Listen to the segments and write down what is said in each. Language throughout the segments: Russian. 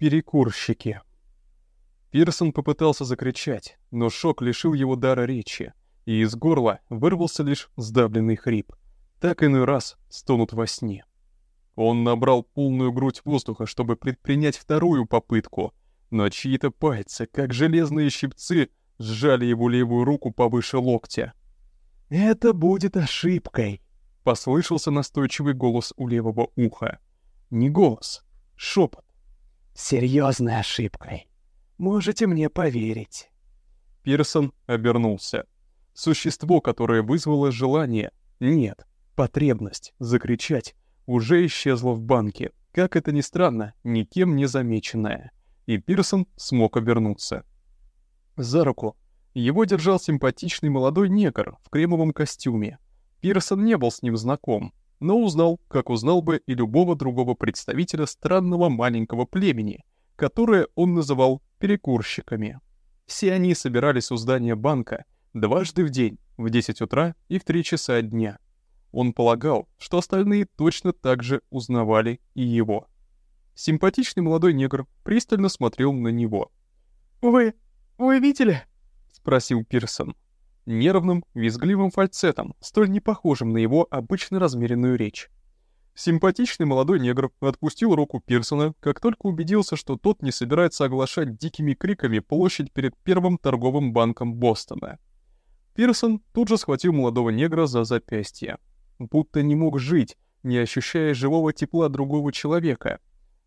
Перекурщики. Пирсон попытался закричать, но шок лишил его дара речи, и из горла вырвался лишь сдавленный хрип. Так иной раз стонут во сне. Он набрал полную грудь воздуха, чтобы предпринять вторую попытку, но чьи-то пальцы, как железные щипцы, сжали его левую руку повыше локтя. «Это будет ошибкой», — послышался настойчивый голос у левого уха. Не голос, шепот. «Серьезной ошибкой. Можете мне поверить». Пирсон обернулся. Существо, которое вызвало желание, нет, потребность закричать, уже исчезло в банке, как это ни странно, никем не замеченное. И Пирсон смог обернуться. За руку его держал симпатичный молодой негр в кремовом костюме. Пирсон не был с ним знаком, но узнал, как узнал бы и любого другого представителя странного маленького племени, которое он называл перекурщиками. Все они собирались у здания банка дважды в день, в 10 утра и в 3 часа дня. Он полагал, что остальные точно так же узнавали и его. Симпатичный молодой негр пристально смотрел на него. «Вы... вы видели?» — спросил Пирсон. Нервным, визгливым фальцетом, столь не похожим на его обычно размеренную речь. Симпатичный молодой негр отпустил руку Пирсона, как только убедился, что тот не собирается оглашать дикими криками площадь перед первым торговым банком Бостона. Пирсон тут же схватил молодого негра за запястье. Будто не мог жить, не ощущая живого тепла другого человека.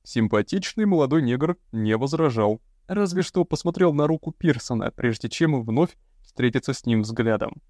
Симпатичный молодой негр не возражал, разве что посмотрел на руку Пирсона, прежде чем вновь встретиться с ним взглядом.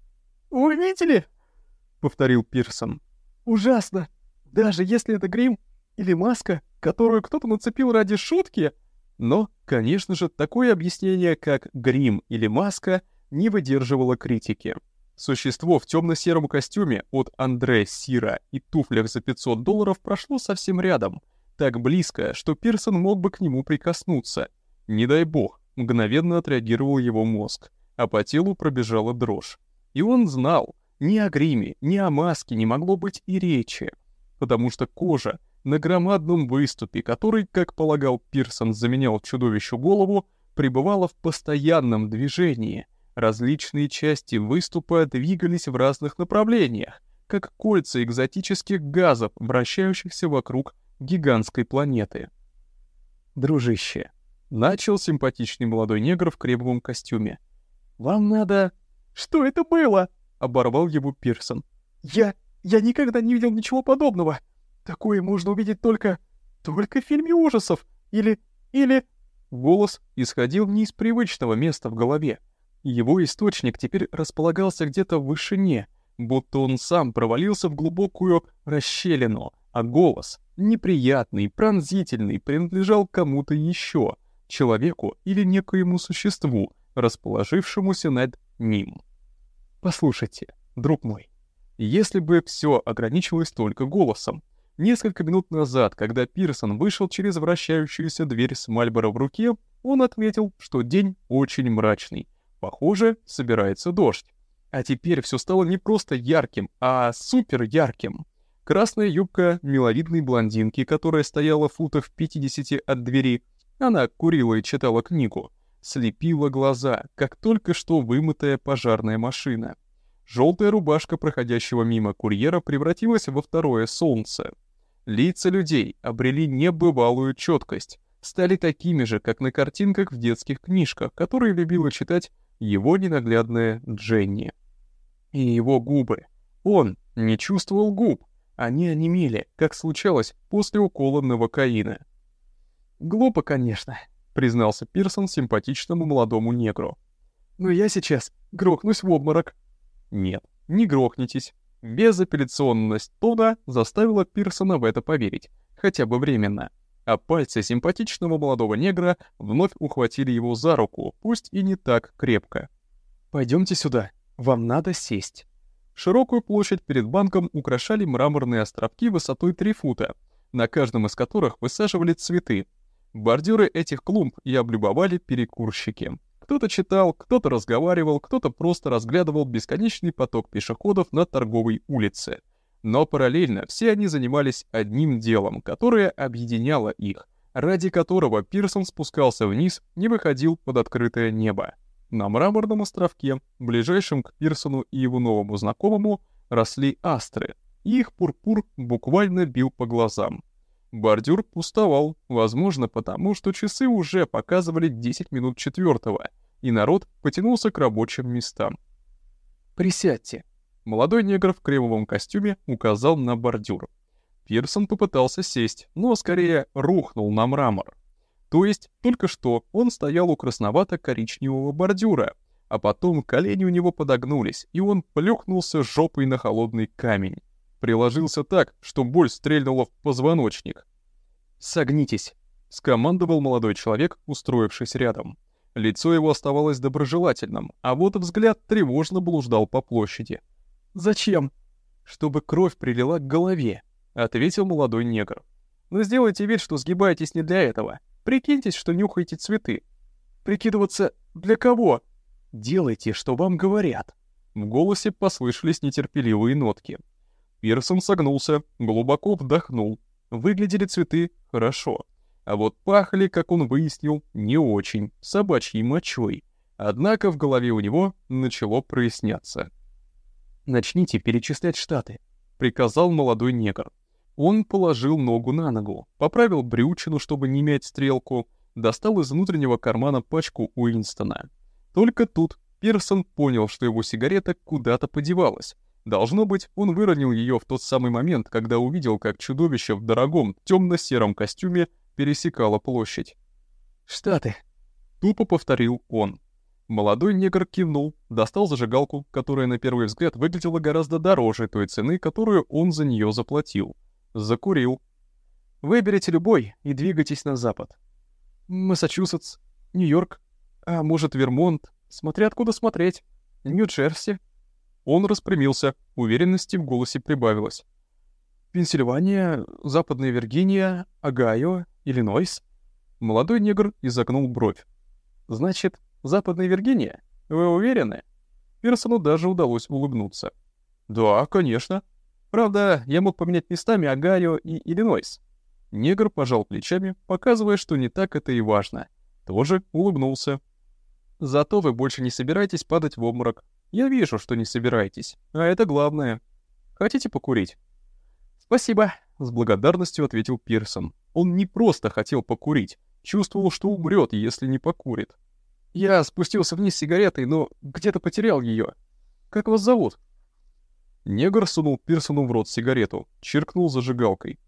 «Вы видели?» — повторил Пирсон. «Ужасно! Даже если это грим или маска, которую кто-то нацепил ради шутки. Но, конечно же, такое объяснение, как грим или маска, не выдерживало критики. Существо в темно-сером костюме от Андре Сира и туфлях за 500 долларов прошло совсем рядом, так близко, что Пирсон мог бы к нему прикоснуться. Не дай бог, мгновенно отреагировал его мозг, а по телу пробежала дрожь. И он знал, ни о гриме, ни о маске не могло быть и речи потому что кожа на громадном выступе, который, как полагал Пирсон, заменял чудовищу голову, пребывала в постоянном движении. Различные части выступа двигались в разных направлениях, как кольца экзотических газов, вращающихся вокруг гигантской планеты. «Дружище», — начал симпатичный молодой негр в кремовом костюме. «Вам надо...» «Что это было?» — оборвал его Пирсон. «Я... Я никогда не видел ничего подобного. Такое можно увидеть только... только в фильме ужасов. Или... или...» Голос исходил не из привычного места в голове. Его источник теперь располагался где-то в вышине, будто он сам провалился в глубокую расщелину, а голос, неприятный, пронзительный, принадлежал кому-то еще, человеку или некоему существу, расположившемуся над ним. «Послушайте, друг мой, если бы все ограничивалось только голосом. Несколько минут назад, когда Пирсон вышел через вращающуюся дверь с Мальборо в руке, он отметил, что день очень мрачный. Похоже, собирается дождь. А теперь все стало не просто ярким, а супер ярким. Красная юбка миловидной блондинки, которая стояла в в 50 от двери, она курила и читала книгу, слепила глаза, как только что вымытая пожарная машина. Желтая рубашка проходящего мимо курьера превратилась во второе солнце. Лица людей обрели небывалую четкость, стали такими же, как на картинках в детских книжках, которые любила читать его ненаглядная Дженни. И его губы. Он не чувствовал губ, они онемели, как случалось после укола новокаина. «Глупо, конечно», — признался Пирсон симпатичному молодому негру. «Но я сейчас грохнусь в обморок». Нет, не грохнитесь. Безапелляционность Тода заставила Пирсона в это поверить, хотя бы временно. А пальцы симпатичного молодого негра вновь ухватили его за руку, пусть и не так крепко. «Пойдемте сюда, вам надо сесть». Широкую площадь перед банком украшали мраморные островки высотой 3 фута, на каждом из которых высаживали цветы. Бордюры этих клумб и облюбовали перекурщики. Кто-то читал, кто-то разговаривал, кто-то просто разглядывал бесконечный поток пешеходов на торговой улице. Но параллельно все они занимались одним делом, которое объединяло их, ради которого Пирсон спускался вниз, не выходил под открытое небо. На мраморном островке, ближайшем к Пирсону и его новому знакомому, росли астры, их пурпур буквально бил по глазам. Бордюр пустовал, возможно, потому что часы уже показывали 10 минут четвертого, и народ потянулся к рабочим местам. «Присядьте», — молодой негр в кремовом костюме указал на бордюр. Пирсон попытался сесть, но скорее рухнул на мрамор. То есть, только что он стоял у красновато-коричневого бордюра, а потом колени у него подогнулись, и он плюхнулся жопой на холодный камень. Приложился так, что боль стрельнула в позвоночник. «Согнитесь», — скомандовал молодой человек, устроившись рядом. Лицо его оставалось доброжелательным, а вот взгляд тревожно блуждал по площади. «Зачем?» «Чтобы кровь прилила к голове», — ответил молодой негр. «Но сделайте вид, что сгибаетесь не для этого. Прикиньтесь, что нюхаете цветы. Прикидываться для кого? Делайте, что вам говорят». В голосе послышались нетерпеливые нотки. Пирсон согнулся, глубоко вдохнул. Выглядели цветы хорошо. А вот пахли, как он выяснил, не очень, собачьей мочой. Однако в голове у него начало проясняться. «Начните перечислять штаты», — приказал молодой негр. Он положил ногу на ногу, поправил брючину, чтобы не мять стрелку, достал из внутреннего кармана пачку Уинстона. Только тут Пирсон понял, что его сигарета куда-то подевалась. Должно быть, он выронил ее в тот самый момент, когда увидел, как чудовище в дорогом темно-сером костюме пересекало площадь. «Штаты», — тупо повторил он. Молодой негр кивнул, достал зажигалку, которая на первый взгляд выглядела гораздо дороже той цены, которую он за нее заплатил. Закурил. Выберите любой и двигайтесь на запад. Массачусетс, Нью-Йорк, а может Вермонт, смотря откуда смотреть. Нью-Джерси. Он распрямился, уверенности в голосе прибавилось. Пенсильвания, Западная Виргиния, Огайо, Иллинойс. Молодой негр изогнул бровь. Значит, Западная Виргиния? Вы уверены? Пирсону даже удалось улыбнуться. Да, конечно. Правда, я мог поменять местами Огайо и Иллинойс. Негр пожал плечами, показывая, что не так это и важно. Тоже улыбнулся. Зато вы больше не собираетесь падать в обморок. Я вижу, что не собираетесь. А это главное. Хотите покурить? Спасибо, с благодарностью ответил Пирсон. Он не просто хотел покурить, чувствовал, что умрет, если не покурит. Я спустился вниз с сигаретой, но где-то потерял ее. Как вас зовут? Негр сунул Пирсону в рот сигарету, чиркнул зажигалкой.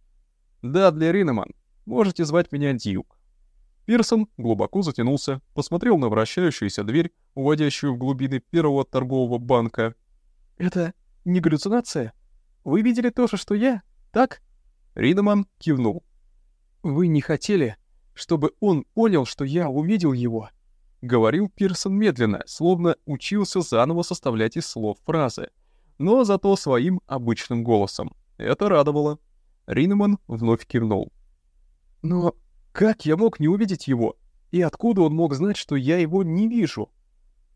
Да, для Ринеман. Можете звать меня Дьюк. Пирсон глубоко затянулся, посмотрел на вращающуюся дверь, уводящую в глубины первого торгового банка. «Это не галлюцинация? Вы видели то же, что я, так?» Ринеман кивнул. «Вы не хотели, чтобы он понял, что я увидел его?» — говорил Пирсон медленно, словно учился заново составлять из слов фразы, но зато своим обычным голосом. Это радовало. Ринеман вновь кивнул. «Но как я мог не увидеть его? И откуда он мог знать, что я его не вижу?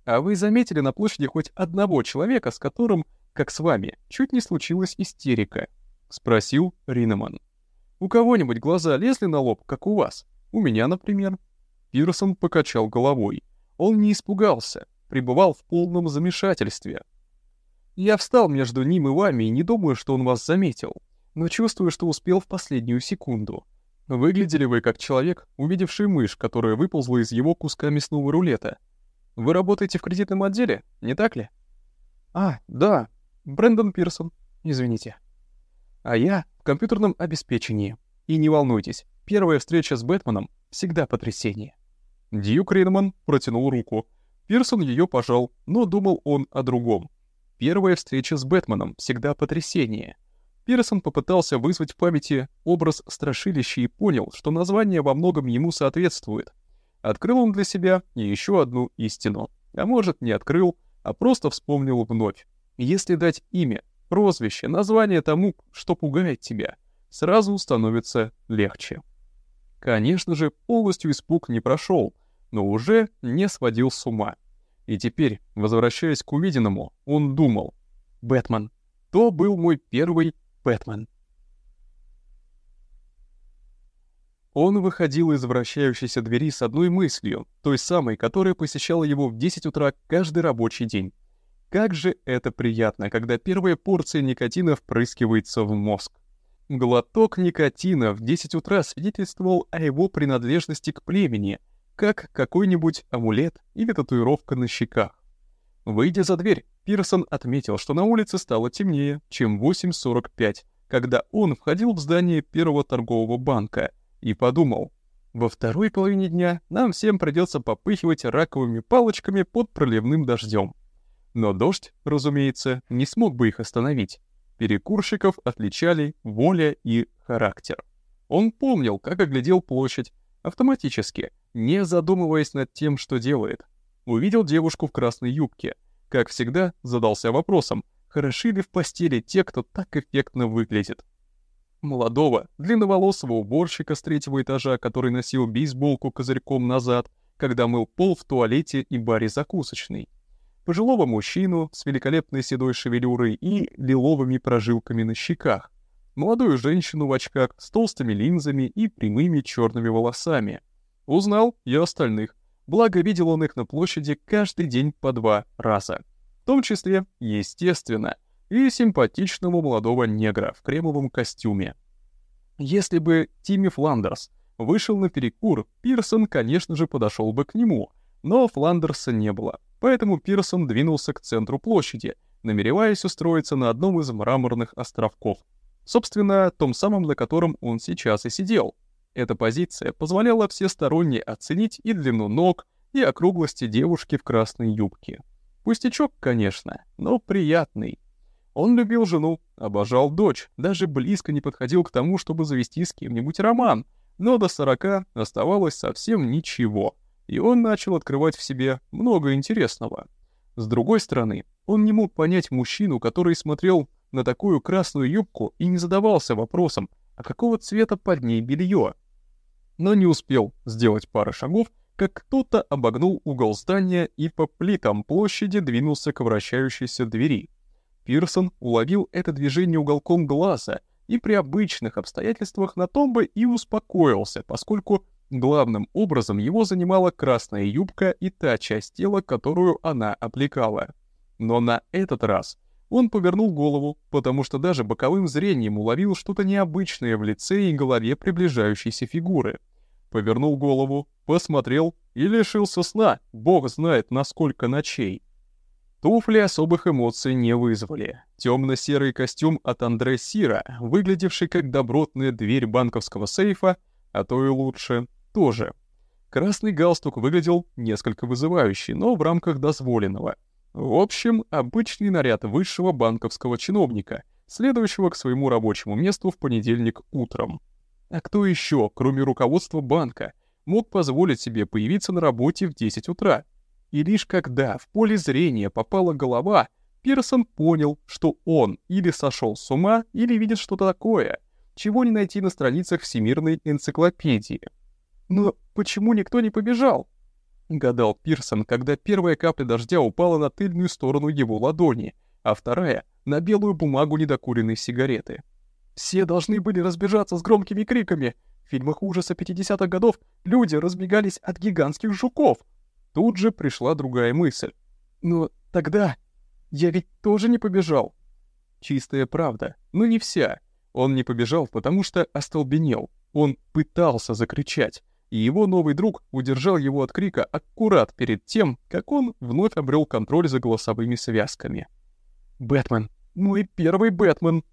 А вы заметили на площади хоть одного человека, с которым, как с вами, чуть не случилась истерика?» — спросил Ринеман. «У кого-нибудь глаза лезли на лоб, как у вас? У меня, например?» Пирсон покачал головой. Он не испугался, пребывал в полном замешательстве. Я встал между ним и вами и не думаю, что он вас заметил, но чувствую, что успел в последнюю секунду. Выглядели вы как человек, увидевший мышь, которая выползла из его куска мясного рулета. Вы работаете в кредитном отделе, не так ли? А, да, Брэндон Пирсон, извините. А я в компьютерном обеспечении. И не волнуйтесь, первая встреча с Бэтменом всегда потрясение. Дьюк Ринман протянул руку. Пирсон ее пожал, но думал он о другом. Первая встреча с Бэтменом всегда потрясение. Пирсон попытался вызвать в памяти образ страшилища и понял, что название во многом ему соответствует. Открыл он для себя еще одну истину. А может, не открыл, а просто вспомнил вновь. Если дать имя, прозвище, название тому, что пугает тебя, сразу становится легче. Конечно же, полностью испуг не прошел, но уже не сводил с ума. И теперь, возвращаясь к увиденному, он думал. «Бэтмен. То был мой первый Бэтмен». Он выходил из вращающейся двери с одной мыслью, той самой, которая посещала его в 10 утра каждый рабочий день. Как же это приятно, когда первая порция никотина впрыскивается в мозг. Глоток никотина в 10 утра свидетельствовал о его принадлежности к племени, как какой-нибудь амулет или татуировка на щеках. Выйдя за дверь, Пирсон отметил, что на улице стало темнее, чем 8.45, когда он входил в здание первого торгового банка, и подумал, во второй половине дня нам всем придется попыхивать раковыми палочками под проливным дождем. Но дождь, разумеется, не смог бы их остановить. Перекурщиков отличали воля и характер. Он помнил, как оглядел площадь, автоматически, не задумываясь над тем, что делает. Увидел девушку в красной юбке. Как всегда, задался вопросом, хороши ли в постели те, кто так эффектно выглядит. Молодого, длинноволосого уборщика с третьего этажа, который носил бейсболку козырьком назад, когда мыл пол в туалете и баре закусочной пожилого мужчину с великолепной седой шевелюрой и лиловыми прожилками на щеках, молодую женщину в очках с толстыми линзами и прямыми черными волосами. Узнал и остальных, благо видел он их на площади каждый день по два раза. В том числе, естественно, и симпатичного молодого негра в кремовом костюме. Если бы Тимми Фландерс вышел на перекур, Пирсон, конечно же, подошел бы к нему, но Фландерса не было — Поэтому Пирсон двинулся к центру площади, намереваясь устроиться на одном из мраморных островков. Собственно, том самом, на котором он сейчас и сидел. Эта позиция позволяла всесторонне оценить и длину ног, и округлости девушки в красной юбке. Пустячок, конечно, но приятный. Он любил жену, обожал дочь, даже близко не подходил к тому, чтобы завести с кем-нибудь роман, но до сорока оставалось совсем ничего — и он начал открывать в себе много интересного. С другой стороны, он не мог понять мужчину, который смотрел на такую красную юбку и не задавался вопросом, а какого цвета под ней белье. Но не успел сделать пары шагов, как кто-то обогнул угол здания и по плитам площади двинулся к вращающейся двери. Пирсон уловил это движение уголком глаза и при обычных обстоятельствах на том бы и успокоился, поскольку Главным образом его занимала красная юбка и та часть тела, которую она облекала. Но на этот раз он повернул голову, потому что даже боковым зрением уловил что-то необычное в лице и голове приближающейся фигуры. Повернул голову, посмотрел и лишился сна, бог знает на сколько ночей. Туфли особых эмоций не вызвали. Темно-серый костюм от Андре Сира, выглядевший как добротная дверь банковского сейфа, а то и лучше, тоже. Красный галстук выглядел несколько вызывающе, но в рамках дозволенного. В общем, обычный наряд высшего банковского чиновника, следующего к своему рабочему месту в понедельник утром. А кто еще, кроме руководства банка, мог позволить себе появиться на работе в 10 утра? И лишь когда в поле зрения попала голова, Пирсон понял, что он или сошел с ума, или видит что-то такое, чего не найти на страницах Всемирной энциклопедии. «Но почему никто не побежал?» — гадал Пирсон, когда первая капля дождя упала на тыльную сторону его ладони, а вторая — на белую бумагу недокуренной сигареты. «Все должны были разбежаться с громкими криками. В фильмах ужаса 50-х годов люди разбегались от гигантских жуков». Тут же пришла другая мысль. «Но тогда я ведь тоже не побежал». Чистая правда, но не вся. Он не побежал, потому что остолбенел. Он пытался закричать, и его новый друг удержал его от крика аккурат перед тем, как он вновь обрел контроль за голосовыми связками. «Бэтмен! Мой первый Бэтмен!»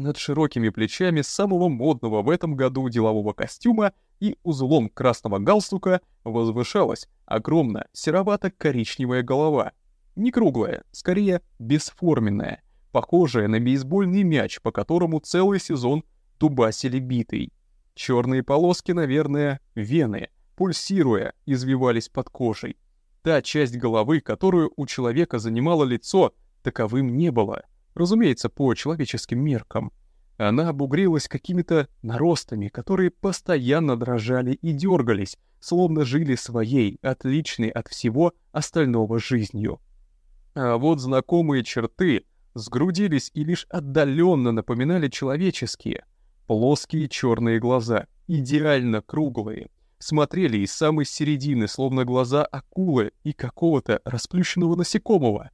Над широкими плечами самого модного в этом году делового костюма и узлом красного галстука возвышалась огромная серовато-коричневая голова. Не круглая, скорее бесформенная, похожая на бейсбольный мяч, по которому целый сезон тубасили битый. Черные полоски, наверное, вены, пульсируя, извивались под кожей. Та часть головы, которую у человека занимало лицо, таковым не было. Разумеется, по человеческим меркам. Она обугрилась какими-то наростами, которые постоянно дрожали и дергались, словно жили своей, отличной от всего остального жизнью. А вот знакомые черты сгрудились и лишь отдаленно напоминали человеческие — плоские черные глаза, идеально круглые, смотрели из самой середины, словно глаза акулы и какого-то расплющенного насекомого.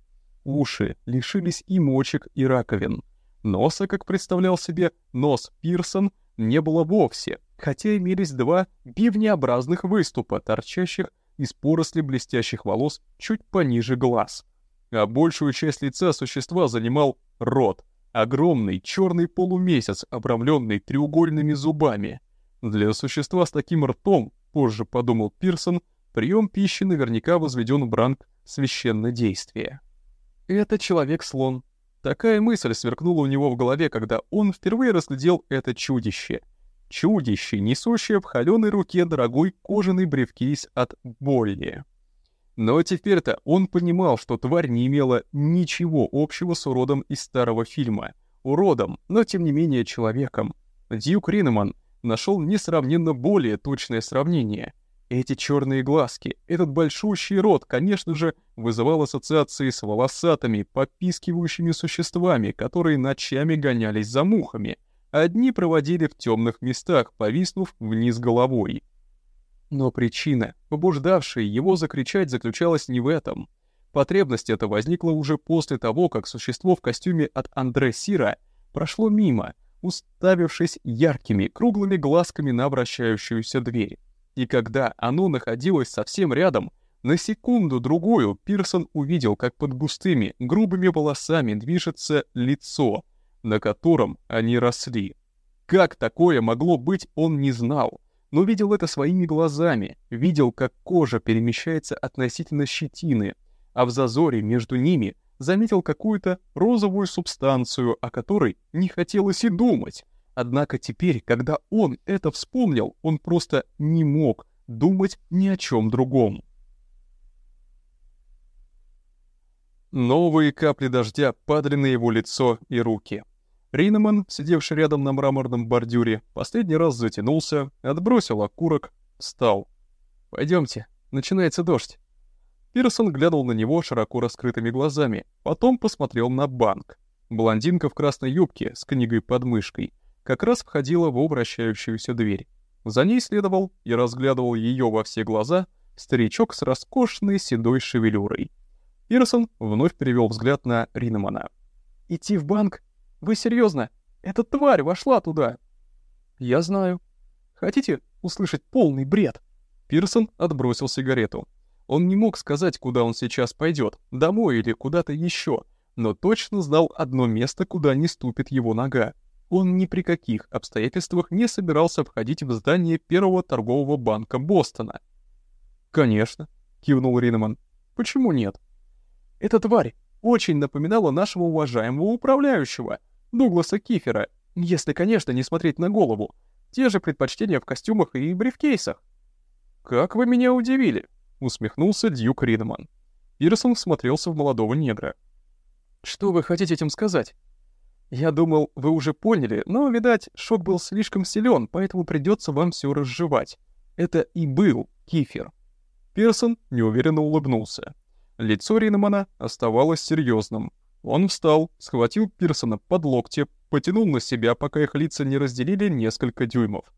Уши лишились и мочек, и раковин. Носа, как представлял себе нос Пирсон, не было вовсе, хотя имелись два бивнеобразных выступа, торчащих из поросли блестящих волос чуть пониже глаз. А большую часть лица существа занимал рот, огромный черный полумесяц, обрамленный треугольными зубами. Для существа с таким ртом, позже подумал Пирсон, прием пищи наверняка возведен в ранг священнодействия. Это человек-слон. Такая мысль сверкнула у него в голове, когда он впервые разглядел это чудище — Чудище, несущее в холеной руке дорогой кожаный брефкейс от Болли. Но теперь-то он понимал, что тварь не имела ничего общего с уродом из старого фильма. Уродом, но тем не менее человеком. Дьюк Ринеман нашел несравненно более точное сравнение. Эти черные глазки, этот большущий рот, конечно же, вызывал ассоциации с волосатыми, попискивающими существами, которые ночами гонялись за мухами — Одни проводили в темных местах, повиснув вниз головой. Но причина, побуждавшая его закричать, заключалась не в этом. Потребность эта возникла уже после того, как существо в костюме от Андре Сира прошло мимо, уставившись яркими, круглыми глазками на вращающуюся дверь. И когда оно находилось совсем рядом, на секунду-другую Пирсон увидел, как под густыми, грубыми волосами движется лицо — на котором они росли. Как такое могло быть, он не знал, но видел это своими глазами, видел, как кожа перемещается относительно щетины, а в зазоре между ними заметил какую-то розовую субстанцию, о которой не хотелось и думать. Однако теперь, когда он это вспомнил, он просто не мог думать ни о чем другом. Новые капли дождя падали на его лицо и руки. Рейнеман, сидевший рядом на мраморном бордюре, последний раз затянулся, отбросил окурок, встал. Пойдемте, начинается дождь». Пирсон глянул на него широко раскрытыми глазами, потом посмотрел на банк. Блондинка в красной юбке с книгой под мышкой как раз входила в обращающуюся дверь. За ней следовал и разглядывал ее во все глаза старичок с роскошной седой шевелюрой. Пирсон вновь перевел взгляд на Ринемана. «Идти в банк вы серьезно? Эта тварь вошла туда!» «Я знаю. Хотите услышать полный бред?» Пирсон отбросил сигарету. Он не мог сказать, куда он сейчас пойдет, домой или куда-то еще, но точно знал одно место, куда не ступит его нога. Он ни при каких обстоятельствах не собирался входить в здание первого торгового банка Бостона. «Конечно», — кивнул Ринеман. «Почему нет?» «Эта тварь очень напоминала нашего уважаемого управляющего, Дугласа Кифера, если, конечно, не смотреть на голову. Те же предпочтения в костюмах и брифкейсах. «Как вы меня удивили!» — усмехнулся Дьюк Ридман. Пирсон всмотрелся в молодого негра. «Что вы хотите этим сказать?» «Я думал, вы уже поняли, но, видать, шок был слишком силен, поэтому придется вам все разжевать. Это и был Кифер». Пирсон неуверенно улыбнулся. Лицо Ринемана оставалось серьезным. Он встал, схватил Пирсона под локти, потянул на себя, пока их лица не разделили несколько дюймов.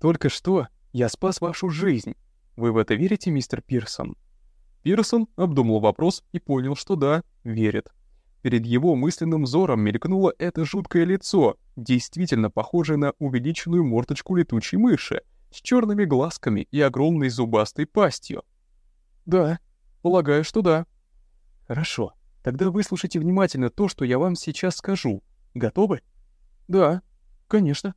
«Только что я спас вашу жизнь. Вы в это верите, мистер Пирсон?» Пирсон обдумал вопрос и понял, что да, верит. Перед его мысленным взором мелькнуло это жуткое лицо, действительно похожее на увеличенную мордочку летучей мыши, с черными глазками и огромной зубастой пастью. «Да, полагаю, что да». «Хорошо. Тогда выслушайте внимательно то, что я вам сейчас скажу. Готовы? Да, конечно.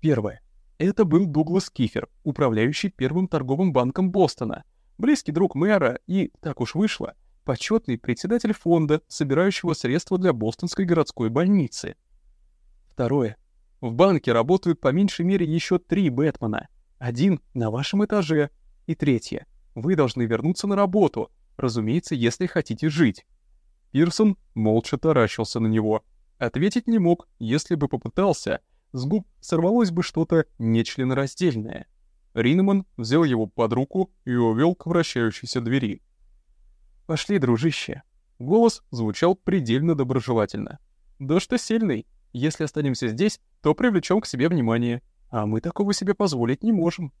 Первое. Это был Дуглас Кифер, управляющий первым торговым банком Бостона, близкий друг мэра и, так уж вышло, почетный председатель фонда, собирающего средства для бостонской городской больницы. Второе. В банке работают по меньшей мере еще три Бэтмена. Один на вашем этаже. И третье. Вы должны вернуться на работу, разумеется, если хотите жить. Пирсон молча таращился на него. Ответить не мог, если бы попытался. С губ сорвалось бы что-то нечленораздельное. Ринеман взял его под руку и увел к вращающейся двери. «Пошли, дружище». Голос звучал предельно доброжелательно. «Да что сильный. Если останемся здесь, то привлечем к себе внимание. а мы такого себе позволить не можем.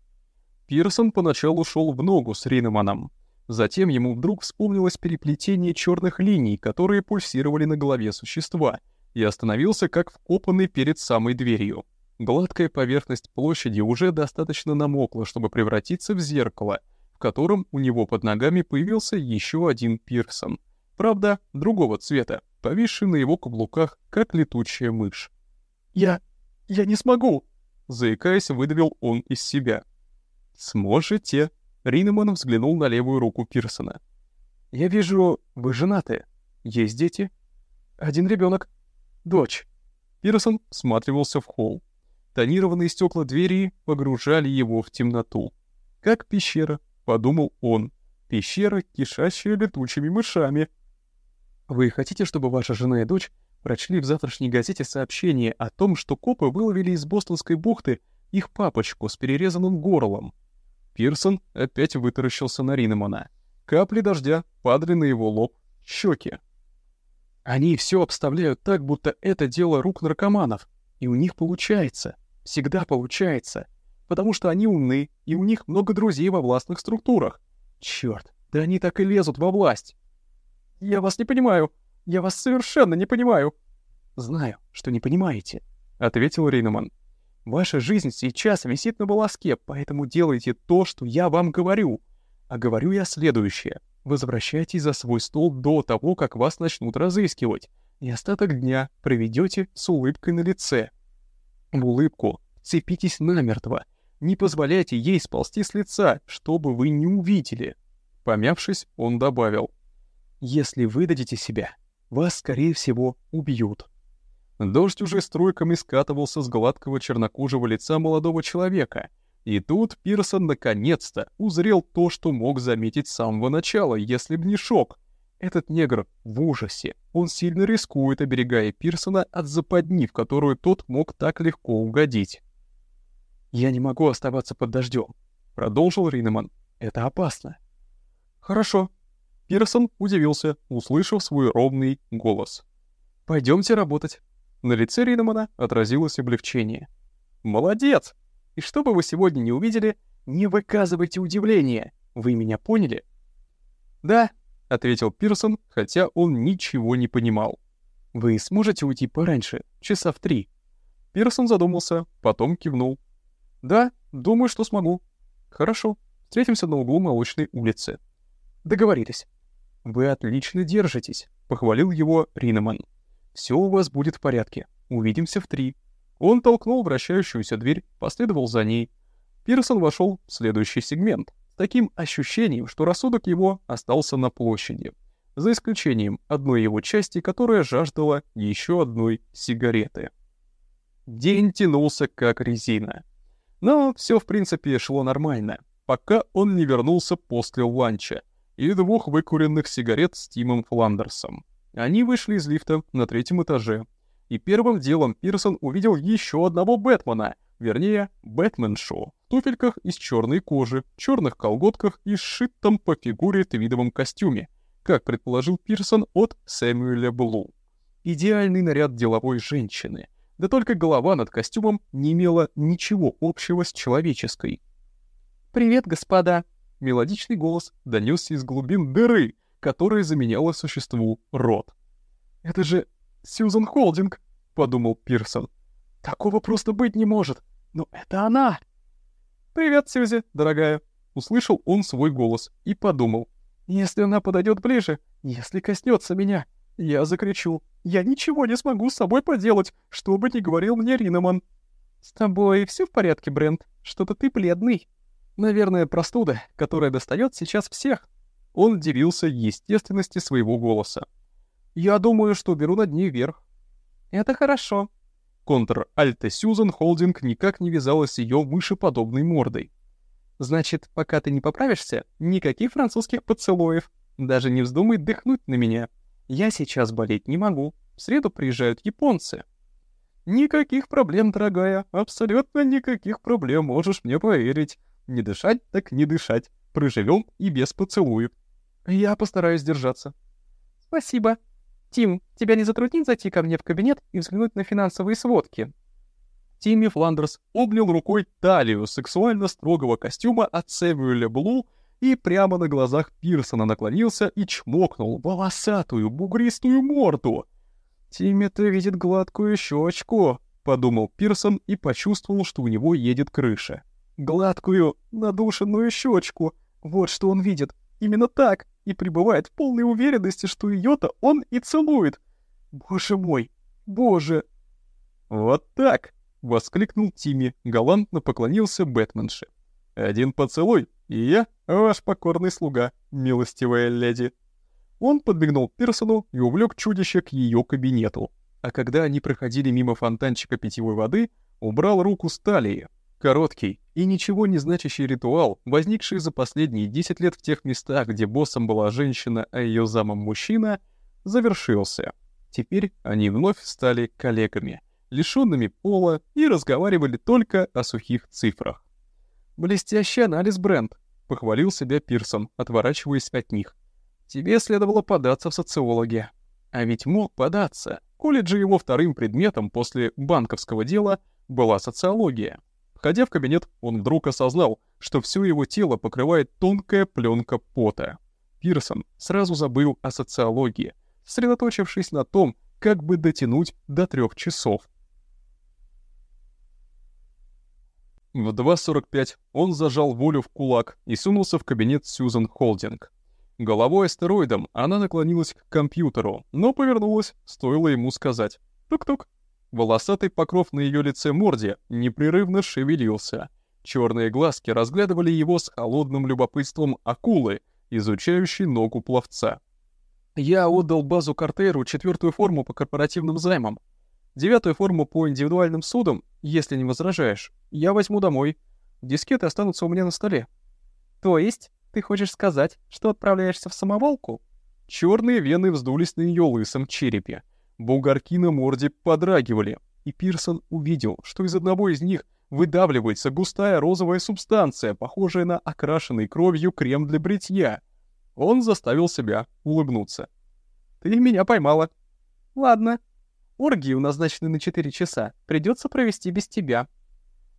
Пирсон поначалу шел в ногу с Ринеманом. Затем ему вдруг вспомнилось переплетение черных линий, которые пульсировали на голове существа, и остановился как вкопанный перед самой дверью. Гладкая поверхность площади уже достаточно намокла, чтобы превратиться в зеркало, в котором у него под ногами появился еще один Пирсон. Правда, другого цвета, повисший на его каблуках, как летучая мышь. «Я... я не смогу!» Заикаясь, выдавил он из себя. «Сможете!» Ринеман взглянул на левую руку Пирсона. «Я вижу, вы женаты. Есть дети?» «Один ребенок. Дочь». Пирсон всматривался в холл. Тонированные стекла двери погружали его в темноту. «Как пещера», — подумал он. «Пещера, кишащая летучими мышами». «Вы хотите, чтобы ваша жена и дочь прочли в завтрашней газете сообщение о том, что копы выловили из Бостонской бухты их папочку с перерезанным горлом?» Пирсон опять вытаращился на Ринемана. Капли дождя падали на его лоб, щеки. Они все обставляют так, будто это дело рук наркоманов. И у них получается. Всегда получается. Потому что они умны, и у них много друзей во властных структурах. Черт, да они так и лезут во власть. Я вас не понимаю. Я вас совершенно не понимаю. Знаю, что не понимаете, — ответил Ринеман. Ваша жизнь сейчас висит на волоске, поэтому делайте то, что я вам говорю. А говорю я следующее. Возвращайтесь за свой стол до того, как вас начнут разыскивать, и остаток дня проведете с улыбкой на лице. В улыбку цепитесь намертво. Не позволяйте ей сползти с лица, чтобы вы не увидели. Помявшись, он добавил. Если выдадите себя, вас, скорее всего, убьют. Дождь уже струйками скатывался с гладкого чернокожего лица молодого человека. И тут Пирсон наконец-то узрел то, что мог заметить с самого начала, если б не шок. Этот негр в ужасе. Он сильно рискует, оберегая Пирсона от западни, в которую тот мог так легко угодить. «Я не могу оставаться под дождем», — продолжил Ринеман. «Это опасно». «Хорошо». Пирсон удивился, услышав свой ровный голос. Пойдемте работать». На лице Ринемана отразилось облегчение. «Молодец! И что бы вы сегодня не увидели, не выказывайте удивления. Вы меня поняли?» «Да», — ответил Пирсон, хотя он ничего не понимал. «Вы сможете уйти пораньше, часа в три?» Пирсон задумался, потом кивнул. «Да, думаю, что смогу». «Хорошо, встретимся на углу Молочной улицы». «Договорились». «Вы отлично держитесь», — похвалил его Ринеман. Все у вас будет в порядке. Увидимся в три». Он толкнул вращающуюся дверь, последовал за ней. Пирсон вошел в следующий сегмент, с таким ощущением, что рассудок его остался на площади, за исключением одной его части, которая жаждала еще одной сигареты. День тянулся как резина. Но все в принципе шло нормально, пока он не вернулся после ланча и двух выкуренных сигарет с Тимом Фландерсом. Они вышли из лифта на третьем этаже, и первым делом Пирсон увидел еще одного Бэтмена, вернее, Бэтмен-шоу, в туфельках из черной кожи, черных колготках и сшитом по фигуре твидовом костюме, как предположил Пирсон от Сэмюэля Блу. Идеальный наряд деловой женщины, да только голова над костюмом не имела ничего общего с человеческой. «Привет, господа!» Мелодичный голос донесся из глубин дыры, которая заменяла существу рот. «Это же Сьюзан Холдинг», — подумал Пирсон. «Такого просто быть не может, но это она!» «Привет, Сьюзи, дорогая!» — услышал он свой голос и подумал. «Если она подойдет ближе, если коснется меня, я закричу. Я ничего не смогу с собой поделать, что бы ни говорил мне Ринеман». «С тобой все в порядке, Брент? Что-то ты бледный». «Наверное, простуда, которая достает сейчас всех», он удивился естественности своего голоса. «Я думаю, что беру над ней верх». «Это хорошо». Контр-Альта Сьюзан Холдинг никак не вязалась с ее мышеподобной мордой. «Значит, пока ты не поправишься, никаких французских поцелуев. Даже не вздумай дыхнуть на меня. Я сейчас болеть не могу. В среду приезжают японцы». «Никаких проблем, дорогая, абсолютно никаких проблем, можешь мне поверить. Не дышать, так не дышать. Проживем и без поцелуев. Я постараюсь держаться. Спасибо. Тим, тебя не затруднит зайти ко мне в кабинет и взглянуть на финансовые сводки? Тимми Фландерс обнял рукой талию сексуально строгого костюма от Сэмюэля Блу и прямо на глазах Пирсона наклонился и чмокнул волосатую бугристую морду. «Тимми-то видит гладкую щечку», — подумал Пирсон и почувствовал, что у него едет крыша. «Гладкую, надушенную щечку. Вот что он видит. Именно так. И пребывает в полной уверенности, что ее-то он и целует. Боже мой! Боже!» «Вот так!» — воскликнул Тимми, галантно поклонился Бэтменше. «Один поцелуй, и я ваш покорный слуга, милостивая леди». Он подбегнул Пирсону и увлек чудище к ее кабинету. А когда они проходили мимо фонтанчика питьевой воды, убрал руку с талии. Короткий и ничего не значащий ритуал, возникший за последние 10 лет в тех местах, где боссом была женщина, а ее замом мужчина, завершился. Теперь они вновь стали коллегами, лишёнными пола и разговаривали только о сухих цифрах. «Блестящий анализ, Брент», — похвалил себя Пирсон, отворачиваясь от них. «Тебе следовало податься в социологи». А ведь мог податься. Колледже его вторым предметом после банковского дела была социология. Входя в кабинет, он вдруг осознал, что все его тело покрывает тонкая пленка пота. Пирсон сразу забыл о социологии, сосредоточившись на том, как бы дотянуть до трех часов. В 2.45 он зажал волю в кулак и сунулся в кабинет Сьюзан Холдинг. Головой астероидом она наклонилась к компьютеру, но повернулась, стоило ему сказать «тук-тук». Волосатый покров на ее лице морде непрерывно шевелился. Черные глазки разглядывали его с холодным любопытством акулы, изучающей ногу пловца. «Я отдал базу Картеру четвертую форму по корпоративным займам. Девятую форму по индивидуальным судам, если не возражаешь, я возьму домой. Дискеты останутся у меня на столе». «То есть ты хочешь сказать, что отправляешься в самоволку?» Черные вены вздулись на ее лысом черепе. Бугорки на морде подрагивали, и Пирсон увидел, что из одного из них выдавливается густая розовая субстанция, похожая на окрашенный кровью крем для бритья. Он заставил себя улыбнуться. «Ты меня поймала». «Ладно. Оргию, назначенную на четыре часа, придется провести без тебя».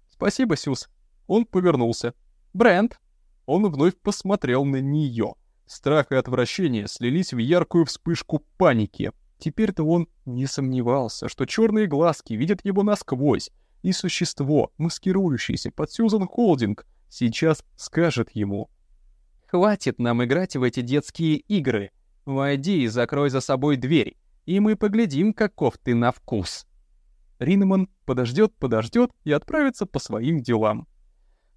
«Спасибо, Сюз». Он повернулся. «Брент». Он вновь посмотрел на нее. Страх и отвращение слились в яркую вспышку паники. Теперь-то он не сомневался, что черные глазки видят его насквозь, и существо, маскирующееся под Сьюзан Холдинг, сейчас скажет ему. «Хватит нам играть в эти детские игры. Войди и закрой за собой дверь, и мы поглядим, каков ты на вкус». Ринеман подождет, подождет и отправится по своим делам.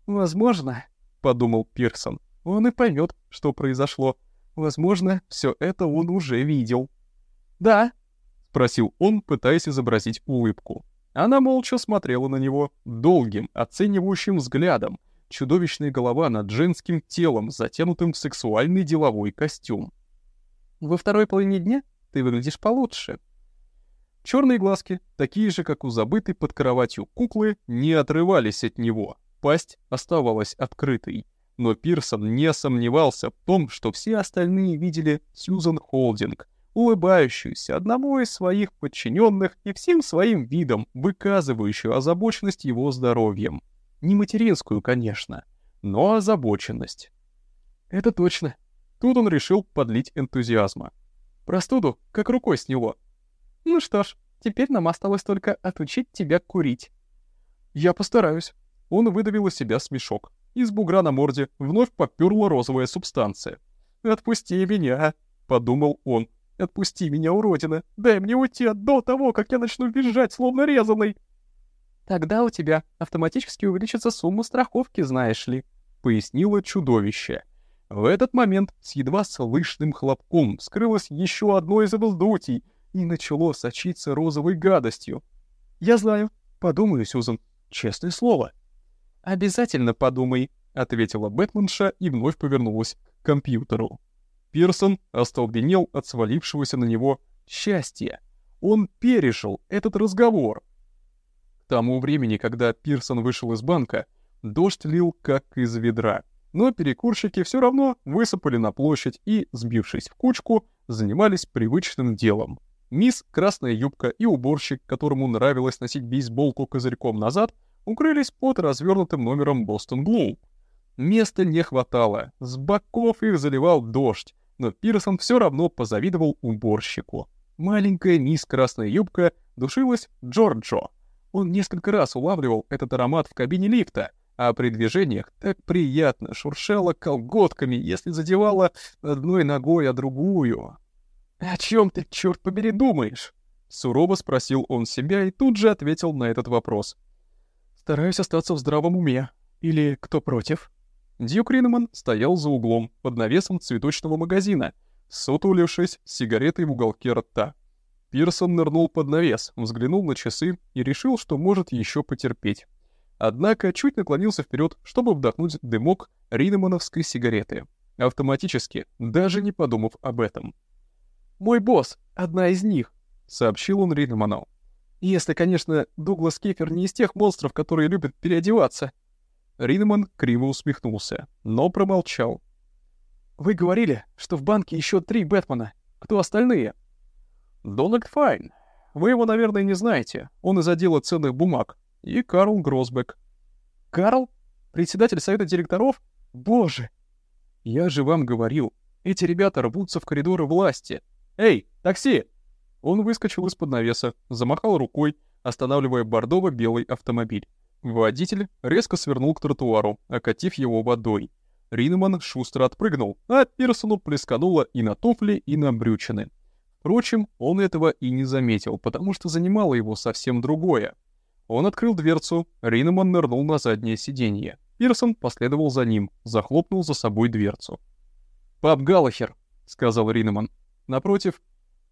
«Возможно», — подумал Пирсон, — «он и поймет, что произошло. Возможно, все это он уже видел». «Да?» — спросил он, пытаясь изобразить улыбку. Она молча смотрела на него долгим, оценивающим взглядом, чудовищная голова над женским телом, затянутым в сексуальный деловой костюм. «Во второй половине дня ты выглядишь получше». Черные глазки, такие же, как у забытой под кроватью куклы, не отрывались от него. Пасть оставалась открытой. Но Пирсон не сомневался в том, что все остальные видели Сьюзан Холдинг, улыбающуюся одному из своих подчиненных и всем своим видом выказывающую озабоченность его здоровьем. Не материнскую, конечно, но озабоченность. Это точно. Тут он решил подлить энтузиазма. Простуду как рукой с него. Ну что ж, теперь нам осталось только отучить тебя курить. Я постараюсь. Он выдавил из себя смешок. Из бугра на морде вновь попёрла розовая субстанция. «Отпусти меня», — подумал он, Отпусти меня, уродина! Дай мне уйти до того, как я начну визжать, словно резаный!» «Тогда у тебя автоматически увеличится сумма страховки, знаешь ли», — пояснило чудовище. В этот момент с едва слышным хлопком скрылось еще одно из обалдутий и начало сочиться розовой гадостью. «Я знаю. Подумаю, Сюзан. Честное слово». «Обязательно подумай», — ответила Бэтменша и вновь повернулась к компьютеру. Пирсон остолбенел от свалившегося на него счастья. Он пережил этот разговор. К тому времени, когда Пирсон вышел из банка, дождь лил как из ведра. Но перекурщики все равно высыпали на площадь и, сбившись в кучку, занимались привычным делом. Мисс Красная Юбка и уборщик, которому нравилось носить бейсболку козырьком назад, укрылись под развернутым номером Бостон Глоуб. Места не хватало, с боков их заливал дождь, но Пирсон все равно позавидовал уборщику. Маленькая мисс Красная Юбка душилась Джорджо. Он несколько раз улавливал этот аромат в кабине лифта, а при движениях так приятно шуршала колготками, если задевала одной ногой, а другую. «О чем ты, черт побери, думаешь?» Сурово спросил он себя и тут же ответил на этот вопрос. «Стараюсь остаться в здравом уме. Или кто против?» Дьюк Ринеман стоял за углом, под навесом цветочного магазина, сутулившись сигаретой в уголке рта. Пирсон нырнул под навес, взглянул на часы и решил, что может еще потерпеть. Однако чуть наклонился вперед, чтобы вдохнуть дымок ринемановской сигареты. Автоматически, даже не подумав об этом. «Мой босс, одна из них», — сообщил он Ринеману. «Если, конечно, Дуглас Кефер не из тех монстров, которые любят переодеваться». Ринеман криво усмехнулся, но промолчал. «Вы говорили, что в банке еще три Бэтмена. Кто остальные?» «Дональд Файн. Вы его, наверное, не знаете. Он из отдела ценных бумаг. И Карл Гросбек». «Карл? Председатель совета директоров? Боже!» «Я же вам говорил, эти ребята рвутся в коридоры власти. Эй, такси!» Он выскочил из-под навеса, замахал рукой, останавливая бордово-белый автомобиль. Водитель резко свернул к тротуару, окатив его водой. Ринеман шустро отпрыгнул, а Пирсону плескануло и на туфли, и на брючины. Впрочем, он этого и не заметил, потому что занимало его совсем другое. Он открыл дверцу, Ринеман нырнул на заднее сиденье. Пирсон последовал за ним, захлопнул за собой дверцу. «Пап Галлахер», — сказал Ринеман. Напротив,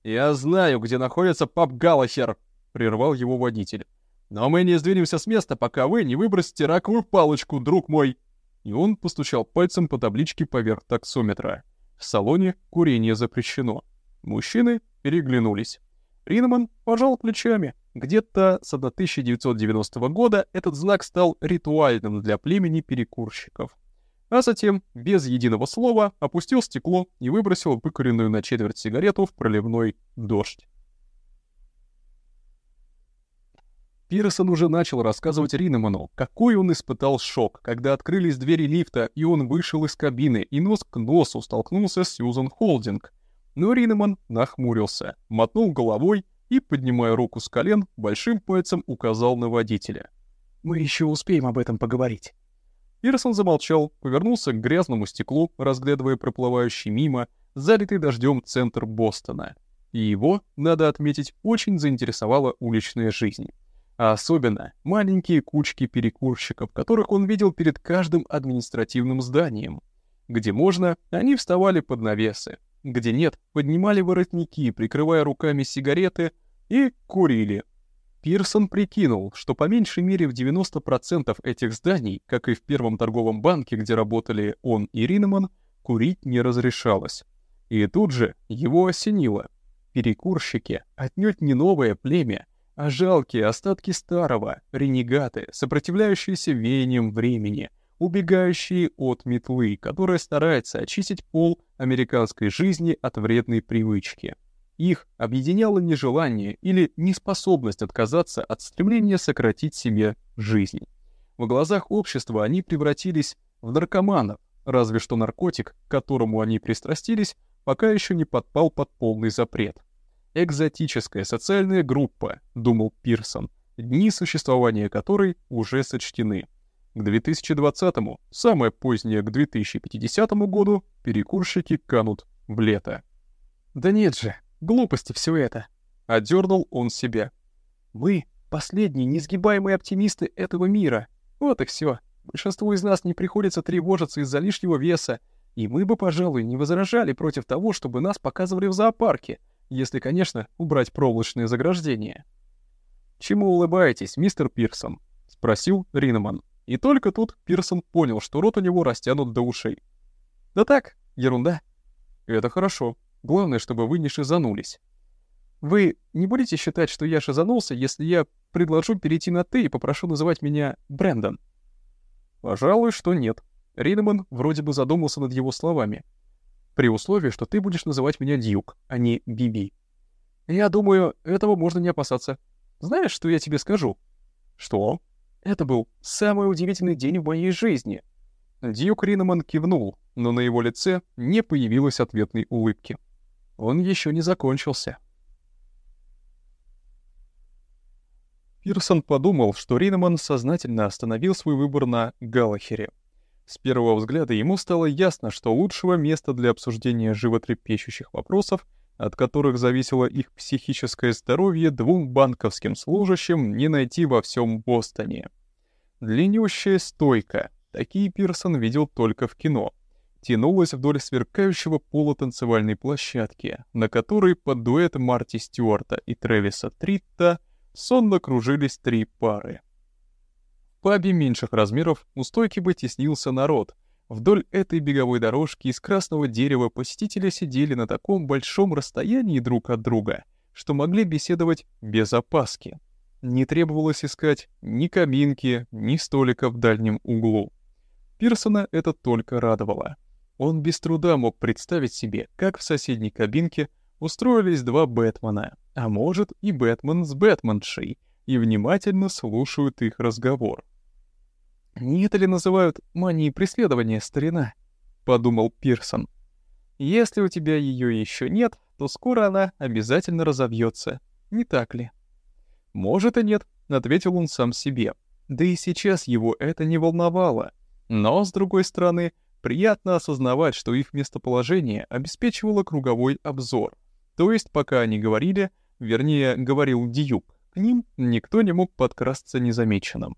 «Я знаю, где находится пап Галлахер», — прервал его водитель. Но мы не сдвинемся с места, пока вы не выбросите раковую палочку, друг мой!» И он постучал пальцем по табличке поверх таксометра. В салоне курение запрещено. Мужчины переглянулись. Ринеман пожал плечами. Где-то с 1990 года этот знак стал ритуальным для племени перекурщиков. А затем, без единого слова, опустил стекло и выбросил выкуренную на четверть сигарету в проливной дождь. Пирсон уже начал рассказывать Ринеману, какой он испытал шок, когда открылись двери лифта, и он вышел из кабины и нос к носу столкнулся с Сьюзан Холдинг. Но Ринеман нахмурился, мотнул головой и, поднимая руку с колен, большим пальцем указал на водителя. «Мы еще успеем об этом поговорить». Пирсон замолчал, повернулся к грязному стеклу, разглядывая проплывающий мимо, залитый дождем центр Бостона. И его, надо отметить, очень заинтересовала уличная жизнь а особенно маленькие кучки перекурщиков, которых он видел перед каждым административным зданием. Где можно, они вставали под навесы, где нет, поднимали воротники, прикрывая руками сигареты, и курили. Пирсон прикинул, что по меньшей мере в 90% этих зданий, как и в первом торговом банке, где работали он и Ринеман, курить не разрешалось. И тут же его осенило. Перекурщики — отнюдь не новое племя, а жалкие остатки старого, ренегаты, сопротивляющиеся веяниям времени, убегающие от метлы, которая старается очистить пол американской жизни от вредной привычки. Их объединяло нежелание или неспособность отказаться от стремления сократить себе жизнь. В глазах общества они превратились в наркоманов, разве что наркотик, к которому они пристрастились, пока еще не подпал под полный запрет экзотическая социальная группа, думал Пирсон, дни существования которой уже сочтены. К 2020-му, самое позднее к 2050 году, перекурщики канут в лето. «Да нет же, глупости все это!» — одернул он себя. «Мы — последние несгибаемые оптимисты этого мира. Вот и все. Большинству из нас не приходится тревожиться из-за лишнего веса, и мы бы, пожалуй, не возражали против того, чтобы нас показывали в зоопарке — если, конечно, убрать проволочные заграждения. «Чему улыбаетесь, мистер Пирсон?» — спросил Ринеман. И только тут Пирсон понял, что рот у него растянут до ушей. «Да так, ерунда». «Это хорошо. Главное, чтобы вы не шизанулись». «Вы не будете считать, что я шизанулся, если я предложу перейти на «ты» и попрошу называть меня Брэндон?» «Пожалуй, что нет». Ринеман вроде бы задумался над его словами, при условии, что ты будешь называть меня Дьюк, а не Биби. Я думаю, этого можно не опасаться. Знаешь, что я тебе скажу? Что? Это был самый удивительный день в моей жизни. Дьюк Ринеман кивнул, но на его лице не появилось ответной улыбки. Он еще не закончился. Пирсон подумал, что Ринеман сознательно остановил свой выбор на Галахере. С первого взгляда ему стало ясно, что лучшего места для обсуждения животрепещущих вопросов, от которых зависело их психическое здоровье, двум банковским служащим не найти во всем Бостоне. Длиннющая стойка, такие Пирсон видел только в кино, тянулась вдоль сверкающего пола танцевальной площадки, на которой под дуэт Марти Стюарта и Трэвиса Тритта сонно кружились три пары. В пабе меньших размеров у стойки бы теснился народ. Вдоль этой беговой дорожки из красного дерева посетители сидели на таком большом расстоянии друг от друга, что могли беседовать без опаски. Не требовалось искать ни кабинки, ни столика в дальнем углу. Пирсона это только радовало. Он без труда мог представить себе, как в соседней кабинке устроились два Бэтмена, а может и Бэтмен с Бэтменшей, и внимательно слушают их разговор. «Не это ли называют манией преследования, старина?» — подумал Пирсон. «Если у тебя ее еще нет, то скоро она обязательно разовьется, не так ли?» «Может и нет», — ответил он сам себе. Да и сейчас его это не волновало. Но, с другой стороны, приятно осознавать, что их местоположение обеспечивало круговой обзор. То есть, пока они говорили, вернее, говорил Диюк, к ним никто не мог подкрасться незамеченным.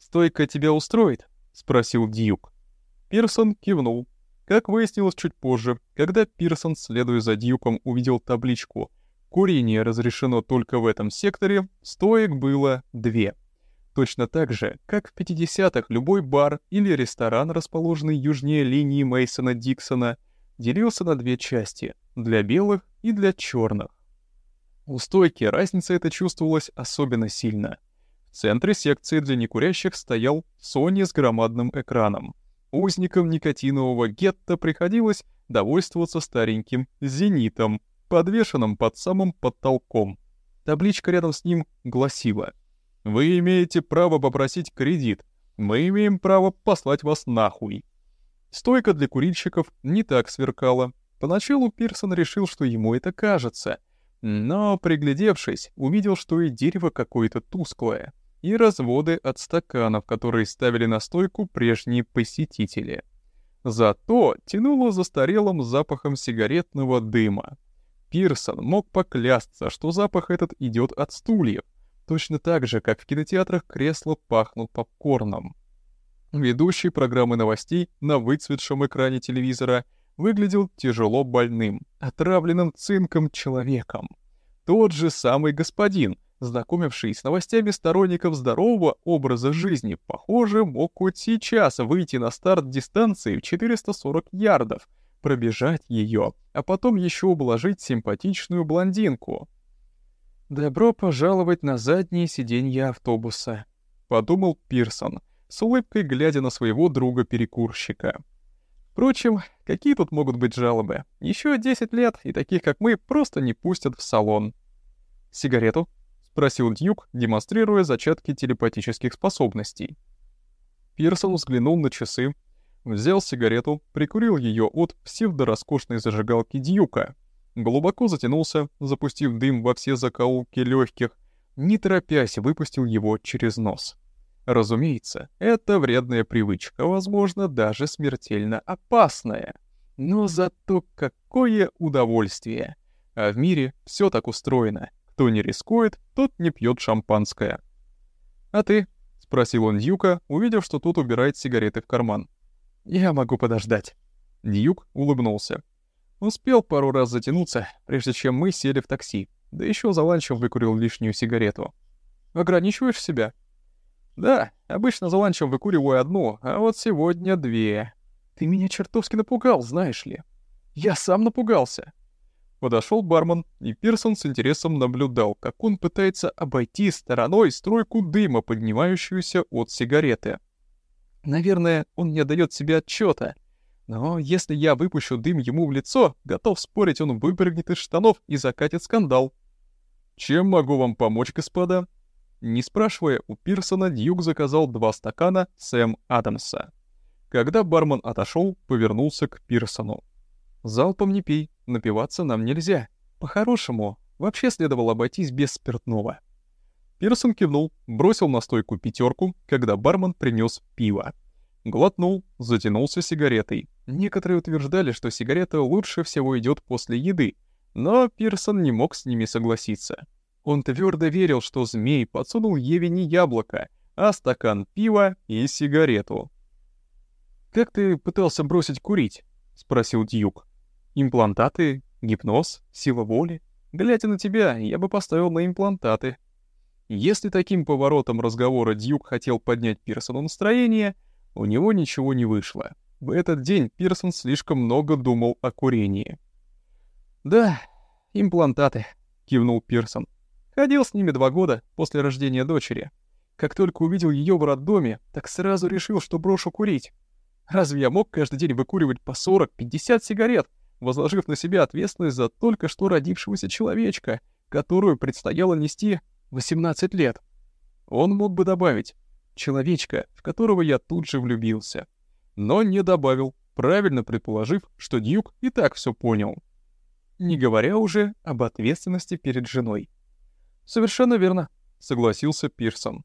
«Стойка тебя устроит?» — спросил Дьюк. Пирсон кивнул. Как выяснилось чуть позже, когда Пирсон, следуя за Дьюком, увидел табличку «Курение разрешено только в этом секторе», стоек было две. Точно так же, как в 50-х любой бар или ресторан, расположенный южнее линии Мейсона Диксона, делился на две части — для белых и для черных. У стойки разница эта чувствовалась особенно сильно — в центре секции для некурящих стоял Sony с громадным экраном. Узникам никотинового гетто приходилось довольствоваться стареньким «Зенитом», подвешенным под самым потолком. Табличка рядом с ним гласила «Вы имеете право попросить кредит. Мы имеем право послать вас нахуй». Стойка для курильщиков не так сверкала. Поначалу Пирсон решил, что ему это кажется, но, приглядевшись, увидел, что и дерево какое-то тусклое и разводы от стаканов, которые ставили на стойку прежние посетители. Зато тянуло застарелым запахом сигаретного дыма. Пирсон мог поклясться, что запах этот идет от стульев, точно так же, как в кинотеатрах кресла пахнут попкорном. Ведущий программы новостей на выцветшем экране телевизора выглядел тяжело больным, отравленным цинком человеком. Тот же самый господин — знакомивший с новостями сторонников здорового образа жизни, похоже, мог хоть сейчас выйти на старт дистанции в 440 ярдов, пробежать ее, а потом еще ублажить симпатичную блондинку. «Добро пожаловать на задние сиденья автобуса», — подумал Пирсон, с улыбкой глядя на своего друга-перекурщика. Впрочем, какие тут могут быть жалобы? Еще 10 лет, и таких, как мы, просто не пустят в салон. «Сигарету?» — спросил Дьюк, демонстрируя зачатки телепатических способностей. Пирсон взглянул на часы, взял сигарету, прикурил ее от псевдороскошной зажигалки Дьюка, глубоко затянулся, запустив дым во все закоулки легких, не торопясь выпустил его через нос. Разумеется, это вредная привычка, возможно, даже смертельно опасная. Но зато какое удовольствие! А в мире все так устроено — кто не рискует, тот не пьет шампанское. «А ты?» — спросил он Дьюка, увидев, что тот убирает сигареты в карман. «Я могу подождать». Дьюк улыбнулся. Успел пару раз затянуться, прежде чем мы сели в такси, да еще за ланчем выкурил лишнюю сигарету. «Ограничиваешь себя?» «Да, обычно за ланчем выкуриваю одну, а вот сегодня две. Ты меня чертовски напугал, знаешь ли. Я сам напугался. Подошел бармен, и Пирсон с интересом наблюдал, как он пытается обойти стороной стройку дыма, поднимающуюся от сигареты. Наверное, он не отдает себе отчета. Но если я выпущу дым ему в лицо, готов спорить, он выпрыгнет из штанов и закатит скандал. Чем могу вам помочь, господа? Не спрашивая у Пирсона, Дьюк заказал два стакана Сэм Адамса. Когда бармен отошел, повернулся к Пирсону. «Залпом не пей, напиваться нам нельзя. По-хорошему, вообще следовало обойтись без спиртного». Пирсон кивнул, бросил на стойку пятерку, когда бармен принес пиво. Глотнул, затянулся сигаретой. Некоторые утверждали, что сигарета лучше всего идет после еды, но Пирсон не мог с ними согласиться. Он твердо верил, что змей подсунул Еве не яблоко, а стакан пива и сигарету. «Как ты пытался бросить курить?» — спросил Дьюк. «Имплантаты? Гипноз? Сила воли? Глядя на тебя, я бы поставил на имплантаты». Если таким поворотом разговора Дьюк хотел поднять Пирсону настроение, у него ничего не вышло. В этот день Пирсон слишком много думал о курении. «Да, имплантаты», — кивнул Пирсон. Ходил с ними два года после рождения дочери. Как только увидел ее в роддоме, так сразу решил, что брошу курить. Разве я мог каждый день выкуривать по 40-50 сигарет, возложив на себя ответственность за только что родившегося человечка, которую предстояло нести 18 лет? Он мог бы добавить «человечка, в которого я тут же влюбился». Но не добавил, правильно предположив, что Дьюк и так все понял. Не говоря уже об ответственности перед женой. «Совершенно верно», — согласился Пирсон.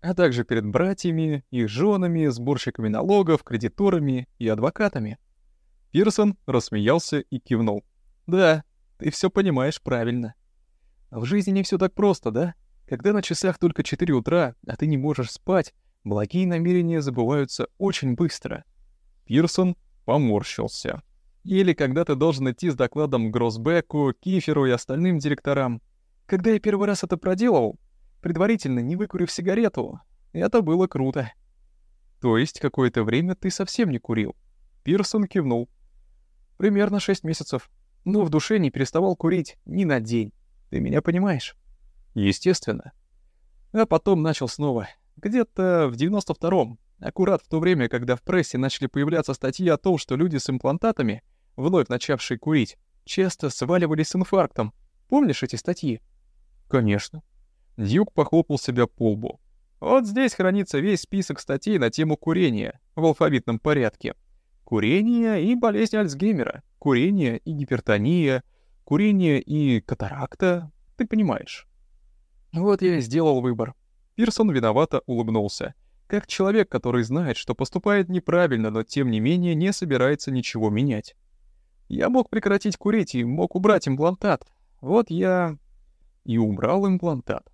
«А также перед братьями, их женами, сборщиками налогов, кредиторами и адвокатами». Пирсон рассмеялся и кивнул. «Да, ты все понимаешь правильно. В жизни не все так просто, да? Когда на часах только 4 утра, а ты не можешь спать, благие намерения забываются очень быстро». Пирсон поморщился. Или когда ты должен идти с докладом Гроссбеку, Киферу и остальным директорам. Когда я первый раз это проделал, предварительно не выкурив сигарету, это было круто. То есть какое-то время ты совсем не курил? Пирсон кивнул. Примерно шесть месяцев. Но в душе не переставал курить ни на день. Ты меня понимаешь? Естественно. А потом начал снова. Где-то в 92-м. Аккурат в то время, когда в прессе начали появляться статьи о том, что люди с имплантатами, вновь начавшие курить, часто сваливались с инфарктом. Помнишь эти статьи? Конечно. Дьюк похлопал себя по лбу. Вот здесь хранится весь список статей на тему курения в алфавитном порядке. Курение и болезнь Альцгеймера, курение и гипертония, курение и катаракта, ты понимаешь. Вот я и сделал выбор. Пирсон виновато улыбнулся. Как человек, который знает, что поступает неправильно, но тем не менее не собирается ничего менять. Я мог прекратить курить и мог убрать имплантат. Вот я и убрал имплантат.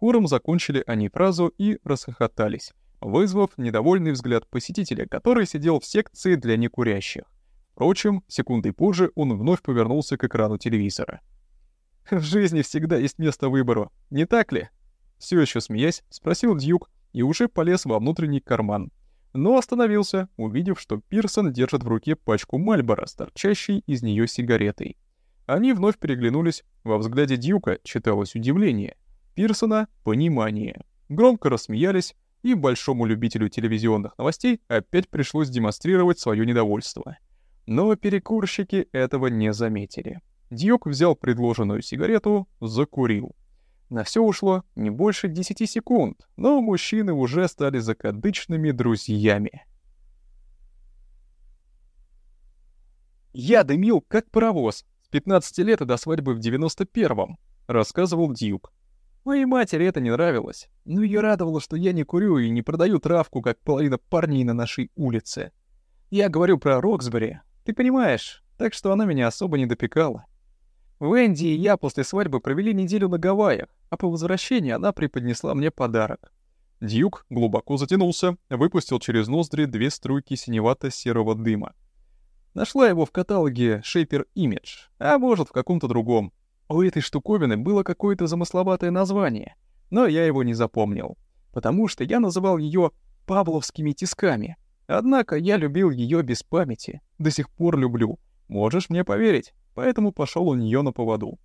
Хором закончили они фразу и расхохотались, вызвав недовольный взгляд посетителя, который сидел в секции для некурящих. Впрочем, секундой позже он вновь повернулся к экрану телевизора. «В жизни всегда есть место выбору, не так ли?» Все еще смеясь, спросил Дьюк и уже полез во внутренний карман. Но остановился, увидев, что Пирсон держит в руке пачку Мальбора с торчащей из нее сигаретой. Они вновь переглянулись, во взгляде Дьюка читалось удивление, Пирсона — понимание. Громко рассмеялись, и большому любителю телевизионных новостей опять пришлось демонстрировать свое недовольство. Но перекурщики этого не заметили. Дьюк взял предложенную сигарету, закурил. На все ушло не больше 10 секунд, но мужчины уже стали закадычными друзьями. Я дымил, как паровоз, 15 лет и до свадьбы в 91-м», — рассказывал Дьюк. Моей матери это не нравилось, но ее радовало, что я не курю и не продаю травку, как половина парней на нашей улице. Я говорю про Роксбери, ты понимаешь, так что она меня особо не допекала. Венди и я после свадьбы провели неделю на Гавайях, а по возвращении она преподнесла мне подарок. Дьюк глубоко затянулся, выпустил через ноздри две струйки синевато-серого дыма. Нашла его в каталоге Shaper Image, а может в каком-то другом. У этой штуковины было какое-то замысловатое название, но я его не запомнил, потому что я называл ее «павловскими тисками». Однако я любил ее без памяти, до сих пор люблю, можешь мне поверить, поэтому пошел у нее на поводу.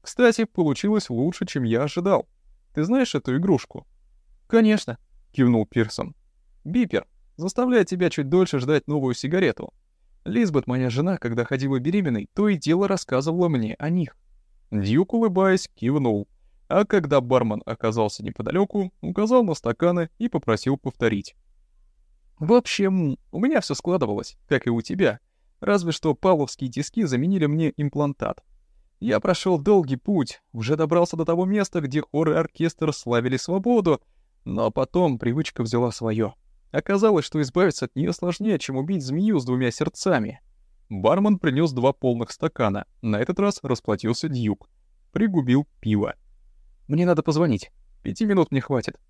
Кстати, получилось лучше, чем я ожидал. Ты знаешь эту игрушку? «Конечно», — кивнул Пирсон. «Бипер заставляет тебя чуть дольше ждать новую сигарету. Лизбет, моя жена, когда ходила беременной, то и дело рассказывала мне о них. Дьюк, улыбаясь, кивнул, а когда бармен оказался неподалеку, указал на стаканы и попросил повторить. В общем, у меня все складывалось, как и у тебя, разве что павловские тиски заменили мне имплантат. Я прошел долгий путь, уже добрался до того места, где хор и оркестр славили свободу, но потом привычка взяла свое. Оказалось, что избавиться от нее сложнее, чем убить змею с двумя сердцами. Бармен принес два полных стакана. На этот раз расплатился Дьюк. Пригубил пиво. «Мне надо позвонить. Пяти минут мне хватит».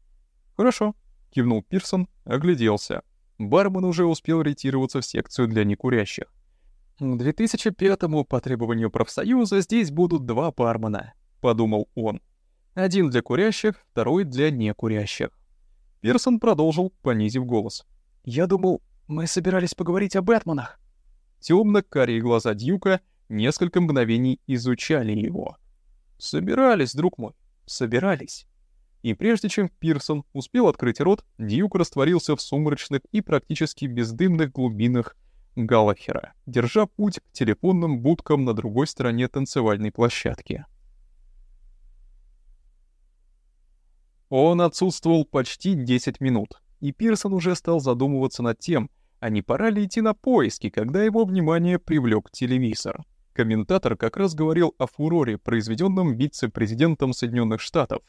«Хорошо», — кивнул Пирсон, огляделся. Бармен уже успел ретироваться в секцию для некурящих. «К 2005-му по требованию профсоюза здесь будут два бармена», — подумал он. «Один для курящих, второй для некурящих». Пирсон продолжил, понизив голос. «Я думал, мы собирались поговорить о Бэтменах». Тёмно-карие глаза Дьюка несколько мгновений изучали его. «Собирались, друг мой, собирались». И прежде чем Пирсон успел открыть рот, Дьюк растворился в сумрачных и практически бездымных глубинах Галахера, держа путь к телефонным будкам на другой стороне танцевальной площадки. Он отсутствовал почти 10 минут, и Пирсон уже стал задумываться над тем, а не пора ли идти на поиски, когда его внимание привлек телевизор. Комментатор как раз говорил о фуроре, произведенном вице-президентом Соединенных Штатов.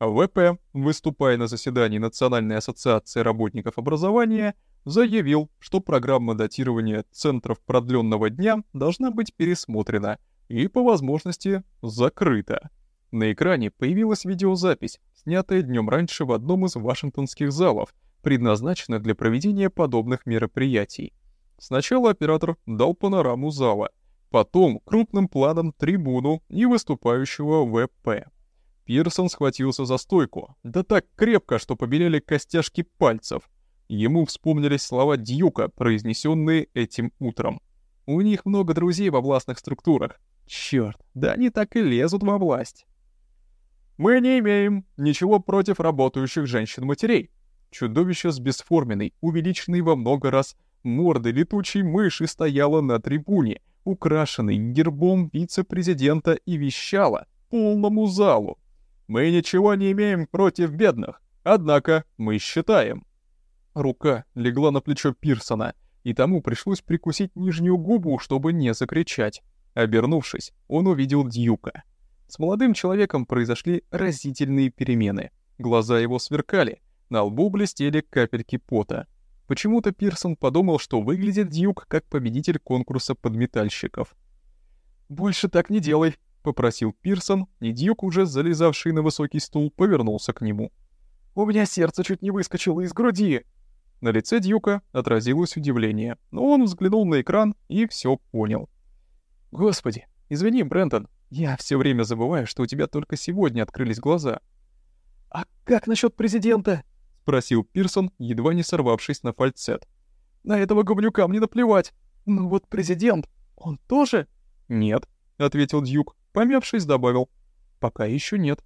ВП, выступая на заседании Национальной ассоциации работников образования, заявил, что программа датирования центров продленного дня должна быть пересмотрена и, по возможности, закрыта. На экране появилась видеозапись, снятая днем раньше в одном из вашингтонских залов, предназначенных для проведения подобных мероприятий. Сначала оператор дал панораму зала, потом крупным планом трибуну и выступающего ВП. Пирсон схватился за стойку, да так крепко, что побелели костяшки пальцев. Ему вспомнились слова Дьюка, произнесенные этим утром. У них много друзей во властных структурах. Черт, да они так и лезут во власть. Мы не имеем ничего против работающих женщин-матерей. Чудовище с бесформенной, увеличенной во много раз мордой летучей мыши стояло на трибуне, украшенной гербом вице-президента и вещало полному залу. Мы ничего не имеем против бедных, однако мы считаем. Рука легла на плечо Пирсона, и тому пришлось прикусить нижнюю губу, чтобы не закричать. Обернувшись, он увидел Дьюка. С молодым человеком произошли разительные перемены. Глаза его сверкали, на лбу блестели капельки пота. Почему-то Пирсон подумал, что выглядит Дьюк как победитель конкурса подметальщиков. «Больше так не делай», — попросил Пирсон, и Дьюк, уже залезавший на высокий стул, повернулся к нему. «У меня сердце чуть не выскочило из груди!» На лице Дьюка отразилось удивление, но он взглянул на экран и все понял. «Господи, извини, Брентон, я все время забываю, что у тебя только сегодня открылись глаза». «А как насчет президента?» — спросил Пирсон, едва не сорвавшись на фальцет. «На этого говнюка мне наплевать. Ну вот президент, он тоже?» «Нет», — ответил Дьюк, помявшись, добавил. «Пока еще нет».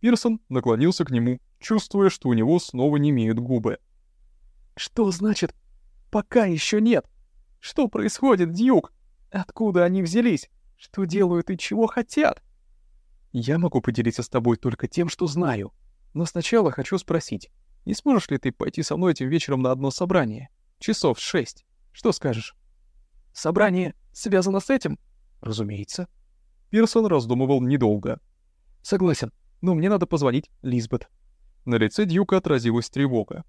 Пирсон наклонился к нему, чувствуя, что у него снова не имеют губы. «Что значит «пока еще нет»? Что происходит, Дьюк? Откуда они взялись? Что делают и чего хотят?» «Я могу поделиться с тобой только тем, что знаю. Но сначала хочу спросить, не сможешь ли ты пойти со мной этим вечером на одно собрание? Часов шесть. Что скажешь?» «Собрание связано с этим?» «Разумеется». Пирсон раздумывал недолго. «Согласен, но мне надо позвонить Лизбет». На лице Дьюка отразилась тревога.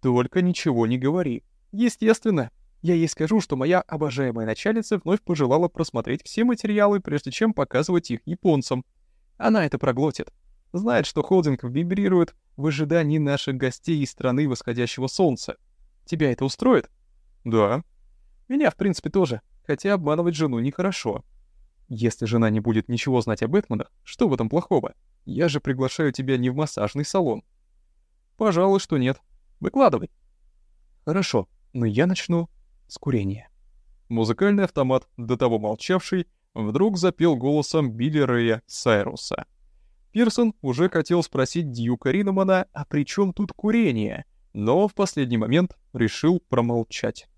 Только ничего не говори. Естественно. Я ей скажу, что моя обожаемая начальница вновь пожелала просмотреть все материалы, прежде чем показывать их японцам. Она это проглотит. Знает, что холдинг вибрирует в ожидании наших гостей из страны восходящего солнца. Тебя это устроит? Да. Меня, в принципе, тоже. Хотя обманывать жену нехорошо. Если жена не будет ничего знать об Бэтменах, что в этом плохого? Я же приглашаю тебя не в массажный салон. Пожалуй, что нет. Выкладывай. Хорошо, но я начну с курения. Музыкальный автомат, до того молчавший, вдруг запел голосом Билли Рэя Сайруса. Пирсон уже хотел спросить Дьюка Риномана, а при чем тут курение, но в последний момент решил промолчать.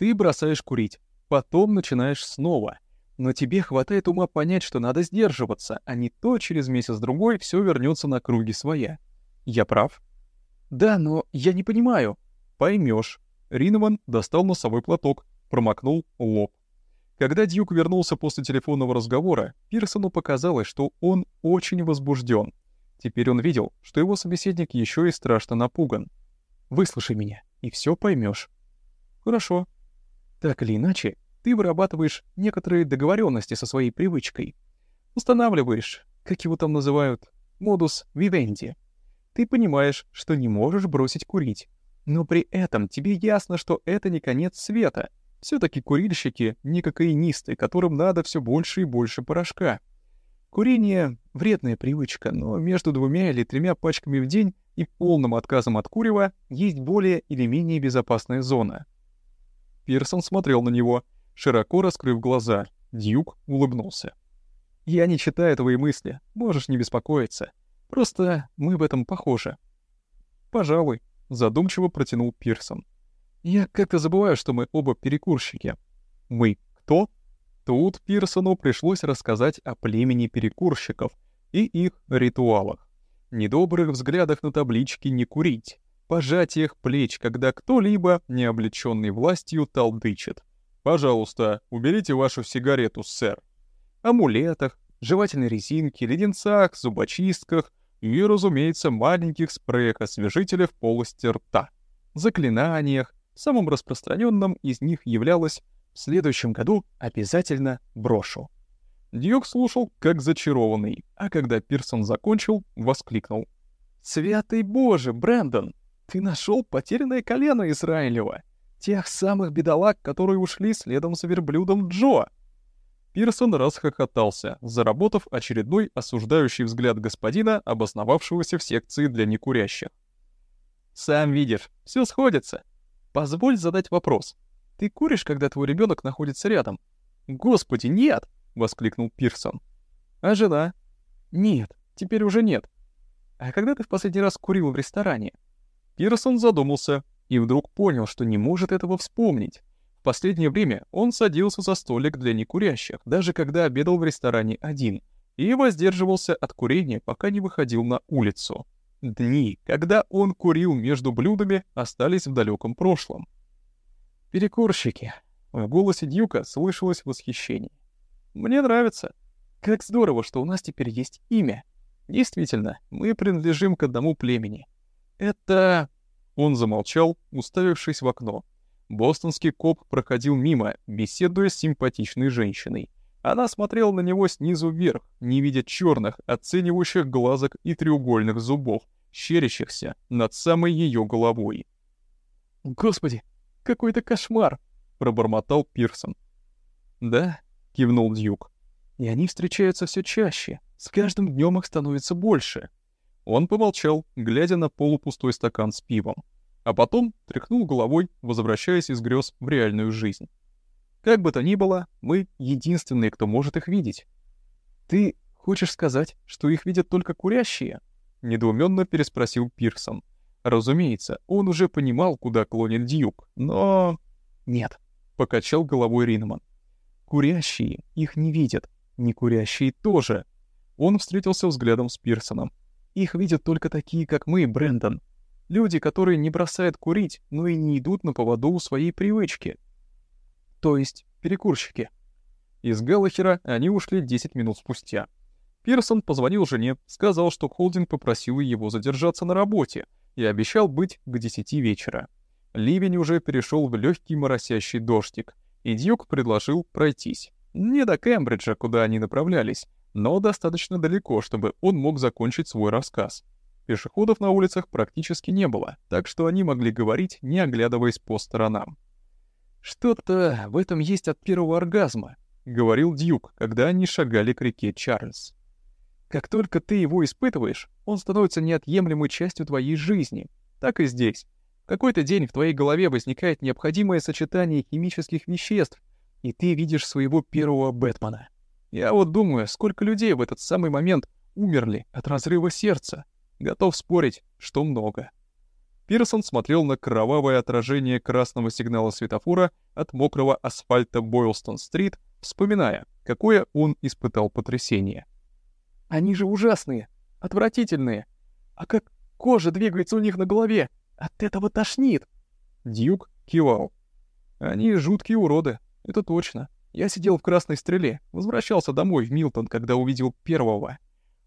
Ты бросаешь курить, потом начинаешь снова. Но тебе хватает ума понять, что надо сдерживаться, а не то через месяц-другой все вернется на круги своя. Я прав? Да, но я не понимаю. Поймешь. Ринеман достал носовой платок, промокнул лоб. Когда Дьюк вернулся после телефонного разговора, Пирсону показалось, что он очень возбужден. Теперь он видел, что его собеседник еще и страшно напуган. «Выслушай меня, и все поймешь. «Хорошо. Так или иначе, ты вырабатываешь некоторые договоренности со своей привычкой. Устанавливаешь, как его там называют, модус вивенди. Ты понимаешь, что не можешь бросить курить. Но при этом тебе ясно, что это не конец света — все-таки курильщики не кокаинисты, которым надо все больше и больше порошка. Курение — вредная привычка, но между двумя или тремя пачками в день и полным отказом от курева есть более или менее безопасная зона. Пирсон смотрел на него, широко раскрыв глаза. Дьюк улыбнулся. «Я не читаю твои мысли, можешь не беспокоиться. Просто мы в этом похожи». «Пожалуй», — задумчиво протянул Пирсон. Я как-то забываю, что мы оба перекурщики. Мы кто? Тут Пирсону пришлось рассказать о племени перекурщиков и их ритуалах. Недобрых взглядах на таблички «не курить», пожатиях плеч, когда кто-либо, не облечённый властью, толдычит. «Пожалуйста, уберите вашу сигарету, сэр». Амулетах, жевательной резинке, леденцах, зубочистках и, разумеется, маленьких спреях-освежителях полости рта, заклинаниях, Самым распространенным из них являлось «в следующем году обязательно брошу». Дьюк слушал, как зачарованный, а когда Пирсон закончил, воскликнул. «Святый Боже, Брэндон, ты нашел потерянное колено Израилева, тех самых бедолаг, которые ушли следом за верблюдом Джо!» Пирсон расхохотался, заработав очередной осуждающий взгляд господина, обосновавшегося в секции для некурящих. «Сам видишь, все сходится. Позволь задать вопрос. Ты куришь, когда твой ребенок находится рядом? Господи, нет! воскликнул Пирсон. А жена? Нет, теперь уже нет. А когда ты в последний раз курил в ресторане? Пирсон задумался и вдруг понял, что не может этого вспомнить. В последнее время он садился за столик для некурящих, даже когда обедал в ресторане один, и воздерживался от курения, пока не выходил на улицу. Дни, когда он курил между блюдами, остались в далеком прошлом. «Перекурщики!» В голосе Дьюка слышалось восхищение. «Мне нравится. Как здорово, что у нас теперь есть имя. Действительно, мы принадлежим к одному племени. Это...» Он замолчал, уставившись в окно. Бостонский коп проходил мимо, беседуя с симпатичной женщиной. Она смотрела на него снизу вверх, не видя черных, оценивающих глазок и треугольных зубов, щерящихся над самой ее головой. «Господи, какой-то кошмар!» — пробормотал Пирсон. «Да», — кивнул Дьюк. «И они встречаются все чаще. С каждым днем их становится больше». Он помолчал, глядя на полупустой стакан с пивом, а потом тряхнул головой, возвращаясь из грез в реальную жизнь. Как бы то ни было, мы единственные, кто может их видеть. Ты хочешь сказать, что их видят только курящие? Недоуменно переспросил Пирсон. Разумеется, он уже понимал, куда клонит Дьюк, но... Нет, покачал головой Ринман. Курящие их не видят, не курящие тоже. Он встретился взглядом с Пирсоном. Их видят только такие, как мы, Брэндон. Люди, которые не бросают курить, но и не идут на поводу у своей привычки — то есть перекурщики. Из Галлахера они ушли 10 минут спустя. Пирсон позвонил жене, сказал, что Холдинг попросил его задержаться на работе и обещал быть к 10 вечера. Ливень уже перешел в легкий моросящий дождик, и Дьюк предложил пройтись. Не до Кембриджа, куда они направлялись, но достаточно далеко, чтобы он мог закончить свой рассказ. Пешеходов на улицах практически не было, так что они могли говорить, не оглядываясь по сторонам. «Что-то в этом есть от первого оргазма», — говорил Дьюк, когда они шагали к реке Чарльз. «Как только ты его испытываешь, он становится неотъемлемой частью твоей жизни. Так и здесь. В какой-то день в твоей голове возникает необходимое сочетание химических веществ, и ты видишь своего первого Бэтмена. Я вот думаю, сколько людей в этот самый момент умерли от разрыва сердца. Готов спорить, что много». Пирсон смотрел на кровавое отражение красного сигнала светофора от мокрого асфальта Бойлстон-стрит, вспоминая, какое он испытал потрясение. «Они же ужасные, отвратительные. А как кожа двигается у них на голове, от этого тошнит!» Дьюк кивал. «Они жуткие уроды, это точно. Я сидел в красной стреле, возвращался домой в Милтон, когда увидел первого.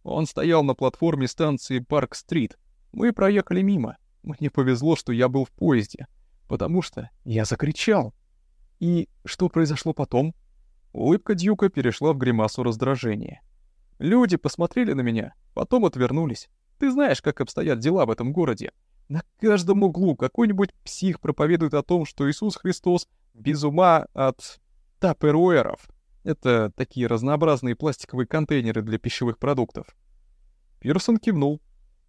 Он стоял на платформе станции Парк-стрит. Мы проехали мимо. Мне повезло, что я был в поезде, потому что я закричал. И что произошло потом? Улыбка Дьюка перешла в гримасу раздражения. Люди посмотрели на меня, потом отвернулись. Ты знаешь, как обстоят дела в этом городе. На каждом углу какой-нибудь псих проповедует о том, что Иисус Христос без ума от таперуэров. Это такие разнообразные пластиковые контейнеры для пищевых продуктов. Пирсон кивнул.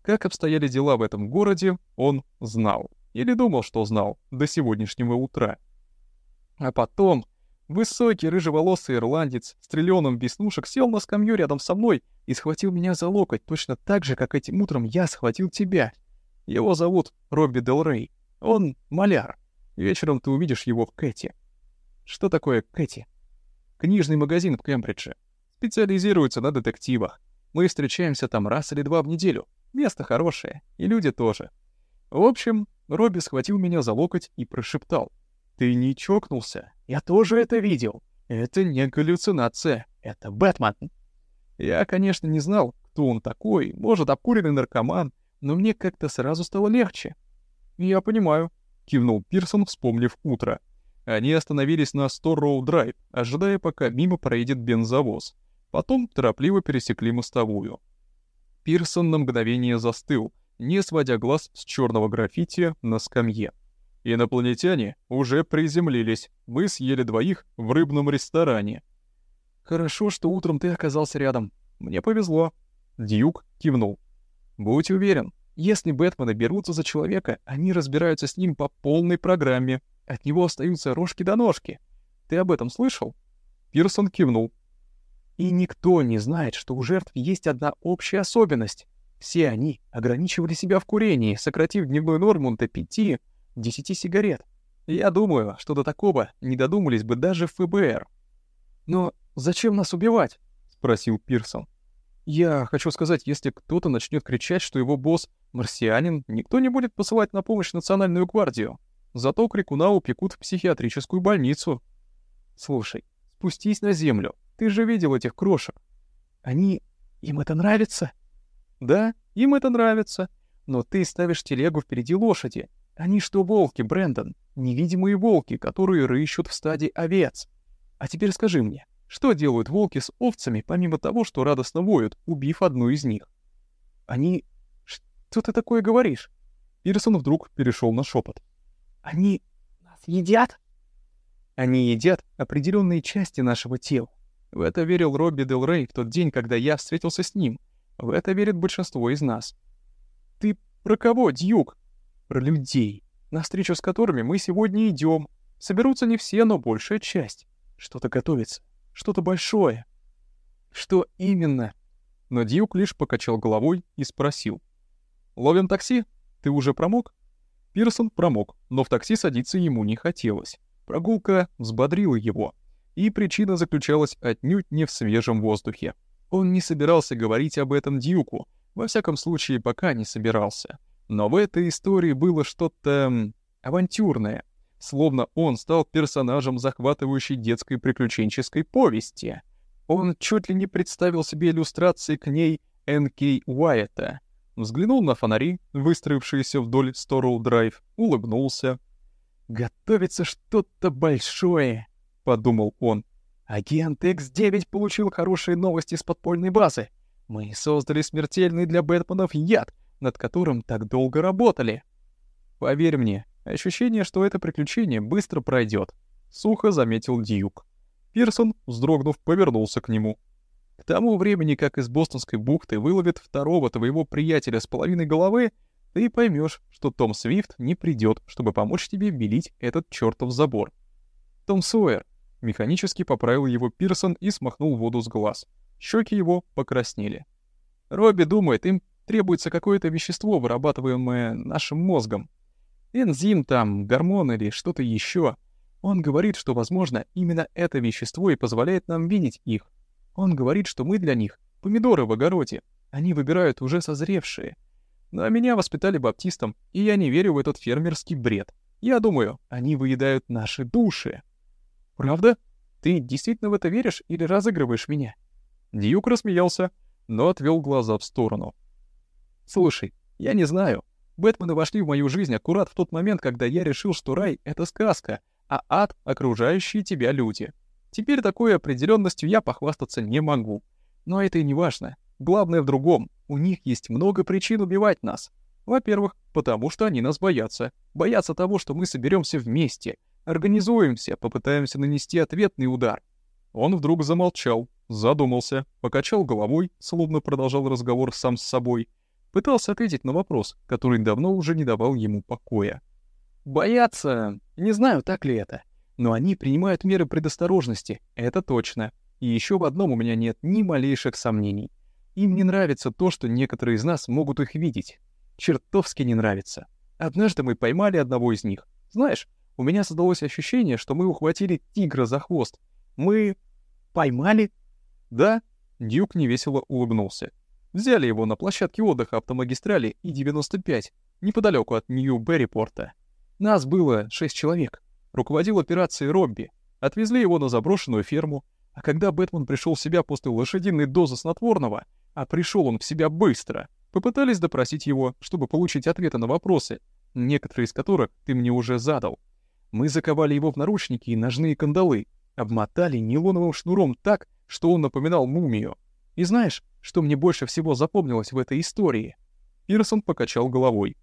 Как обстояли дела в этом городе, он знал. Или думал, что знал, до сегодняшнего утра. А потом высокий рыжеволосый ирландец с триллионом веснушек сел на скамью рядом со мной и схватил меня за локоть точно так же, как этим утром я схватил тебя. Его зовут Робби Дел Рей. Он маляр. Вечером ты увидишь его в Кэти. Что такое Кэти? Книжный магазин в Кембридже. Специализируется на детективах. Мы встречаемся там раз или два в неделю. Место хорошее, и люди тоже. В общем, Робби схватил меня за локоть и прошептал. «Ты не чокнулся? Я тоже это видел. Это не галлюцинация, это Бэтмен». Я, конечно, не знал, кто он такой, может, обкуренный наркоман, но мне как-то сразу стало легче. «Я понимаю», — кивнул Пирсон, вспомнив утро. Они остановились на Стор-Роу-Драйв, ожидая, пока мимо проедет бензовоз. Потом торопливо пересекли мостовую. Пирсон на мгновение застыл, не сводя глаз с черного граффити на скамье. Инопланетяне уже приземлились, мы съели двоих в рыбном ресторане. «Хорошо, что утром ты оказался рядом. Мне повезло». Дьюк кивнул. «Будь уверен, если Бэтмены берутся за человека, они разбираются с ним по полной программе. От него остаются рожки до ножки. Ты об этом слышал?» Пирсон кивнул. И никто не знает, что у жертв есть одна общая особенность. Все они ограничивали себя в курении, сократив дневную норму до 5-10 сигарет. Я думаю, что до такого не додумались бы даже ФБР. «Но зачем нас убивать?» — спросил Пирсон. «Я хочу сказать, если кто-то начнет кричать, что его босс — марсианин, никто не будет посылать на помощь национальную гвардию. Зато крикуна упекут в психиатрическую больницу. Слушай, спустись на землю, ты же видел этих крошек. Они... им это нравится? Да, им это нравится. Но ты ставишь телегу впереди лошади. Они что волки, Брэндон? Невидимые волки, которые рыщут в стаде овец. А теперь скажи мне, что делают волки с овцами, помимо того, что радостно воют, убив одну из них? Они... Что ты такое говоришь? Пирсон вдруг перешел на шепот. Они нас едят? Они едят определенные части нашего тела. В это верил Робби Дел Рей в тот день, когда я встретился с ним. В это верит большинство из нас. Ты про кого, Дьюк? Про людей, на встречу с которыми мы сегодня идем. Соберутся не все, но большая часть. Что-то готовится, что-то большое. Что именно? Но Дьюк лишь покачал головой и спросил. «Ловим такси? Ты уже промок?» Пирсон промок, но в такси садиться ему не хотелось. Прогулка взбодрила его — и причина заключалась отнюдь не в свежем воздухе. Он не собирался говорить об этом Дьюку, во всяком случае, пока не собирался. Но в этой истории было что-то авантюрное, словно он стал персонажем захватывающей детской приключенческой повести. Он чуть ли не представил себе иллюстрации к ней Н.К. Уайта, взглянул на фонари, выстроившиеся вдоль Сторроу-драйв, улыбнулся. «Готовится что-то большое!» — подумал он. «Агент X9 получил хорошие новости с подпольной базы. Мы создали смертельный для Бэтменов яд, над которым так долго работали. Поверь мне, ощущение, что это приключение быстро пройдет», — сухо заметил Дьюк. Пирсон, вздрогнув, повернулся к нему. «К тому времени, как из Бостонской бухты выловят второго твоего приятеля с половиной головы, ты поймешь, что Том Свифт не придет, чтобы помочь тебе белить этот чертов забор. Том Сойер, Механически поправил его Пирсон и смахнул воду с глаз. Щеки его покраснели. Робби думает, им требуется какое-то вещество, вырабатываемое нашим мозгом. Энзим там, гормон или что-то еще. Он говорит, что, возможно, именно это вещество и позволяет нам видеть их. Он говорит, что мы для них — помидоры в огороде. Они выбирают уже созревшие. Но меня воспитали баптистом, и я не верю в этот фермерский бред. Я думаю, они выедают наши души. Правда? Ты действительно в это веришь или разыгрываешь меня? Дьюк рассмеялся, но отвел глаза в сторону. Слушай, я не знаю. Бэтмены вошли в мою жизнь аккурат в тот момент, когда я решил, что рай — это сказка, а ад — окружающие тебя люди. Теперь такой определенностью я похвастаться не могу. Но это и не важно. Главное в другом. У них есть много причин убивать нас. Во-первых, потому что они нас боятся. Боятся того, что мы соберемся вместе, организуемся, попытаемся нанести ответный удар. Он вдруг замолчал, задумался, покачал головой, словно продолжал разговор сам с собой, пытался ответить на вопрос, который давно уже не давал ему покоя. Боятся, не знаю, так ли это, но они принимают меры предосторожности, это точно. И еще в одном у меня нет ни малейших сомнений. Им не нравится то, что некоторые из нас могут их видеть чертовски не нравится. Однажды мы поймали одного из них. Знаешь, у меня создалось ощущение, что мы ухватили тигра за хвост. Мы... поймали? Да, Дюк невесело улыбнулся. Взяли его на площадке отдыха автомагистрали И-95, неподалеку от Нью-Беррипорта. Нас было шесть человек. Руководил операцией Робби. Отвезли его на заброшенную ферму. А когда Бэтмен пришел в себя после лошадиной дозы снотворного, а пришел он в себя быстро, Попытались допросить его, чтобы получить ответы на вопросы, некоторые из которых ты мне уже задал. Мы заковали его в наручники и ножные кандалы, обмотали нейлоновым шнуром так, что он напоминал мумию. И знаешь, что мне больше всего запомнилось в этой истории? Пирсон покачал головой.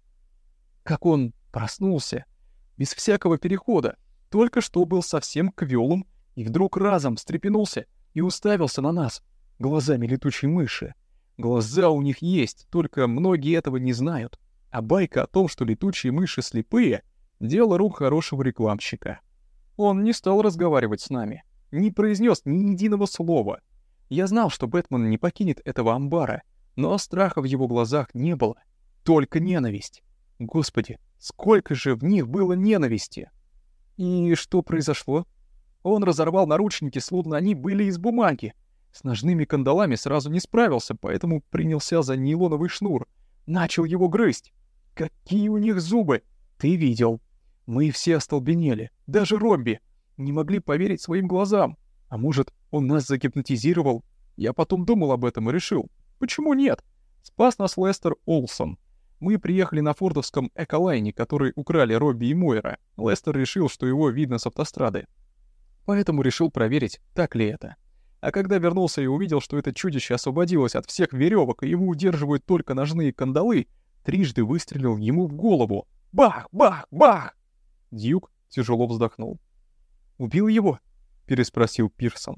Как он проснулся, без всякого перехода, только что был совсем квелым и вдруг разом встрепенулся и уставился на нас глазами летучей мыши. Глаза у них есть, только многие этого не знают. А байка о том, что летучие мыши слепые, дело рук хорошего рекламщика. Он не стал разговаривать с нами, не произнес ни единого слова. Я знал, что Бэтмен не покинет этого амбара, но страха в его глазах не было, только ненависть. Господи, сколько же в них было ненависти! И что произошло? Он разорвал наручники, словно они были из бумаги, с ножными кандалами сразу не справился, поэтому принялся за нейлоновый шнур. Начал его грызть. Какие у них зубы! Ты видел. Мы все остолбенели. Даже Робби. Не могли поверить своим глазам. А может, он нас загипнотизировал? Я потом думал об этом и решил. Почему нет? Спас нас Лестер Олсон. Мы приехали на фордовском Эколайне, который украли Робби и Мойра. Лестер решил, что его видно с автострады. Поэтому решил проверить, так ли это. А когда вернулся и увидел, что это чудище освободилось от всех веревок и его удерживают только ножные кандалы, трижды выстрелил ему в голову. Бах! Бах! Бах! Дьюк тяжело вздохнул. «Убил его?» — переспросил Пирсон.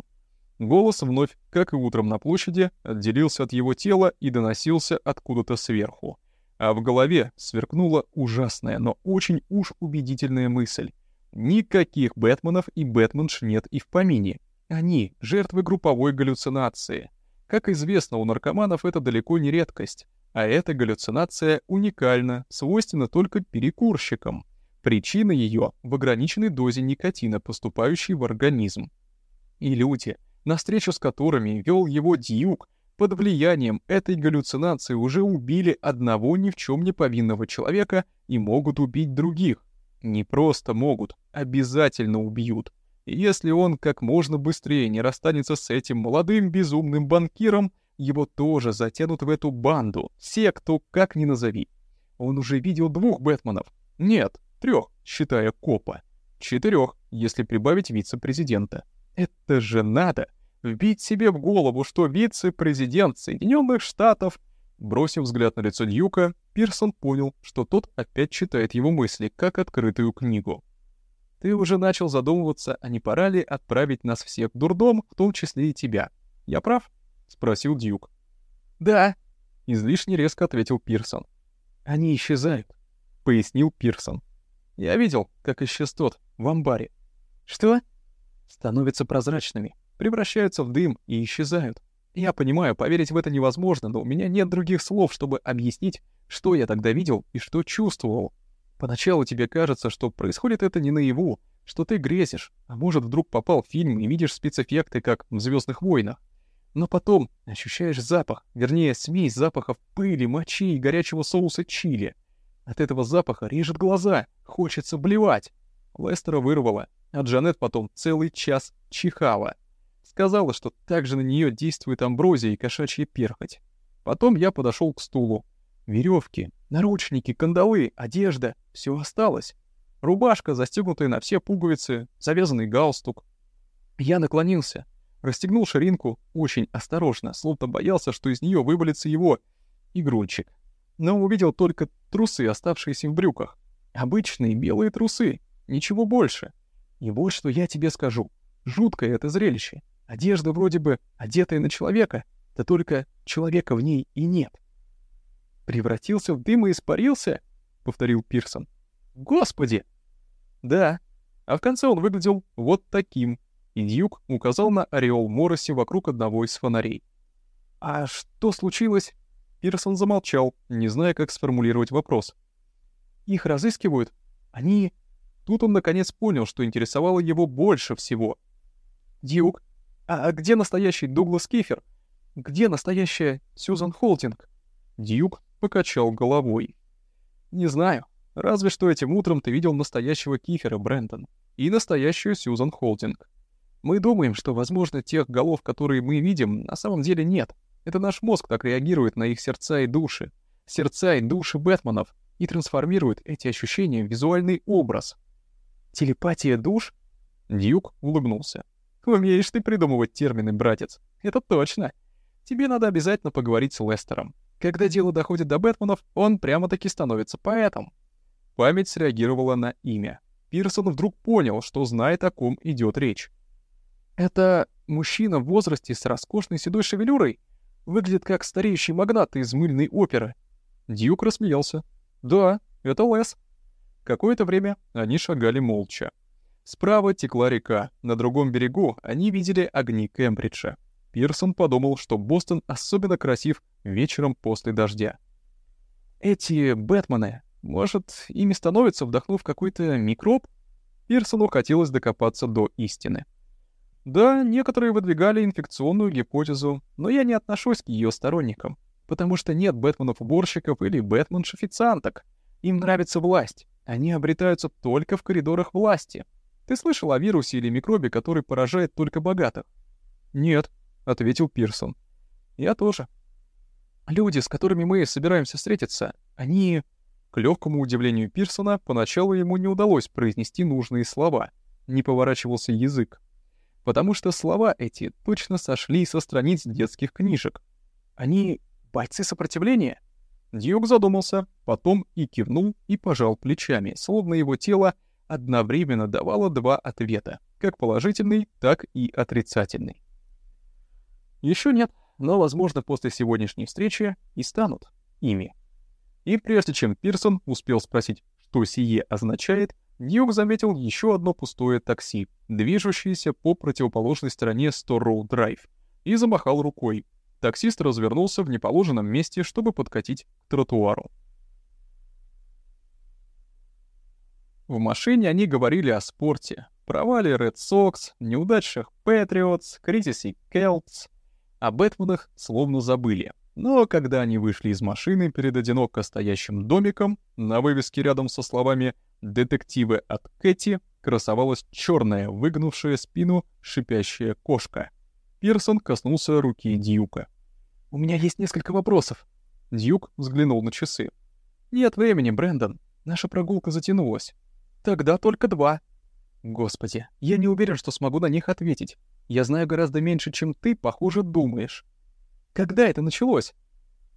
Голос вновь, как и утром на площади, отделился от его тела и доносился откуда-то сверху. А в голове сверкнула ужасная, но очень уж убедительная мысль. Никаких Бэтменов и Бэтменш нет и в помине. Они — жертвы групповой галлюцинации. Как известно, у наркоманов это далеко не редкость, а эта галлюцинация уникальна, свойственна только перекурщикам. Причина ее в ограниченной дозе никотина, поступающей в организм. И люди, на встречу с которыми вел его Дьюк, под влиянием этой галлюцинации уже убили одного ни в чем не повинного человека и могут убить других. Не просто могут, обязательно убьют. Если он как можно быстрее не расстанется с этим молодым безумным банкиром, его тоже затянут в эту банду, все, кто как ни назови. Он уже видел двух Бэтменов. Нет, трех, считая копа. Четырех, если прибавить вице-президента. Это же надо! Вбить себе в голову, что вице-президент Соединенных Штатов... Бросив взгляд на лицо Дьюка, Пирсон понял, что тот опять читает его мысли, как открытую книгу. Ты уже начал задумываться, а не пора ли отправить нас всех в дурдом, в том числе и тебя. Я прав?» — спросил Дьюк. «Да», — излишне резко ответил Пирсон. «Они исчезают», — пояснил Пирсон. «Я видел, как исчез тот в амбаре». «Что?» «Становятся прозрачными, превращаются в дым и исчезают. Я понимаю, поверить в это невозможно, но у меня нет других слов, чтобы объяснить, что я тогда видел и что чувствовал. Поначалу тебе кажется, что происходит это не наяву, что ты грезишь, а может вдруг попал в фильм и видишь спецэффекты, как в «Звездных войнах». Но потом ощущаешь запах, вернее, смесь запахов пыли, мочи и горячего соуса чили. От этого запаха режет глаза, хочется блевать. Лестера вырвало, а Джанет потом целый час чихала. Сказала, что также на нее действует амброзия и кошачья перхоть. Потом я подошел к стулу. Веревки, наручники, кандалы, одежда — все осталось. Рубашка, застегнутая на все пуговицы, завязанный галстук. Я наклонился, расстегнул ширинку очень осторожно, словно боялся, что из нее вывалится его игрульчик. Но увидел только трусы, оставшиеся в брюках. Обычные белые трусы, ничего больше. И вот что я тебе скажу. Жуткое это зрелище. Одежда вроде бы одетая на человека, да только человека в ней и нет. «Превратился в дым и испарился?» — повторил Пирсон. «Господи!» «Да». А в конце он выглядел вот таким, и Дьюк указал на ореол Мороси вокруг одного из фонарей. «А что случилось?» Пирсон замолчал, не зная, как сформулировать вопрос. «Их разыскивают? Они...» Тут он наконец понял, что интересовало его больше всего. «Дьюк, а где настоящий Дуглас Кифер? Где настоящая Сьюзан Холтинг?» Дьюк покачал головой. «Не знаю. Разве что этим утром ты видел настоящего Кифера, Брэндон, и настоящую Сьюзан Холтинг. Мы думаем, что, возможно, тех голов, которые мы видим, на самом деле нет. Это наш мозг так реагирует на их сердца и души. Сердца и души Бэтменов и трансформирует эти ощущения в визуальный образ. Телепатия душ? Дьюк улыбнулся. Умеешь ты придумывать термины, братец. Это точно. Тебе надо обязательно поговорить с Лестером. Когда дело доходит до Бэтменов, он прямо-таки становится поэтом. Память среагировала на имя. Пирсон вдруг понял, что знает, о ком идет речь. Это мужчина в возрасте с роскошной седой шевелюрой? Выглядит как стареющий магнат из мыльной оперы. Дьюк рассмеялся. Да, это Лес. Какое-то время они шагали молча. Справа текла река, на другом берегу они видели огни Кембриджа. Пирсон подумал, что Бостон особенно красив вечером после дождя. Эти Бэтмены, может, ими становится, вдохнув какой-то микроб? Пирсону хотелось докопаться до истины. Да, некоторые выдвигали инфекционную гипотезу, но я не отношусь к ее сторонникам, потому что нет Бэтменов-уборщиков или Бэтменш-официанток. Им нравится власть, они обретаются только в коридорах власти. Ты слышал о вирусе или микробе, который поражает только богатых? Нет, ответил Пирсон. Я тоже. Люди, с которыми мы собираемся встретиться, они... К легкому удивлению Пирсона, поначалу ему не удалось произнести нужные слова. Не поворачивался язык. Потому что слова эти точно сошли со страниц детских книжек. Они бойцы сопротивления? Дьюк задумался, потом и кивнул, и пожал плечами, словно его тело одновременно давало два ответа, как положительный, так и отрицательный. Еще нет, но, возможно, после сегодняшней встречи и станут ими. И прежде чем Пирсон успел спросить, что сие означает, Дьюк заметил еще одно пустое такси, движущееся по противоположной стороне Стор-Роуд Драйв, и замахал рукой. Таксист развернулся в неположенном месте, чтобы подкатить к тротуару. В машине они говорили о спорте, провале Red Sox, неудачах Patriots, кризисе Celts. О Бэтменах словно забыли. Но когда они вышли из машины перед одиноко стоящим домиком, на вывеске рядом со словами «Детективы от Кэти» красовалась черная, выгнувшая спину, шипящая кошка. Пирсон коснулся руки Дьюка. «У меня есть несколько вопросов». Дьюк взглянул на часы. «Нет времени, Брэндон. Наша прогулка затянулась. Тогда только два. Господи, я не уверен, что смогу на них ответить. Я знаю гораздо меньше, чем ты, похоже, думаешь. Когда это началось?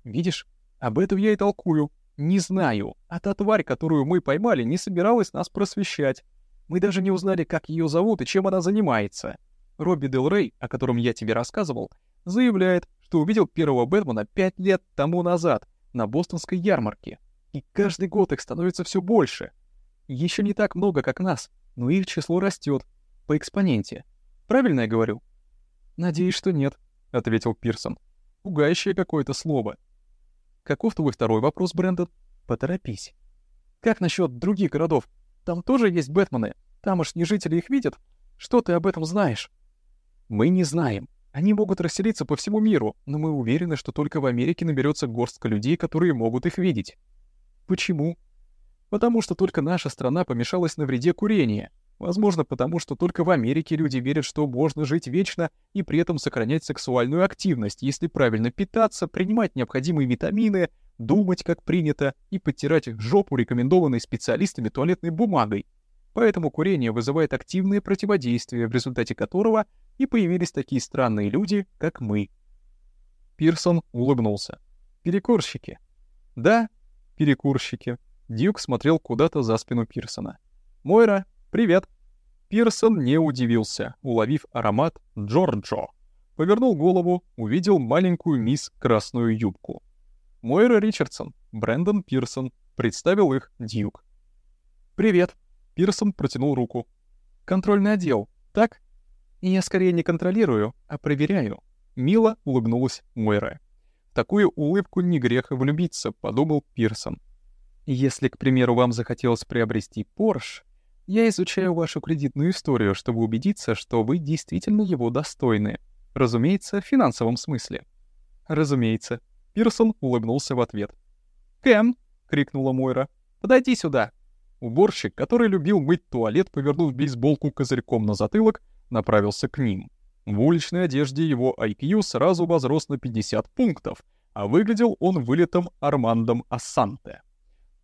Видишь, об этом я и толкую. Не знаю, а та тварь, которую мы поймали, не собиралась нас просвещать. Мы даже не узнали, как ее зовут и чем она занимается. Робби Дел Рей, о котором я тебе рассказывал, заявляет, что увидел первого Бэтмена пять лет тому назад на бостонской ярмарке. И каждый год их становится все больше. Еще не так много, как нас, но их число растет по экспоненте. Правильно я говорю? Надеюсь, что нет, ответил Пирсон. Пугающее какое-то слово. Каков твой второй вопрос, Брэндон? Поторопись. Как насчет других городов? Там тоже есть Бэтмены? Тамошние жители их видят? Что ты об этом знаешь? Мы не знаем. Они могут расселиться по всему миру, но мы уверены, что только в Америке наберется горстка людей, которые могут их видеть. Почему? Потому что только наша страна помешалась на вреде курения. Возможно, потому что только в Америке люди верят, что можно жить вечно и при этом сохранять сексуальную активность, если правильно питаться, принимать необходимые витамины, думать как принято и подтирать жопу рекомендованной специалистами туалетной бумагой. Поэтому курение вызывает активное противодействие, в результате которого и появились такие странные люди, как мы. Пирсон улыбнулся. Перекурщики. Да, перекурщики. Дьюк смотрел куда-то за спину Пирсона. «Мойра, привет!» Пирсон не удивился, уловив аромат Джорджо. Повернул голову, увидел маленькую мисс Красную Юбку. Мойра Ричардсон, Брэндон Пирсон, представил их Дьюк. «Привет!» Пирсон протянул руку. «Контрольный отдел, так?» «Я скорее не контролирую, а проверяю». Мило улыбнулась Мойра. «В такую улыбку не грех влюбиться», — подумал Пирсон. «Если, к примеру, вам захотелось приобрести Порш, я изучаю вашу кредитную историю, чтобы убедиться, что вы действительно его достойны. Разумеется, в финансовом смысле». «Разумеется». Пирсон улыбнулся в ответ. «Кэм!» — крикнула Мойра. «Подойди сюда!» Уборщик, который любил мыть туалет, повернув бейсболку козырьком на затылок, направился к ним. В уличной одежде его IQ сразу возрос на 50 пунктов, а выглядел он вылетом Армандом Ассанте.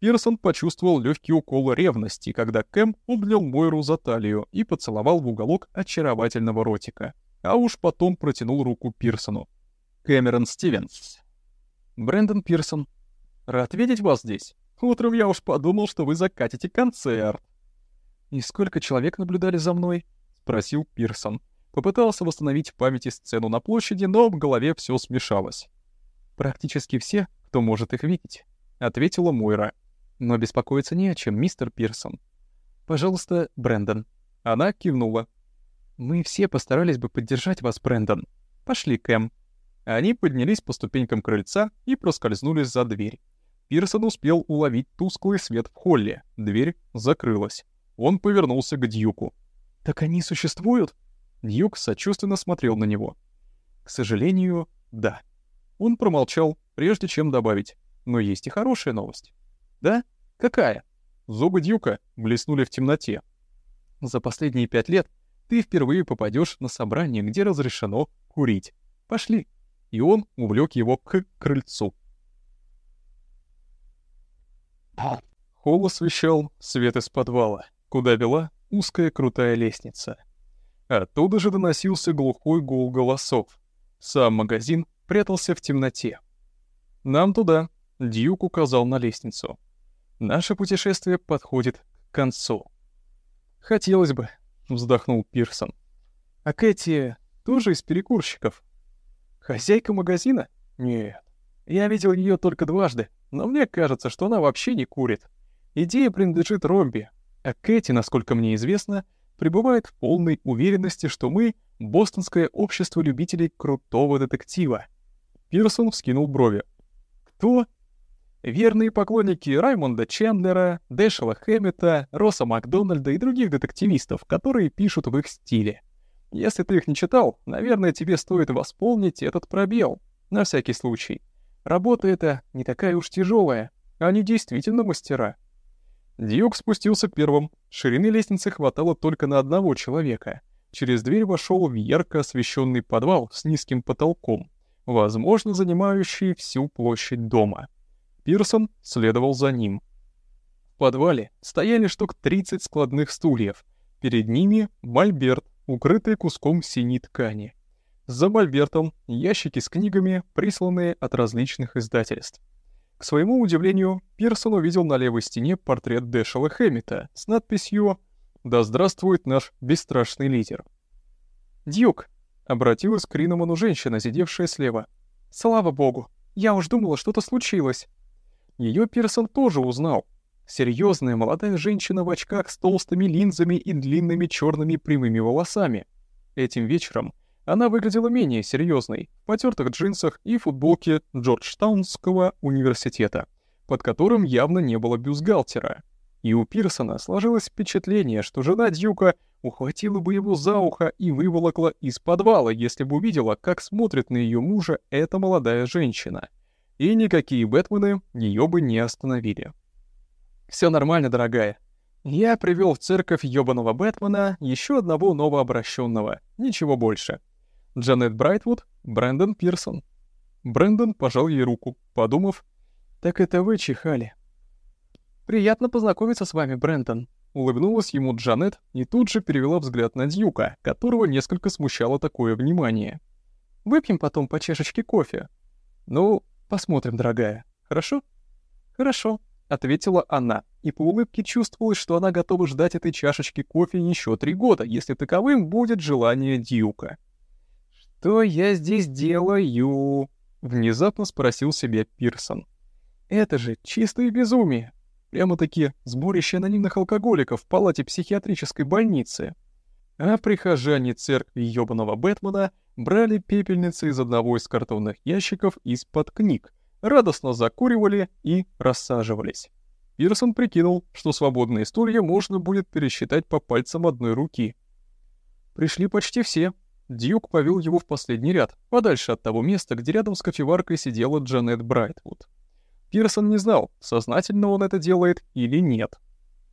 Пирсон почувствовал легкий укол ревности, когда Кэм обнял Мойру за талию и поцеловал в уголок очаровательного ротика, а уж потом протянул руку Пирсону. Кэмерон Стивенс. Брэндон Пирсон. Рад видеть вас здесь. Утром я уж подумал, что вы закатите концерт. И сколько человек наблюдали за мной? спросил Пирсон. Попытался восстановить в памяти сцену на площади, но в голове все смешалось. «Практически все, кто может их видеть», — ответила Мойра. «Но беспокоиться не о чем, мистер Пирсон. Пожалуйста, Брэндон». Она кивнула. «Мы все постарались бы поддержать вас, Брэндон. Пошли, Кэм». Они поднялись по ступенькам крыльца и проскользнули за дверь. Пирсон успел уловить тусклый свет в холле. Дверь закрылась. Он повернулся к Дьюку. «Так они существуют?» Дьюк сочувственно смотрел на него. «К сожалению, да». Он промолчал, прежде чем добавить. «Но есть и хорошая новость». «Да? Какая?» Зубы Дьюка блеснули в темноте. «За последние пять лет ты впервые попадешь на собрание, где разрешено курить. Пошли». И он увлек его к крыльцу. Холл освещал свет из подвала, куда вела узкая крутая лестница. Оттуда же доносился глухой гул голосов. Сам магазин прятался в темноте. «Нам туда», — Дьюк указал на лестницу. «Наше путешествие подходит к концу». «Хотелось бы», — вздохнул Пирсон. «А Кэти тоже из перекурщиков?» «Хозяйка магазина? Нет. Я видел ее только дважды, но мне кажется, что она вообще не курит. Идея принадлежит Ромби, а Кэти, насколько мне известно, пребывает в полной уверенности, что мы — бостонское общество любителей крутого детектива. Пирсон вскинул брови. Кто? Верные поклонники Раймонда Чендлера, Дэшела Хэммета, Росса Макдональда и других детективистов, которые пишут в их стиле. Если ты их не читал, наверное, тебе стоит восполнить этот пробел. На всякий случай. Работа эта не такая уж тяжелая. Они действительно мастера. Дьюк спустился первым. Ширины лестницы хватало только на одного человека. Через дверь вошел в ярко освещенный подвал с низким потолком, возможно, занимающий всю площадь дома. Пирсон следовал за ним. В подвале стояли штук 30 складных стульев. Перед ними мольберт, укрытый куском синей ткани. За мольбертом ящики с книгами, присланные от различных издательств. К своему удивлению, Пирсон увидел на левой стене портрет Дэшела Хэммета с надписью «Да здравствует наш бесстрашный лидер». «Дьюк», — обратилась к Риноману женщина, сидевшая слева. «Слава богу, я уж думала, что-то случилось». Ее Пирсон тоже узнал. Серьезная молодая женщина в очках с толстыми линзами и длинными черными прямыми волосами. Этим вечером она выглядела менее серьезной, в потертых джинсах и футболке Джорджтаунского университета, под которым явно не было бюстгальтера. И у Пирсона сложилось впечатление, что жена Дьюка ухватила бы его за ухо и выволокла из подвала, если бы увидела, как смотрит на ее мужа эта молодая женщина. И никакие Бэтмены ее бы не остановили. Все нормально, дорогая. Я привел в церковь ёбаного Бэтмена, еще одного новообращенного, ничего больше. Джанет Брайтвуд, Брэндон Пирсон. Брэндон пожал ей руку, подумав, «Так это вы чихали». «Приятно познакомиться с вами, Брэндон», — улыбнулась ему Джанет и тут же перевела взгляд на Дьюка, которого несколько смущало такое внимание. «Выпьем потом по чашечке кофе». «Ну, посмотрим, дорогая. Хорошо?» «Хорошо», — ответила она, и по улыбке чувствовалось, что она готова ждать этой чашечки кофе еще три года, если таковым будет желание Дьюка. «Что я здесь делаю?» — внезапно спросил себя Пирсон. «Это же чистое безумие. Прямо-таки сборище анонимных алкоголиков в палате психиатрической больницы. А прихожане церкви ёбаного Бэтмена брали пепельницы из одного из картонных ящиков из-под книг, радостно закуривали и рассаживались. Пирсон прикинул, что свободные стулья можно будет пересчитать по пальцам одной руки. Пришли почти все. Дьюк повел его в последний ряд, подальше от того места, где рядом с кофеваркой сидела Джанет Брайтвуд. Пирсон не знал, сознательно он это делает или нет.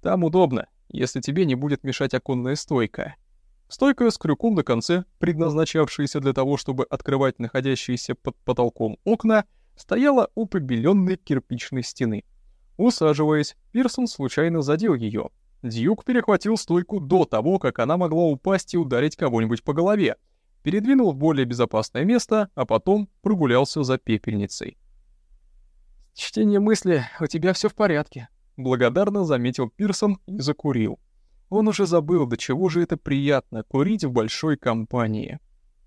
Там удобно, если тебе не будет мешать оконная стойка. Стойка с крюком на конце, предназначавшаяся для того, чтобы открывать находящиеся под потолком окна, стояла у побеленной кирпичной стены. Усаживаясь, Пирсон случайно задел ее. Дьюк перехватил стойку до того, как она могла упасть и ударить кого-нибудь по голове, передвинул в более безопасное место, а потом прогулялся за пепельницей. «Чтение мысли, у тебя все в порядке», — благодарно заметил Пирсон и закурил. Он уже забыл, до чего же это приятно — курить в большой компании.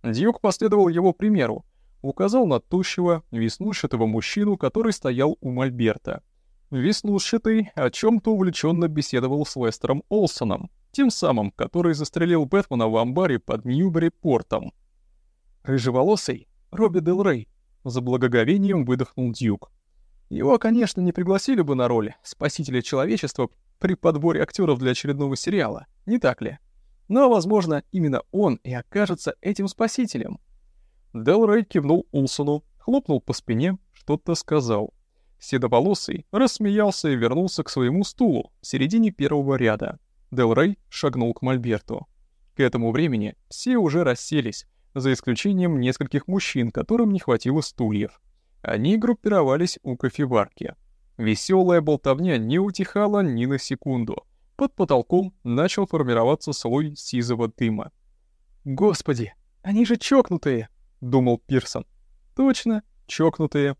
Дьюк последовал его примеру, указал на тущего, веснушчатого мужчину, который стоял у Мольберта. Веснушчатый о чем то увлеченно беседовал с Лестером Олсоном, тем самым, который застрелил Бэтмена в амбаре под Ньюбери-портом. «Рыжеволосый? Робби Дел Рей», — за благоговением выдохнул Дьюк. Его, конечно, не пригласили бы на роль спасителя человечества при подборе актеров для очередного сериала, не так ли? Но, возможно, именно он и окажется этим спасителем. Дел Рэй кивнул Улсону, хлопнул по спине, что-то сказал. Седоволосый рассмеялся и вернулся к своему стулу в середине первого ряда. Дел Рэй шагнул к Мольберту. К этому времени все уже расселись, за исключением нескольких мужчин, которым не хватило стульев. Они группировались у кофеварки. Веселая болтовня не утихала ни на секунду. Под потолком начал формироваться слой сизого дыма. «Господи, они же чокнутые!» — думал Пирсон. «Точно, чокнутые.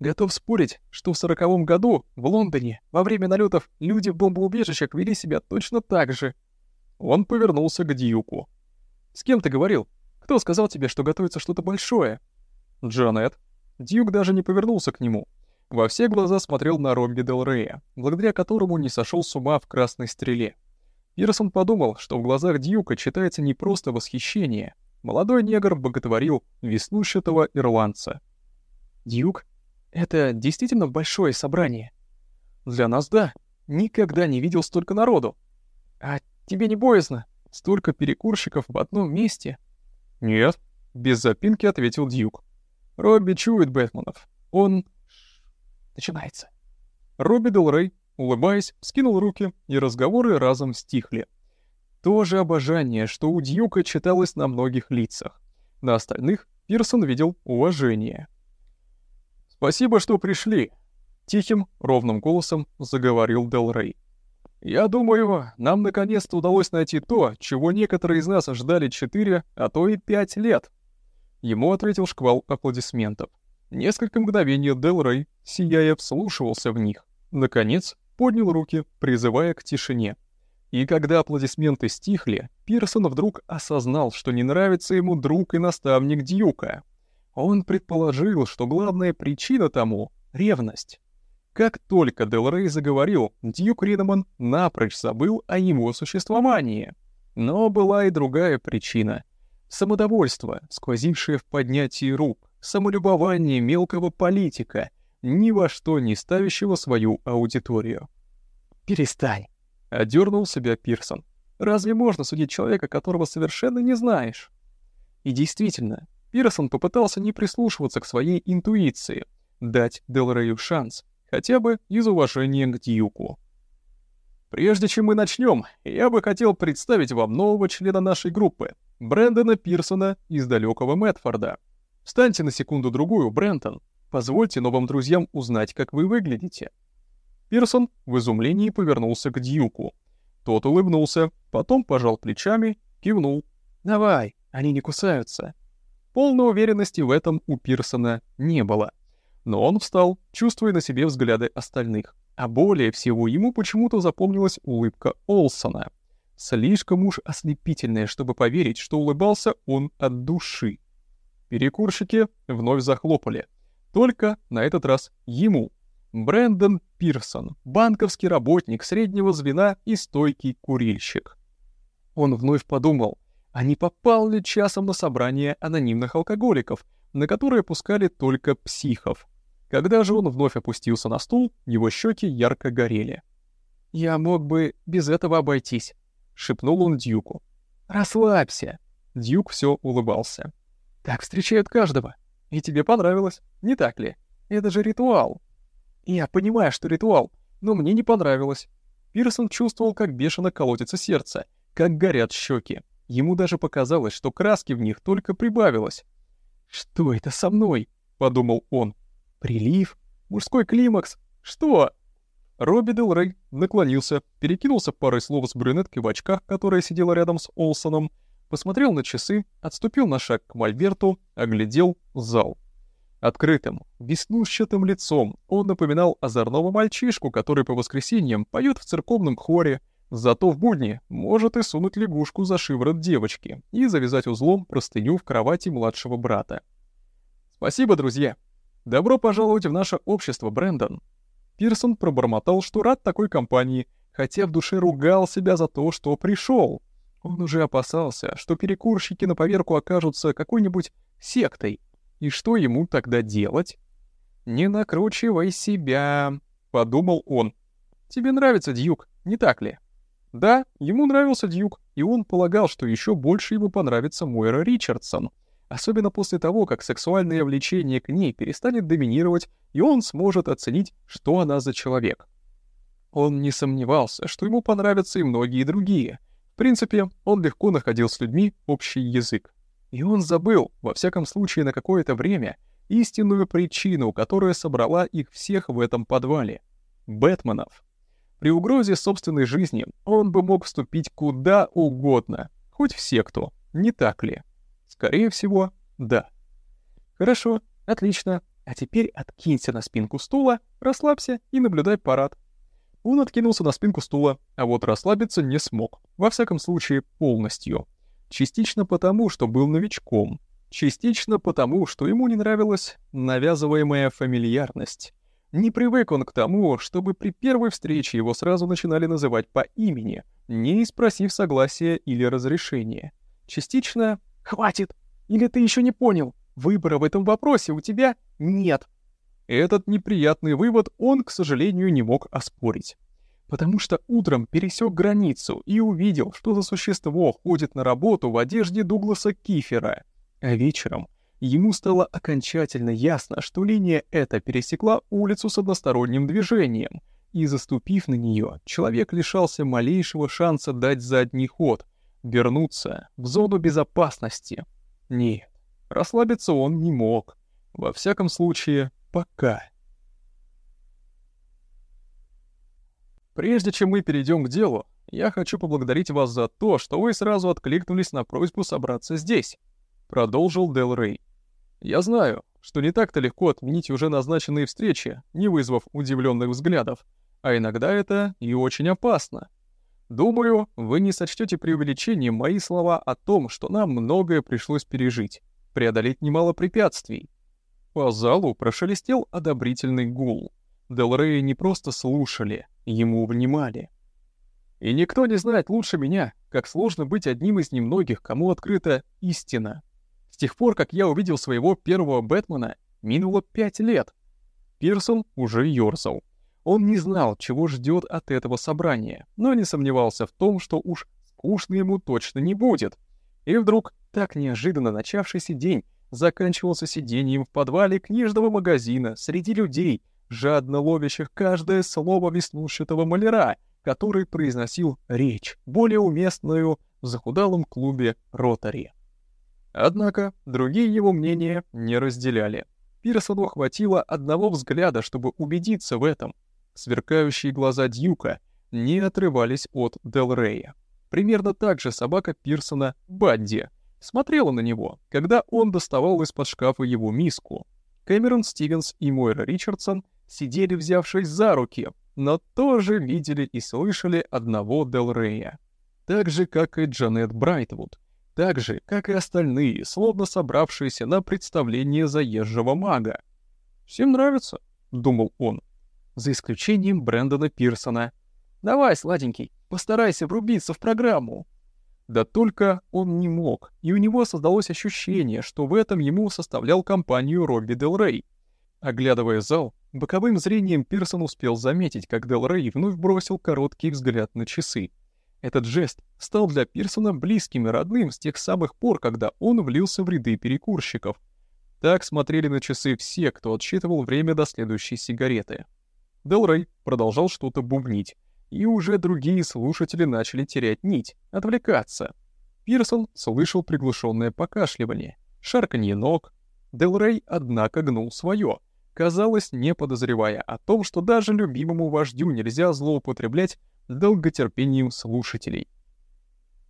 Готов спорить, что в сороковом году в Лондоне во время налетов люди в бомбоубежищах вели себя точно так же». Он повернулся к Дьюку. «С кем ты говорил? Кто сказал тебе, что готовится что-то большое?» «Джанет», Дьюк даже не повернулся к нему. Во все глаза смотрел на Робби Дел Рея, благодаря которому не сошел с ума в красной стреле. Пирсон подумал, что в глазах Дьюка читается не просто восхищение. Молодой негр боготворил веснущатого ирландца. «Дьюк, это действительно большое собрание?» «Для нас да. Никогда не видел столько народу. А тебе не боязно? Столько перекурщиков в одном месте?» «Нет», — без запинки ответил Дьюк. Робби чует Бэтменов. Он... Начинается. Робби Делрей, улыбаясь, скинул руки, и разговоры разом стихли. То же обожание, что у Дьюка читалось на многих лицах. На остальных Пирсон видел уважение. «Спасибо, что пришли», — тихим, ровным голосом заговорил Делрей. «Я думаю, нам наконец-то удалось найти то, чего некоторые из нас ждали четыре, а то и пять лет. Ему ответил шквал аплодисментов. Несколько мгновений Дел Рэй, сияя, вслушивался в них. Наконец, поднял руки, призывая к тишине. И когда аплодисменты стихли, Пирсон вдруг осознал, что не нравится ему друг и наставник Дьюка. Он предположил, что главная причина тому — ревность. Как только Дел Рэй заговорил, Дьюк Ридеман напрочь забыл о его существовании. Но была и другая причина — Самодовольство, сквозившее в поднятии рук, самолюбование мелкого политика, ни во что не ставящего свою аудиторию. «Перестань», — одернул себя Пирсон. «Разве можно судить человека, которого совершенно не знаешь?» И действительно, Пирсон попытался не прислушиваться к своей интуиции, дать Делрею шанс, хотя бы из уважения к Дьюку. Прежде чем мы начнем, я бы хотел представить вам нового члена нашей группы, Брэндона Пирсона из далекого Мэтфорда. Встаньте на секунду-другую, Брентон. Позвольте новым друзьям узнать, как вы выглядите. Пирсон в изумлении повернулся к Дьюку. Тот улыбнулся, потом пожал плечами, кивнул. «Давай, они не кусаются». Полной уверенности в этом у Пирсона не было. Но он встал, чувствуя на себе взгляды остальных. А более всего ему почему-то запомнилась улыбка Олсона. Слишком уж ослепительная, чтобы поверить, что улыбался он от души. Перекурщики вновь захлопали. Только на этот раз ему. Брэндон Пирсон, банковский работник среднего звена и стойкий курильщик. Он вновь подумал, а не попал ли часом на собрание анонимных алкоголиков, на которые пускали только психов. Когда же он вновь опустился на стул, его щеки ярко горели. «Я мог бы без этого обойтись», — шепнул он Дьюку. «Расслабься». Дьюк все улыбался. «Так встречают каждого. И тебе понравилось, не так ли? Это же ритуал». «Я понимаю, что ритуал, но мне не понравилось». Пирсон чувствовал, как бешено колотится сердце, как горят щеки. Ему даже показалось, что краски в них только прибавилось. «Что это со мной?» — подумал он. Прилив? Мужской климакс? Что? Робби Дел Рей наклонился, перекинулся парой слов с брюнеткой в очках, которая сидела рядом с Олсоном, посмотрел на часы, отступил на шаг к Мольберту, оглядел зал. Открытым, веснущатым лицом он напоминал озорного мальчишку, который по воскресеньям поет в церковном хоре, зато в будни может и сунуть лягушку за шиворот девочки и завязать узлом простыню в кровати младшего брата. «Спасибо, друзья!» «Добро пожаловать в наше общество, Брэндон!» Пирсон пробормотал, что рад такой компании, хотя в душе ругал себя за то, что пришел. Он уже опасался, что перекурщики на поверку окажутся какой-нибудь сектой. И что ему тогда делать? «Не накручивай себя», — подумал он. «Тебе нравится Дьюк, не так ли?» Да, ему нравился Дьюк, и он полагал, что еще больше ему понравится Мойра Ричардсон — особенно после того, как сексуальное влечение к ней перестанет доминировать, и он сможет оценить, что она за человек. Он не сомневался, что ему понравятся и многие другие. В принципе, он легко находил с людьми общий язык. И он забыл, во всяком случае на какое-то время, истинную причину, которая собрала их всех в этом подвале — Бэтменов. При угрозе собственной жизни он бы мог вступить куда угодно, хоть в секту, не так ли? Скорее всего, да. Хорошо, отлично. А теперь откинься на спинку стула, расслабься и наблюдай парад. Он откинулся на спинку стула, а вот расслабиться не смог. Во всяком случае, полностью. Частично потому, что был новичком. Частично потому, что ему не нравилась навязываемая фамильярность. Не привык он к тому, чтобы при первой встрече его сразу начинали называть по имени, не спросив согласия или разрешения. Частично Хватит! Или ты еще не понял? Выбора в этом вопросе у тебя нет. Этот неприятный вывод он, к сожалению, не мог оспорить. Потому что утром пересек границу и увидел, что за существо ходит на работу в одежде Дугласа Кифера. А вечером ему стало окончательно ясно, что линия эта пересекла улицу с односторонним движением, и, заступив на нее, человек лишался малейшего шанса дать задний ход — вернуться в зону безопасности. Нет, расслабиться он не мог. Во всяком случае, пока. Прежде чем мы перейдем к делу, я хочу поблагодарить вас за то, что вы сразу откликнулись на просьбу собраться здесь, продолжил Дел Рей. Я знаю, что не так-то легко отменить уже назначенные встречи, не вызвав удивленных взглядов, а иногда это и очень опасно. Думаю, вы не сочтете преувеличением мои слова о том, что нам многое пришлось пережить, преодолеть немало препятствий. По залу прошелестел одобрительный гул. Делрея не просто слушали, ему внимали. И никто не знает лучше меня, как сложно быть одним из немногих, кому открыта истина. С тех пор, как я увидел своего первого Бэтмена, минуло пять лет. Пирсон уже ёрзал. Он не знал, чего ждет от этого собрания, но не сомневался в том, что уж скучно ему точно не будет. И вдруг так неожиданно начавшийся день заканчивался сидением в подвале книжного магазина среди людей, жадно ловящих каждое слово веснушчатого маляра, который произносил речь, более уместную в захудалом клубе «Ротари». Однако другие его мнения не разделяли. Пирсону хватило одного взгляда, чтобы убедиться в этом. Сверкающие глаза Дьюка не отрывались от Дел Рея. Примерно так же собака Пирсона Бадди смотрела на него, когда он доставал из-под шкафа его миску. Кэмерон Стивенс и Мойра Ричардсон сидели, взявшись за руки, но тоже видели и слышали одного Дел Рея. Так же, как и Джанет Брайтвуд. Так же, как и остальные, словно собравшиеся на представление заезжего мага. «Всем нравится», — думал он, за исключением Брэндона Пирсона. «Давай, сладенький, постарайся врубиться в программу». Да только он не мог, и у него создалось ощущение, что в этом ему составлял компанию Робби Дел Рей. Оглядывая зал, боковым зрением Пирсон успел заметить, как Дел Рей вновь бросил короткий взгляд на часы. Этот жест стал для Пирсона близким и родным с тех самых пор, когда он влился в ряды перекурщиков. Так смотрели на часы все, кто отсчитывал время до следующей сигареты. Дел Рей продолжал что-то бубнить, и уже другие слушатели начали терять нить, отвлекаться. Пирсон слышал приглушенное покашливание, шарканье ног. Дел Рей, однако, гнул свое, казалось, не подозревая о том, что даже любимому вождю нельзя злоупотреблять долготерпением слушателей.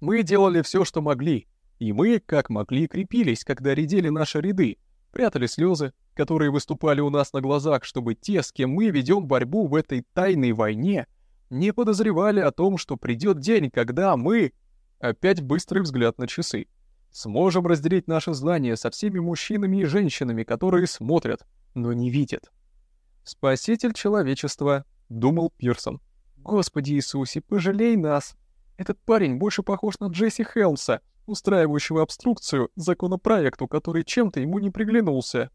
Мы делали все, что могли, и мы, как могли, крепились, когда редели наши ряды, прятали слезы, которые выступали у нас на глазах, чтобы те, с кем мы ведем борьбу в этой тайной войне, не подозревали о том, что придет день, когда мы... Опять быстрый взгляд на часы. Сможем разделить наши знания со всеми мужчинами и женщинами, которые смотрят, но не видят. «Спаситель человечества», — думал Пирсон. «Господи Иисусе, пожалей нас! Этот парень больше похож на Джесси Хелмса, устраивающего обструкцию законопроекту, который чем-то ему не приглянулся».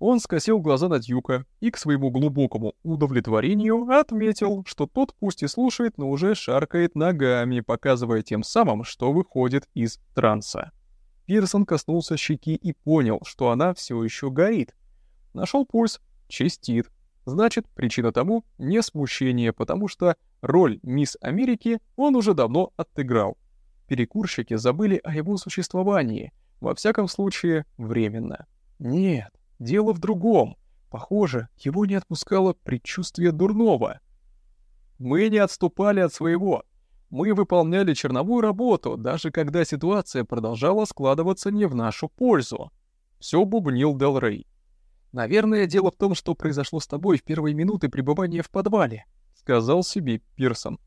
Он скосил глаза на Дьюка и к своему глубокому удовлетворению отметил, что тот пусть и слушает, но уже шаркает ногами, показывая тем самым, что выходит из транса. Пирсон коснулся щеки и понял, что она все еще горит. Нашел пульс, чистит. Значит, причина тому не смущение, потому что роль мисс Америки он уже давно отыграл. Перекурщики забыли о его существовании, во всяком случае, временно. Нет, Дело в другом. Похоже, его не отпускало предчувствие дурного. Мы не отступали от своего. Мы выполняли черновую работу, даже когда ситуация продолжала складываться не в нашу пользу. Все бубнил Дел Рей. «Наверное, дело в том, что произошло с тобой в первые минуты пребывания в подвале», — сказал себе Пирсон.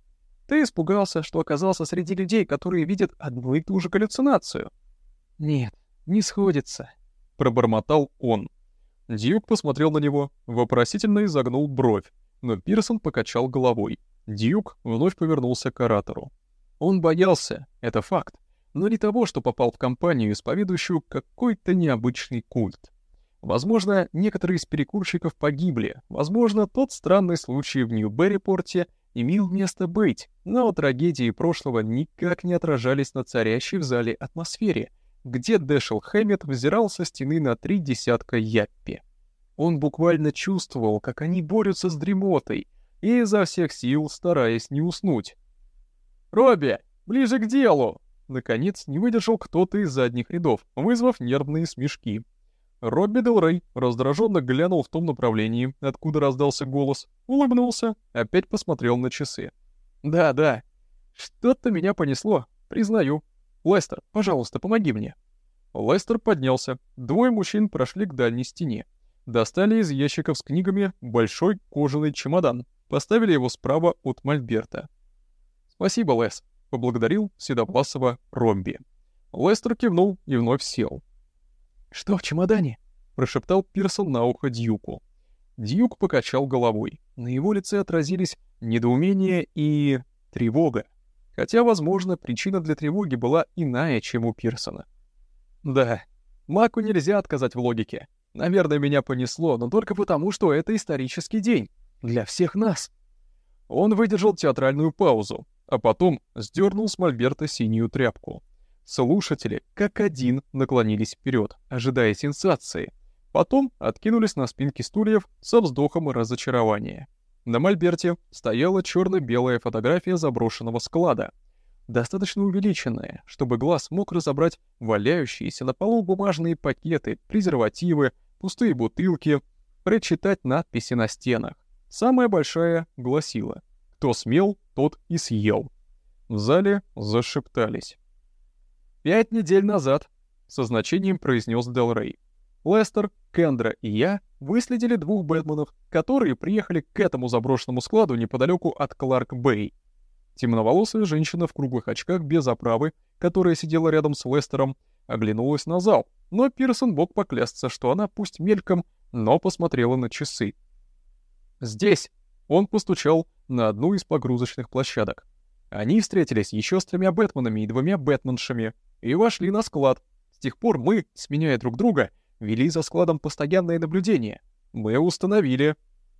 «Ты испугался, что оказался среди людей, которые видят одну и ту же галлюцинацию». «Нет, не сходится», — пробормотал он. Дьюк посмотрел на него, вопросительно изогнул бровь, но Пирсон покачал головой. Дьюк вновь повернулся к оратору. Он боялся, это факт, но не того, что попал в компанию, исповедующую какой-то необычный культ. Возможно, некоторые из перекурщиков погибли, возможно, тот странный случай в Нью-Беррипорте имел место быть, но трагедии прошлого никак не отражались на царящей в зале атмосфере — где Дэшел Хэммет взирал со стены на три десятка Яппи. Он буквально чувствовал, как они борются с дремотой, и изо всех сил стараясь не уснуть. «Робби, ближе к делу!» Наконец не выдержал кто-то из задних рядов, вызвав нервные смешки. Робби Делрей раздраженно глянул в том направлении, откуда раздался голос, улыбнулся, опять посмотрел на часы. «Да-да, что-то меня понесло, признаю. «Лестер, пожалуйста, помоги мне». Лестер поднялся. Двое мужчин прошли к дальней стене. Достали из ящиков с книгами большой кожаный чемодан. Поставили его справа от Мольберта. «Спасибо, Лес», — поблагодарил Седопласова Ромби. Лестер кивнул и вновь сел. «Что в чемодане?» — прошептал Пирсон на ухо Дьюку. Дьюк покачал головой. На его лице отразились недоумение и тревога. Хотя, возможно, причина для тревоги была иная, чем у Пирсона. Да, Маку нельзя отказать в логике. Наверное, меня понесло, но только потому, что это исторический день. Для всех нас. Он выдержал театральную паузу, а потом сдернул с мольберта синюю тряпку. Слушатели, как один, наклонились вперед, ожидая сенсации. Потом откинулись на спинки стульев со вздохом разочарования. На мольберте стояла черно-белая фотография заброшенного склада, достаточно увеличенная, чтобы глаз мог разобрать валяющиеся на полу бумажные пакеты, презервативы, пустые бутылки, прочитать надписи на стенах. Самая большая гласила «Кто смел, тот и съел». В зале зашептались. «Пять недель назад», — со значением произнес Дел Рей. Лестер, Кендра и я выследили двух Бэтменов, которые приехали к этому заброшенному складу неподалеку от Кларк-Бэй. Темноволосая женщина в круглых очках без оправы, которая сидела рядом с Лестером, оглянулась на зал, но Пирсон мог поклясться, что она пусть мельком, но посмотрела на часы. «Здесь!» — он постучал на одну из погрузочных площадок. Они встретились еще с тремя Бэтменами и двумя Бэтменшами и вошли на склад. С тех пор мы, сменяя друг друга, вели за складом постоянное наблюдение. Мы установили.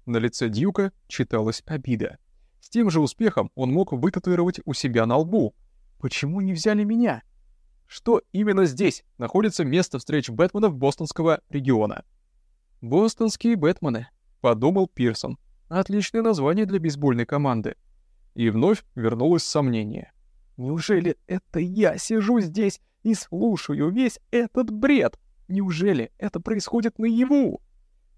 На лице Дьюка читалась обида. С тем же успехом он мог вытатуировать у себя на лбу. Почему не взяли меня? Что именно здесь находится место встреч Бэтменов бостонского региона? «Бостонские Бэтмены», — подумал Пирсон. «Отличное название для бейсбольной команды». И вновь вернулось сомнение. «Неужели это я сижу здесь и слушаю весь этот бред?» Неужели это происходит наяву?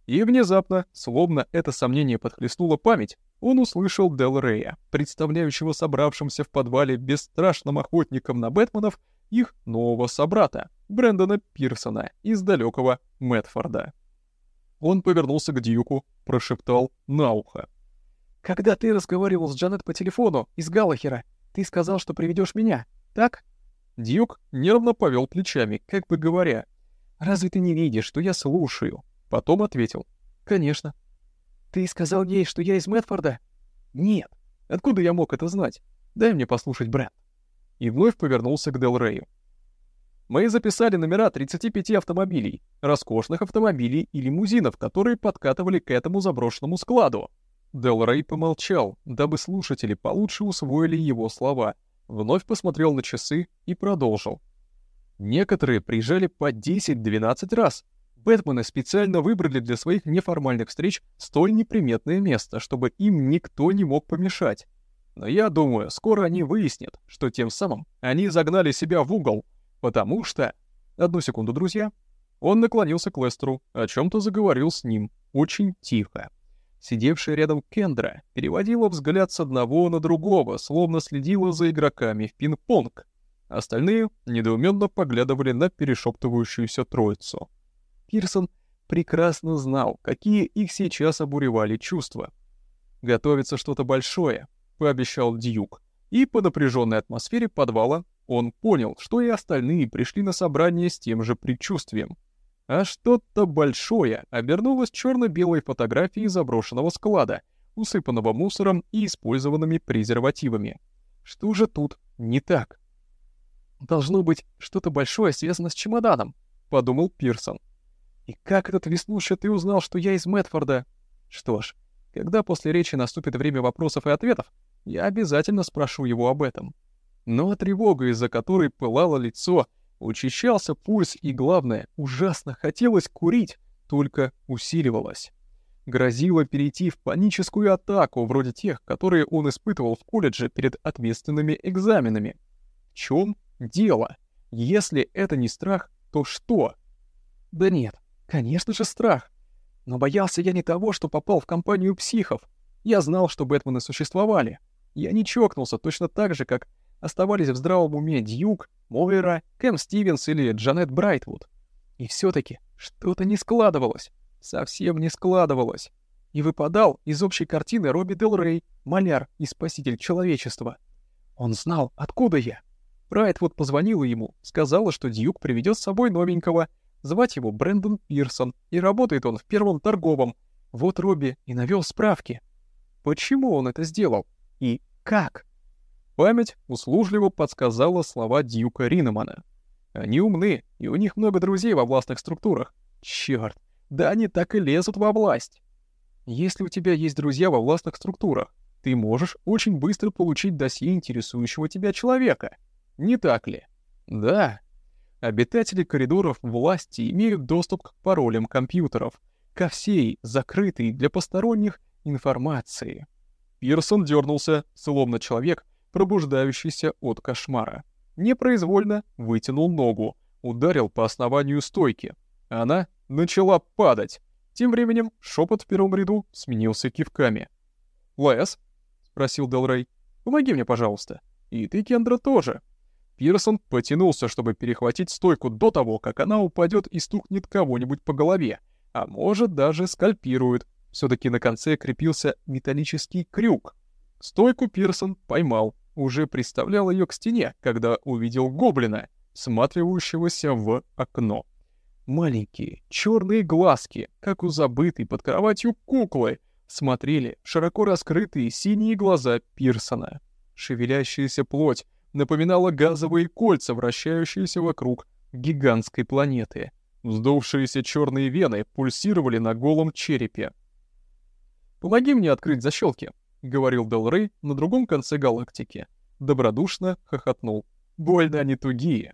И внезапно, словно это сомнение подхлестнуло память, он услышал Дел Рея, представляющего собравшимся в подвале бесстрашным охотником на Бэтменов их нового собрата, Брэндона Пирсона из далекого Мэтфорда. Он повернулся к Дьюку, прошептал на ухо. «Когда ты разговаривал с Джанет по телефону из Галлахера, ты сказал, что приведешь меня, так?» Дьюк нервно повел плечами, как бы говоря, «Разве ты не видишь, что я слушаю?» Потом ответил. «Конечно». «Ты сказал ей, что я из Мэтфорда?» «Нет. Откуда я мог это знать? Дай мне послушать Брэнд». И вновь повернулся к Делрею. Мы записали номера 35 автомобилей, роскошных автомобилей и лимузинов, которые подкатывали к этому заброшенному складу. Дел Рей помолчал, дабы слушатели получше усвоили его слова, вновь посмотрел на часы и продолжил. Некоторые приезжали по 10-12 раз. Бэтмены специально выбрали для своих неформальных встреч столь неприметное место, чтобы им никто не мог помешать. Но я думаю, скоро они выяснят, что тем самым они загнали себя в угол, потому что... Одну секунду, друзья. Он наклонился к Лестеру, о чем то заговорил с ним, очень тихо. Сидевшая рядом Кендра переводила взгляд с одного на другого, словно следила за игроками в пинг-понг. Остальные недоуменно поглядывали на перешептывающуюся троицу. Пирсон прекрасно знал, какие их сейчас обуревали чувства. «Готовится что-то большое», — пообещал Дьюк. И по напряженной атмосфере подвала он понял, что и остальные пришли на собрание с тем же предчувствием. А что-то большое обернулось черно-белой фотографией заброшенного склада, усыпанного мусором и использованными презервативами. Что же тут не так? Должно быть, что-то большое связано с чемоданом, подумал Пирсон. И как этот веснушчатый узнал, что я из Мэтфорда? Что ж, когда после речи наступит время вопросов и ответов, я обязательно спрошу его об этом. Но тревога, из-за которой пылало лицо, учащался пульс и, главное, ужасно хотелось курить, только усиливалась. Грозило перейти в паническую атаку, вроде тех, которые он испытывал в колледже перед ответственными экзаменами. В чем дело? Если это не страх, то что? Да нет, конечно же страх. Но боялся я не того, что попал в компанию психов. Я знал, что Бэтмены существовали. Я не чокнулся точно так же, как оставались в здравом уме Дьюк, Мойра, Кэм Стивенс или Джанет Брайтвуд. И все таки что-то не складывалось. Совсем не складывалось. И выпадал из общей картины Робби Дел Рей, маляр и спаситель человечества. Он знал, откуда я. Брайтвуд позвонила ему, сказала, что Дьюк приведет с собой новенького. Звать его Брэндон Пирсон, и работает он в первом торговом. Вот Робби и навел справки. Почему он это сделал? И как? Память услужливо подсказала слова Дьюка Ринемана. Они умны, и у них много друзей во властных структурах. Чёрт, Да они так и лезут во власть. Если у тебя есть друзья во властных структурах, ты можешь очень быстро получить досье интересующего тебя человека. Не так ли? Да. Обитатели коридоров власти имеют доступ к паролям компьютеров, ко всей закрытой для посторонних информации. Пирсон дернулся, словно человек, пробуждающийся от кошмара. Непроизвольно вытянул ногу, ударил по основанию стойки. Она начала падать. Тем временем шепот в первом ряду сменился кивками. «Лэс?» — спросил Делрей. «Помоги мне, пожалуйста. И ты, Кендра, тоже». Пирсон потянулся, чтобы перехватить стойку до того, как она упадет и стукнет кого-нибудь по голове, а может даже скальпирует. все таки на конце крепился металлический крюк. Стойку Пирсон поймал, уже приставлял ее к стене, когда увидел гоблина, сматривающегося в окно. Маленькие черные глазки, как у забытой под кроватью куклы, смотрели широко раскрытые синие глаза Пирсона. Шевелящаяся плоть напоминала газовые кольца, вращающиеся вокруг гигантской планеты. Вздувшиеся черные вены пульсировали на голом черепе. «Помоги мне открыть защелки», — говорил Дел Рей на другом конце галактики. Добродушно хохотнул. «Больно они тугие».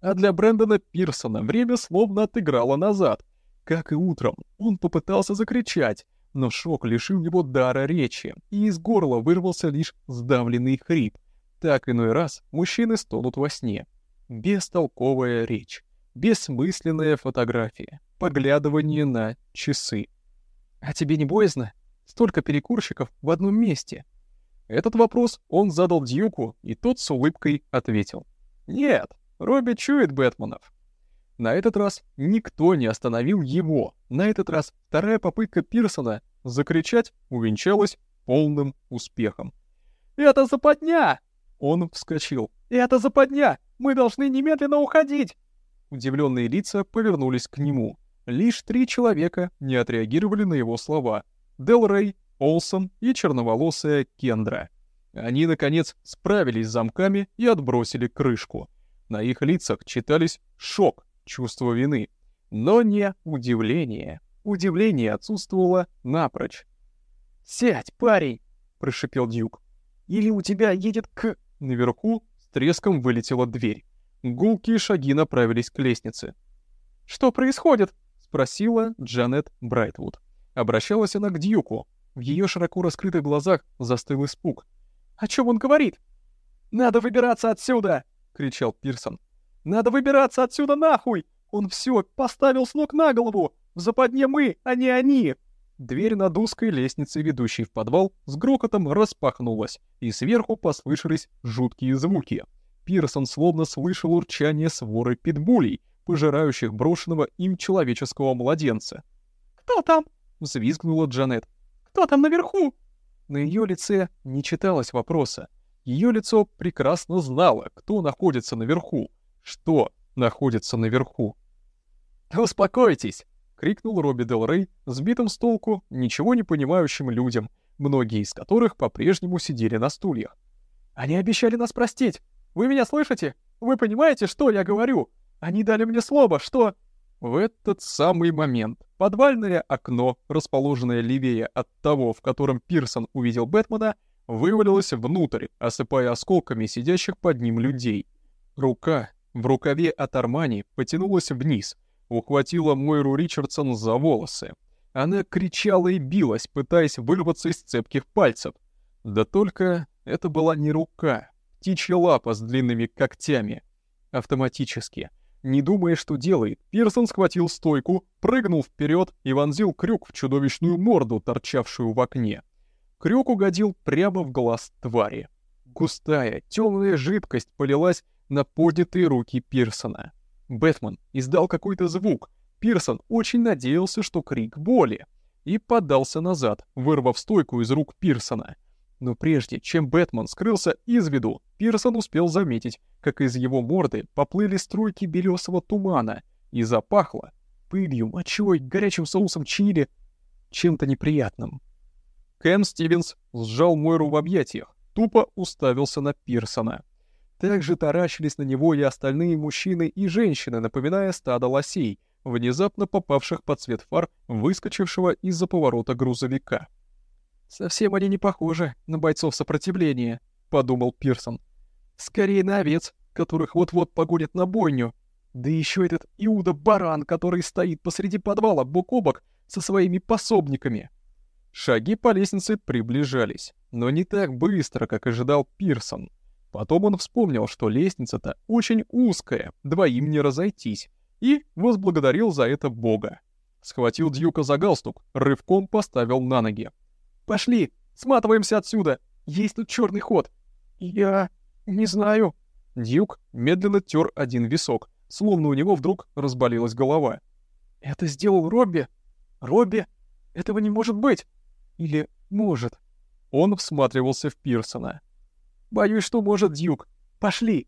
А для Брэндона Пирсона время словно отыграло назад. Как и утром, он попытался закричать, но шок лишил его дара речи, и из горла вырвался лишь сдавленный хрип. Так иной раз мужчины стонут во сне. Бестолковая речь, бессмысленная фотография, поглядывание на часы. «А тебе не боязно? Столько перекурщиков в одном месте?» Этот вопрос он задал Дьюку, и тот с улыбкой ответил. «Нет, Робби чует Бэтменов. На этот раз никто не остановил его. На этот раз вторая попытка Пирсона закричать увенчалась полным успехом. «Это западня!» Он вскочил. «Это западня! Мы должны немедленно уходить!» Удивленные лица повернулись к нему. Лишь три человека не отреагировали на его слова. Дел Рей, Олсон и черноволосая Кендра. Они, наконец, справились с замками и отбросили крышку. На их лицах читались шок, чувство вины, но не удивление. Удивление отсутствовало напрочь. «Сядь, парень!» — прошипел Дюк. «Или у тебя едет к...» Наверху с треском вылетела дверь. Гулкие шаги направились к лестнице. «Что происходит?» — спросила Джанет Брайтвуд. Обращалась она к Дьюку. В ее широко раскрытых глазах застыл испуг. «О чем он говорит?» «Надо выбираться отсюда!» — кричал Пирсон. «Надо выбираться отсюда нахуй! Он все поставил с ног на голову! В западне мы, а не они!» Дверь над узкой лестницей, ведущей в подвал, с грохотом распахнулась, и сверху послышались жуткие звуки. Пирсон словно слышал урчание своры питбулей, пожирающих брошенного им человеческого младенца. «Кто там?» — взвизгнула Джанет. «Кто там наверху?» На ее лице не читалось вопроса. Ее лицо прекрасно знало, кто находится наверху, что находится наверху. «Успокойтесь!» — крикнул Робби Дел Рей сбитым с толку, ничего не понимающим людям, многие из которых по-прежнему сидели на стульях. «Они обещали нас простить! Вы меня слышите? Вы понимаете, что я говорю? Они дали мне слово, что...» В этот самый момент подвальное окно, расположенное левее от того, в котором Пирсон увидел Бэтмена, вывалилась внутрь, осыпая осколками сидящих под ним людей. Рука в рукаве от Армани потянулась вниз, ухватила Мойру Ричардсон за волосы. Она кричала и билась, пытаясь вырваться из цепких пальцев. Да только это была не рука, птичья лапа с длинными когтями. Автоматически, не думая, что делает, Пирсон схватил стойку, прыгнул вперед и вонзил крюк в чудовищную морду, торчавшую в окне. Крюк угодил прямо в глаз твари. Густая, темная жидкость полилась на поднятые руки Пирсона. Бэтмен издал какой-то звук. Пирсон очень надеялся, что крик боли, и подался назад, вырвав стойку из рук Пирсона. Но прежде чем Бэтмен скрылся из виду, Пирсон успел заметить, как из его морды поплыли струйки белесого тумана и запахло пылью, мочой, горячим соусом чили, чем-то неприятным. Кэм Стивенс сжал Мойру в объятиях, тупо уставился на Пирсона. Также таращились на него и остальные мужчины и женщины, напоминая стадо лосей, внезапно попавших под свет фар, выскочившего из-за поворота грузовика. «Совсем они не похожи на бойцов сопротивления», — подумал Пирсон. «Скорее на овец, которых вот-вот погонят на бойню. Да еще этот Иуда-баран, который стоит посреди подвала бок о бок со своими пособниками». Шаги по лестнице приближались, но не так быстро, как ожидал Пирсон. Потом он вспомнил, что лестница-то очень узкая, двоим не разойтись, и возблагодарил за это Бога. Схватил Дьюка за галстук, рывком поставил на ноги. «Пошли, сматываемся отсюда, есть тут черный ход». «Я... не знаю». Дьюк медленно тер один висок, словно у него вдруг разболелась голова. «Это сделал Робби? Робби? Этого не может быть! Или может?» Он всматривался в Пирсона. «Боюсь, что может, Дьюк. Пошли!»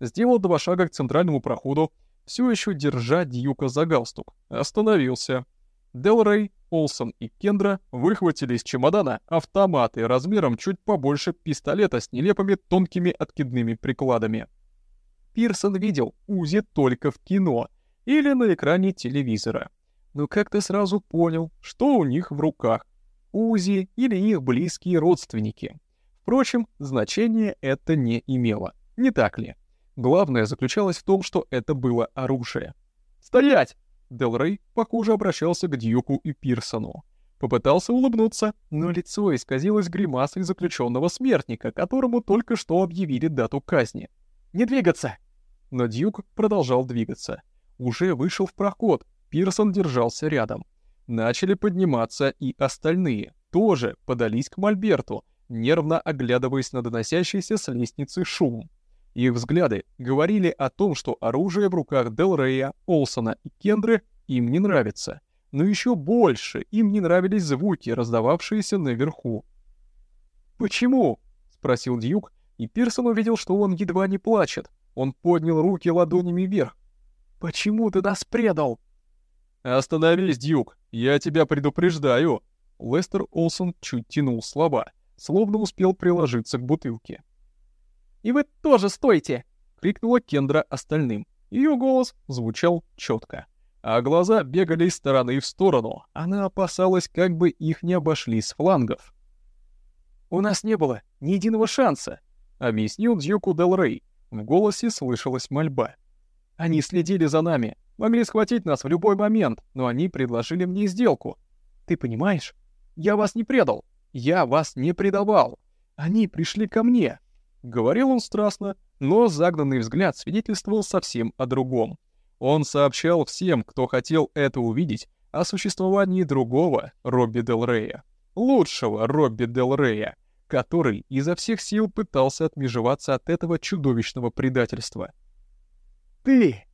Сделал два шага к центральному проходу, все еще держа Дьюка за галстук. Остановился. Делрей, Олсон и Кендра выхватили из чемодана автоматы размером чуть побольше пистолета с нелепыми тонкими откидными прикладами. Пирсон видел УЗИ только в кино или на экране телевизора. Но как-то сразу понял, что у них в руках. УЗИ или их близкие родственники. Впрочем, значения это не имело, не так ли? Главное заключалось в том, что это было оружие. «Стоять!» Делрей, похоже, обращался к Дьюку и Пирсону. Попытался улыбнуться, но лицо исказилось гримасой заключенного смертника, которому только что объявили дату казни. «Не двигаться!» Но Дьюк продолжал двигаться. Уже вышел в проход, Пирсон держался рядом. Начали подниматься и остальные, тоже подались к Мольберту, нервно оглядываясь на доносящийся с лестницы шум. Их взгляды говорили о том, что оружие в руках Делрея, Олсона и Кендры им не нравится. Но еще больше им не нравились звуки, раздававшиеся наверху. «Почему?» — спросил Дьюк, и Пирсон увидел, что он едва не плачет. Он поднял руки ладонями вверх. «Почему ты нас предал?» «Остановись, Дьюк, я тебя предупреждаю!» Лестер Олсон чуть тянул слова словно успел приложиться к бутылке. «И вы тоже стойте!» — крикнула Кендра остальным. Ее голос звучал четко, а глаза бегали из стороны в сторону. Она опасалась, как бы их не обошли с флангов. «У нас не было ни единого шанса», — объяснил Дьюку Дел Рей. В голосе слышалась мольба. «Они следили за нами, могли схватить нас в любой момент, но они предложили мне сделку. Ты понимаешь? Я вас не предал, я вас не предавал. Они пришли ко мне. Говорил он страстно, но загнанный взгляд свидетельствовал совсем о другом. Он сообщал всем, кто хотел это увидеть, о существовании другого Робби Дел Рея. Лучшего Робби Дел Рея, который изо всех сил пытался отмежеваться от этого чудовищного предательства. «Ты,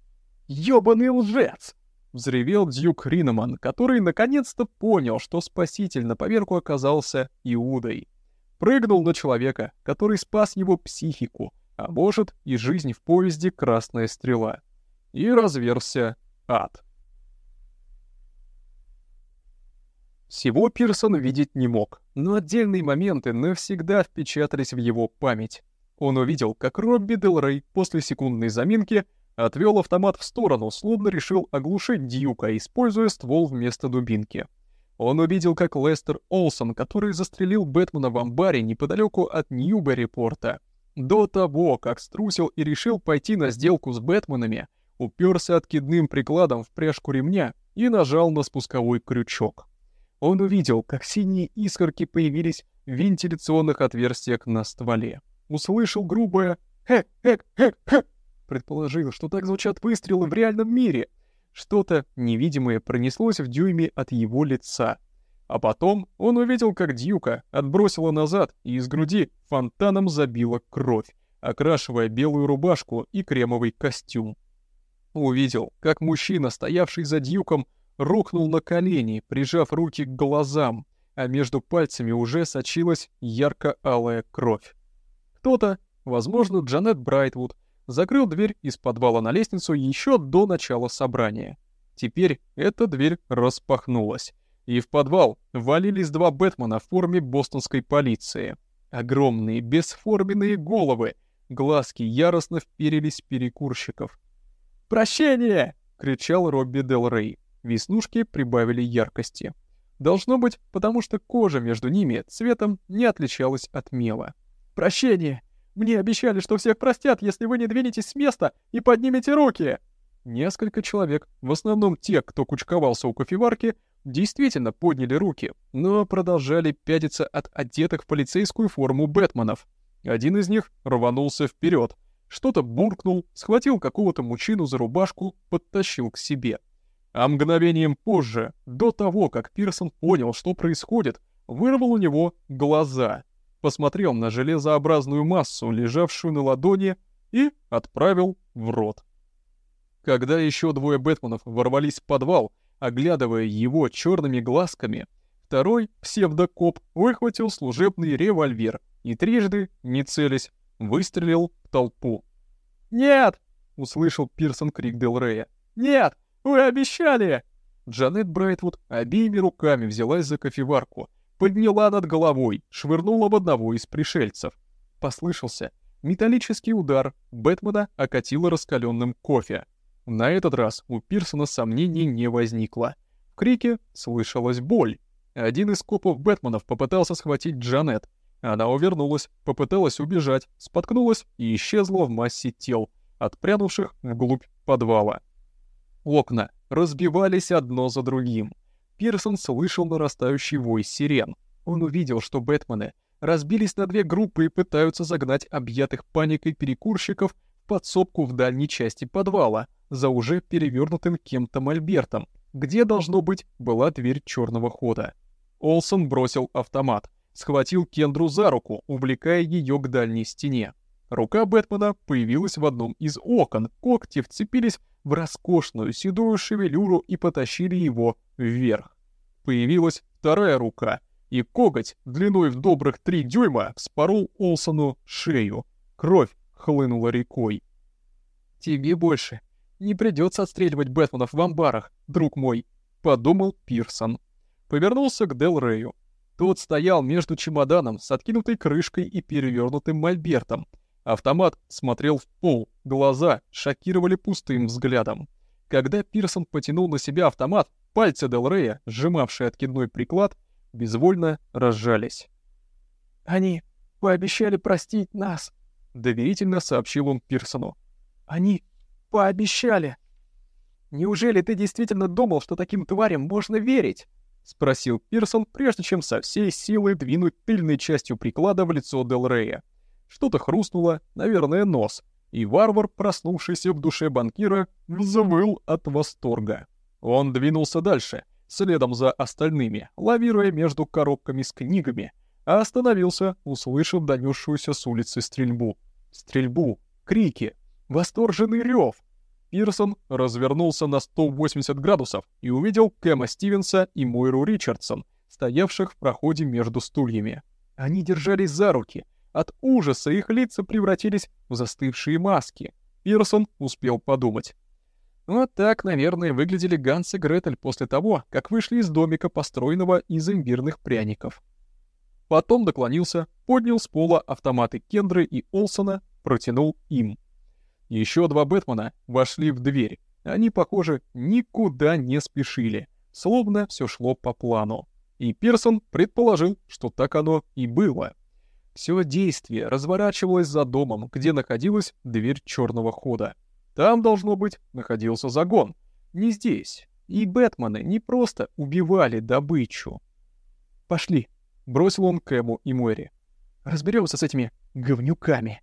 ёбаный лжец!» Взревел Дьюк Риноман, который наконец-то понял, что спаситель на поверку оказался Иудой. Прыгнул на человека, который спас его психику, а может и жизнь в поезде «Красная стрела». И разверся ад. Всего Пирсон видеть не мог, но отдельные моменты навсегда впечатались в его память. Он увидел, как Робби Делрей после секундной заминки Отвел автомат в сторону, словно решил оглушить Дьюка, используя ствол вместо дубинки. Он увидел, как Лестер Олсон, который застрелил Бэтмена в амбаре неподалеку от Ньюберри-порта, до того, как струсил и решил пойти на сделку с Бэтменами, уперся откидным прикладом в пряжку ремня и нажал на спусковой крючок. Он увидел, как синие искорки появились в вентиляционных отверстиях на стволе. Услышал грубое «хэк, хэк, хэк, хэк», Предположил, что так звучат выстрелы в реальном мире. Что-то невидимое пронеслось в дюйме от его лица. А потом он увидел, как Дьюка отбросила назад и из груди фонтаном забила кровь, окрашивая белую рубашку и кремовый костюм. Увидел, как мужчина, стоявший за Дьюком, рухнул на колени, прижав руки к глазам, а между пальцами уже сочилась ярко-алая кровь. Кто-то, возможно, Джанет Брайтвуд, закрыл дверь из подвала на лестницу еще до начала собрания. Теперь эта дверь распахнулась, и в подвал валились два Бэтмена в форме бостонской полиции. Огромные бесформенные головы, глазки яростно вперились в перекурщиков. «Прощение!» — кричал Робби Дел Рей. Веснушки прибавили яркости. Должно быть, потому что кожа между ними цветом не отличалась от мела. «Прощение! Мне обещали, что всех простят, если вы не двинетесь с места и поднимете руки!» Несколько человек, в основном те, кто кучковался у кофеварки, действительно подняли руки, но продолжали пятиться от одетых в полицейскую форму Бэтменов. Один из них рванулся вперед, что-то буркнул, схватил какого-то мужчину за рубашку, подтащил к себе. А мгновением позже, до того, как Пирсон понял, что происходит, вырвал у него глаза, посмотрел на железообразную массу, лежавшую на ладони, и отправил в рот. Когда еще двое Бэтменов ворвались в подвал, оглядывая его черными глазками, второй, псевдокоп, выхватил служебный револьвер и трижды, не целясь, выстрелил в толпу. «Нет!» — услышал Пирсон крик Делрея. «Нет! Вы обещали!» Джанет Брайтвуд обеими руками взялась за кофеварку, подняла над головой, швырнула в одного из пришельцев. Послышался металлический удар, Бэтмена окатило раскаленным кофе. На этот раз у Пирсона сомнений не возникло. В крике слышалась боль. Один из копов Бэтменов попытался схватить Джанет, она увернулась, попыталась убежать, споткнулась и исчезла в массе тел, отпрянувших вглубь подвала. Окна разбивались одно за другим. Пирсон слышал нарастающий вой сирен. Он увидел, что Бэтмены разбились на две группы и пытаются загнать объятых паникой перекурщиков в подсобку в дальней части подвала, за уже перевернутым кем-то мольбертом, где, должно быть, была дверь черного хода. Олсон бросил автомат схватил Кендру за руку, увлекая ее к дальней стене. Рука Бэтмена появилась в одном из окон, когти вцепились в роскошную седую шевелюру и потащили его вверх. Появилась вторая рука, и коготь длиной в добрых три дюйма вспорол Олсону шею. Кровь хлынула рекой. «Тебе больше не придется отстреливать Бэтменов в амбарах, друг мой», — подумал Пирсон. Повернулся к Дел Рэю. Тот стоял между чемоданом с откинутой крышкой и перевернутым мольбертом. Автомат смотрел в пол, глаза шокировали пустым взглядом. Когда Пирсон потянул на себя автомат, пальцы Делрея, сжимавшие откидной приклад, безвольно разжались. «Они пообещали простить нас», — доверительно сообщил он Пирсону. «Они пообещали». «Неужели ты действительно думал, что таким тварям можно верить?» — спросил Пирсон, прежде чем со всей силы двинуть тыльной частью приклада в лицо Дел Рея. Что-то хрустнуло, наверное, нос, и варвар, проснувшийся в душе банкира, взвыл от восторга. Он двинулся дальше, следом за остальными, лавируя между коробками с книгами, а остановился, услышав донесшуюся с улицы стрельбу. Стрельбу, крики, восторженный рев, Пирсон развернулся на 180 градусов и увидел Кэма Стивенса и Мойру Ричардсон, стоявших в проходе между стульями. Они держались за руки. От ужаса их лица превратились в застывшие маски. Пирсон успел подумать. Вот так, наверное, выглядели Ганс и Гретель после того, как вышли из домика, построенного из имбирных пряников. Потом наклонился, поднял с пола автоматы Кендры и Олсона, протянул им. Еще два Бэтмена вошли в дверь. Они, похоже, никуда не спешили, словно все шло по плану. И Персон предположил, что так оно и было. Все действие разворачивалось за домом, где находилась дверь черного хода. Там, должно быть, находился загон. Не здесь. И Бэтмены не просто убивали добычу. «Пошли», — бросил он Кэму и Мэри. «Разберемся с этими говнюками».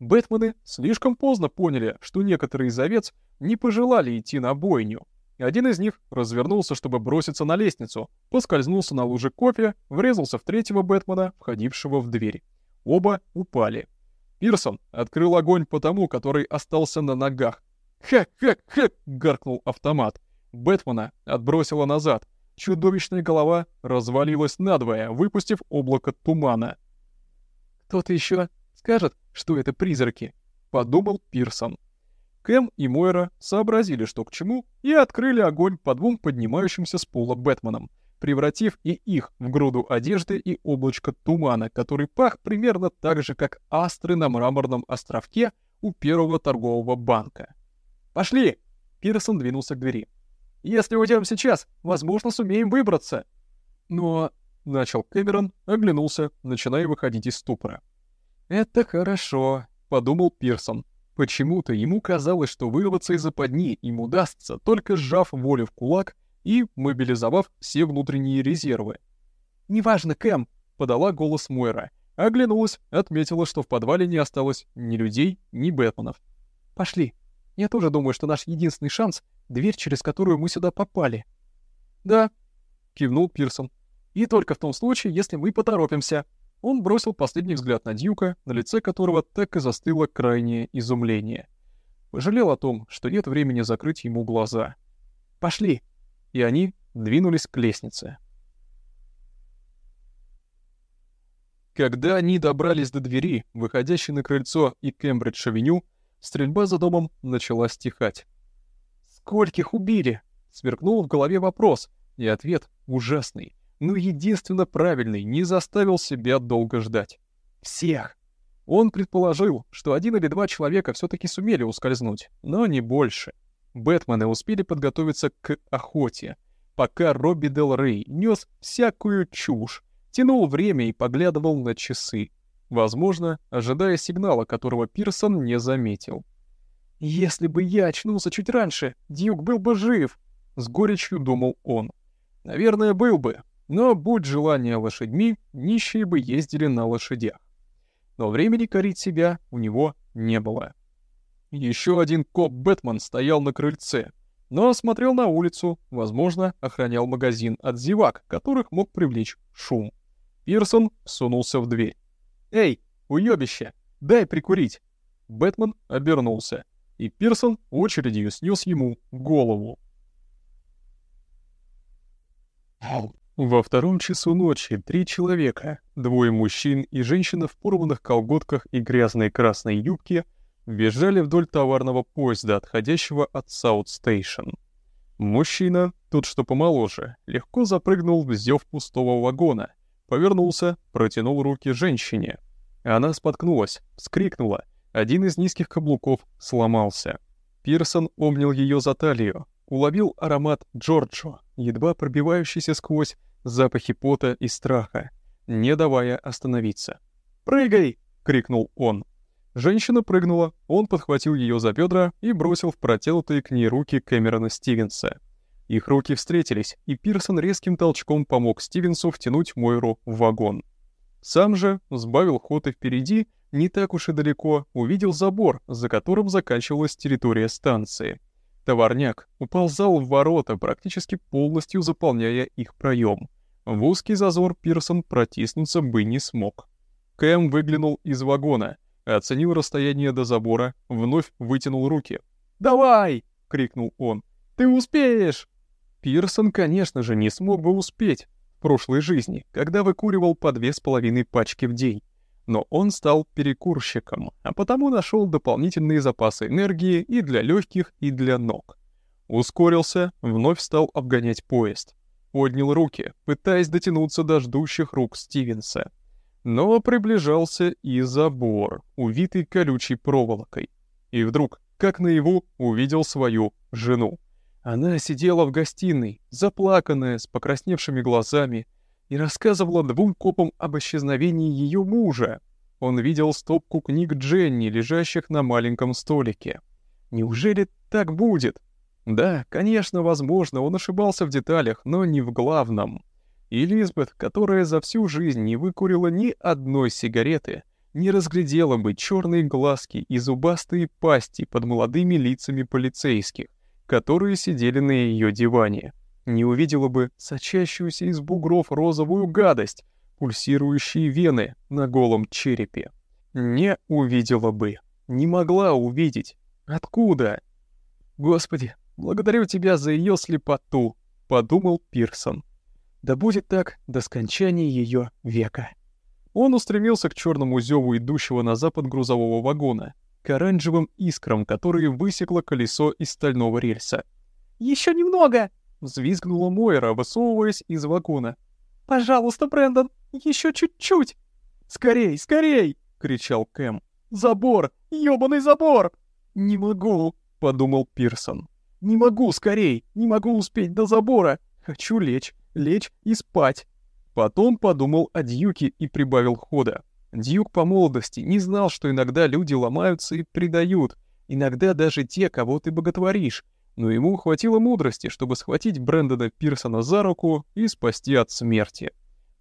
Бэтмены слишком поздно поняли, что некоторые из овец не пожелали идти на бойню. Один из них развернулся, чтобы броситься на лестницу, поскользнулся на луже кофе, врезался в третьего Бэтмена, входившего в дверь. Оба упали. Пирсон открыл огонь по тому, который остался на ногах. «Ха-ха-ха!» — гаркнул автомат. Бэтмена отбросило назад. Чудовищная голова развалилась надвое, выпустив облако тумана. «Кто-то еще скажет, что это призраки», — подумал Пирсон. Кэм и Мойра сообразили, что к чему, и открыли огонь по двум поднимающимся с пола Бэтменам, превратив и их в груду одежды и облачко тумана, который пах примерно так же, как астры на мраморном островке у первого торгового банка. «Пошли!» — Пирсон двинулся к двери. «Если уйдем сейчас, возможно, сумеем выбраться». «Но...» — начал Кэмерон, оглянулся, начиная выходить из ступора. «Это хорошо», — подумал Пирсон. Почему-то ему казалось, что вырваться из западни им удастся, только сжав волю в кулак и мобилизовав все внутренние резервы. «Неважно, Кэм», — подала голос Мойра. Оглянулась, отметила, что в подвале не осталось ни людей, ни Бэтменов. «Пошли. Я тоже думаю, что наш единственный шанс — дверь, через которую мы сюда попали». «Да», — кивнул Пирсон. «И только в том случае, если мы поторопимся». Он бросил последний взгляд на Дьюка, на лице которого так и застыло крайнее изумление. Пожалел о том, что нет времени закрыть ему глаза. «Пошли!» И они двинулись к лестнице. Когда они добрались до двери, выходящей на крыльцо и Кембридж-авеню, стрельба за домом начала стихать. «Скольких убили?» — сверкнул в голове вопрос, и ответ ужасный, но единственно правильный, не заставил себя долго ждать. «Всех!» Он предположил, что один или два человека все таки сумели ускользнуть, но не больше. Бэтмены успели подготовиться к охоте, пока Робби Дел Рей нес всякую чушь, тянул время и поглядывал на часы, возможно, ожидая сигнала, которого Пирсон не заметил. «Если бы я очнулся чуть раньше, Дьюк был бы жив!» — с горечью думал он. «Наверное, был бы, но, будь желание лошадьми, нищие бы ездили на лошадях. Но времени корить себя у него не было. Еще один коп-бэтмен стоял на крыльце, но смотрел на улицу, возможно, охранял магазин от зевак, которых мог привлечь шум. Пирсон сунулся в дверь. «Эй, уёбище, дай прикурить!» Бэтмен обернулся, и Пирсон очередью снес ему голову. Во втором часу ночи три человека, двое мужчин и женщина в порванных колготках и грязной красной юбке, бежали вдоль товарного поезда, отходящего от Саут-стейшн. Мужчина, тот что помоложе, легко запрыгнул в зев пустого вагона, Повернулся, протянул руки женщине. Она споткнулась, вскрикнула. Один из низких каблуков сломался. Пирсон обнял ее за талию, уловил аромат Джорджо, едва пробивающийся сквозь запахи пота и страха, не давая остановиться. «Прыгай!» — крикнул он. Женщина прыгнула, он подхватил ее за бедра и бросил в протянутые к ней руки Кэмерона Стивенса. Их руки встретились, и Пирсон резким толчком помог Стивенсу втянуть Мойру в вагон. Сам же сбавил ход и впереди, не так уж и далеко, увидел забор, за которым заканчивалась территория станции. Товарняк упал зал в ворота, практически полностью заполняя их проем. В узкий зазор Пирсон протиснуться бы не смог. Кэм выглянул из вагона, оценил расстояние до забора, вновь вытянул руки. «Давай!» — крикнул он. «Ты успеешь!» Пирсон, конечно же, не смог бы успеть в прошлой жизни, когда выкуривал по две с половиной пачки в день. Но он стал перекурщиком, а потому нашел дополнительные запасы энергии и для легких, и для ног. Ускорился, вновь стал обгонять поезд. Поднял руки, пытаясь дотянуться до ждущих рук Стивенса. Но приближался и забор, увитый колючей проволокой. И вдруг, как наяву, увидел свою жену. Она сидела в гостиной, заплаканная, с покрасневшими глазами, и рассказывала двум копам об исчезновении ее мужа. Он видел стопку книг Дженни, лежащих на маленьком столике. Неужели так будет? Да, конечно, возможно, он ошибался в деталях, но не в главном. И Лизбет, которая за всю жизнь не выкурила ни одной сигареты, не разглядела бы черные глазки и зубастые пасти под молодыми лицами полицейских которые сидели на ее диване. Не увидела бы сочащуюся из бугров розовую гадость, пульсирующие вены на голом черепе. Не увидела бы. Не могла увидеть. Откуда? Господи, благодарю тебя за ее слепоту, подумал Пирсон. Да будет так до скончания ее века. Он устремился к черному зеву идущего на запад грузового вагона, к оранжевым искрам, которые высекло колесо из стального рельса. «Еще немного!» — взвизгнула Мойра, высовываясь из вагона. «Пожалуйста, Брэндон, еще чуть-чуть!» «Скорей, скорей!» — кричал Кэм. «Забор! ёбаный забор!» «Не могу!» — подумал Пирсон. Не могу скорей, не могу успеть до забора. Хочу лечь, лечь и спать. Потом подумал о Дьюке и прибавил хода. Дьюк по молодости не знал, что иногда люди ломаются и предают, иногда даже те, кого ты боготворишь, но ему хватило мудрости, чтобы схватить Брэндона Пирсона за руку и спасти от смерти.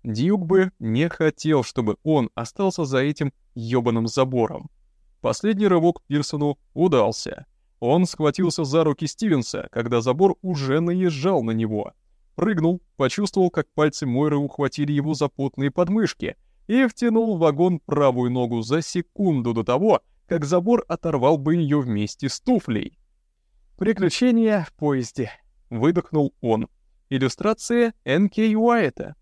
Дьюк бы не хотел, чтобы он остался за этим ёбаным забором. Последний рывок Пирсону удался. Он схватился за руки Стивенса, когда забор уже наезжал на него — прыгнул, почувствовал, как пальцы Мойры ухватили его за потные подмышки и втянул в вагон правую ногу за секунду до того, как забор оторвал бы ее вместе с туфлей. «Приключения в поезде», — выдохнул он. Иллюстрация Н.К. Уайта.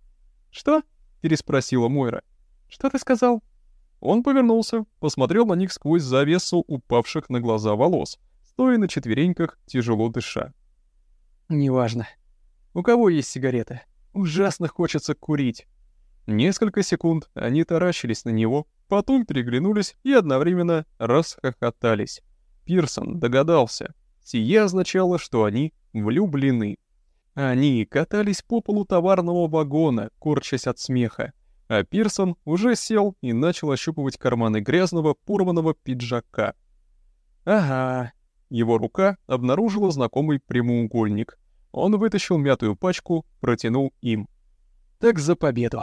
«Что?» — переспросила Мойра. «Что ты сказал?» Он повернулся, посмотрел на них сквозь завесу упавших на глаза волос, стоя на четвереньках, тяжело дыша. «Неважно», у кого есть сигареты? Ужасно хочется курить. Несколько секунд они таращились на него, потом переглянулись и одновременно расхохотались. Пирсон догадался. Сие означало, что они влюблены. Они катались по полу товарного вагона, корчась от смеха. А Пирсон уже сел и начал ощупывать карманы грязного, порванного пиджака. Ага. Его рука обнаружила знакомый прямоугольник. Он вытащил мятую пачку, протянул им. «Так за победу!»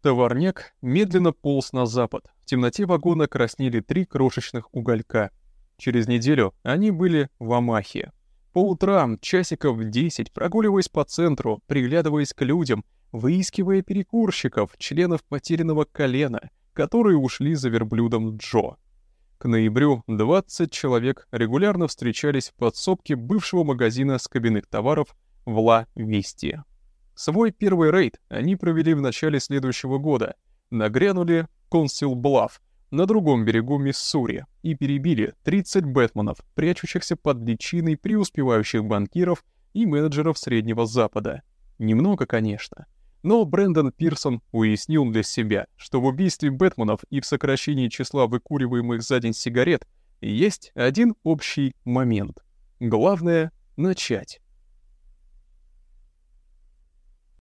Товарняк медленно полз на запад. В темноте вагона краснели три крошечных уголька. Через неделю они были в Амахе. По утрам, часиков в десять, прогуливаясь по центру, приглядываясь к людям, выискивая перекурщиков, членов потерянного колена, которые ушли за верблюдом Джо. К ноябрю 20 человек регулярно встречались в подсобке бывшего магазина скобяных товаров в Ла-Висте. Свой первый рейд они провели в начале следующего года, нагрянули Консил Блафф на другом берегу Миссури и перебили 30 бэтменов, прячущихся под личиной преуспевающих банкиров и менеджеров Среднего Запада. Немного, конечно, но Брэндон Пирсон уяснил для себя, что в убийстве Бэтменов и в сокращении числа выкуриваемых за день сигарет есть один общий момент. Главное — начать.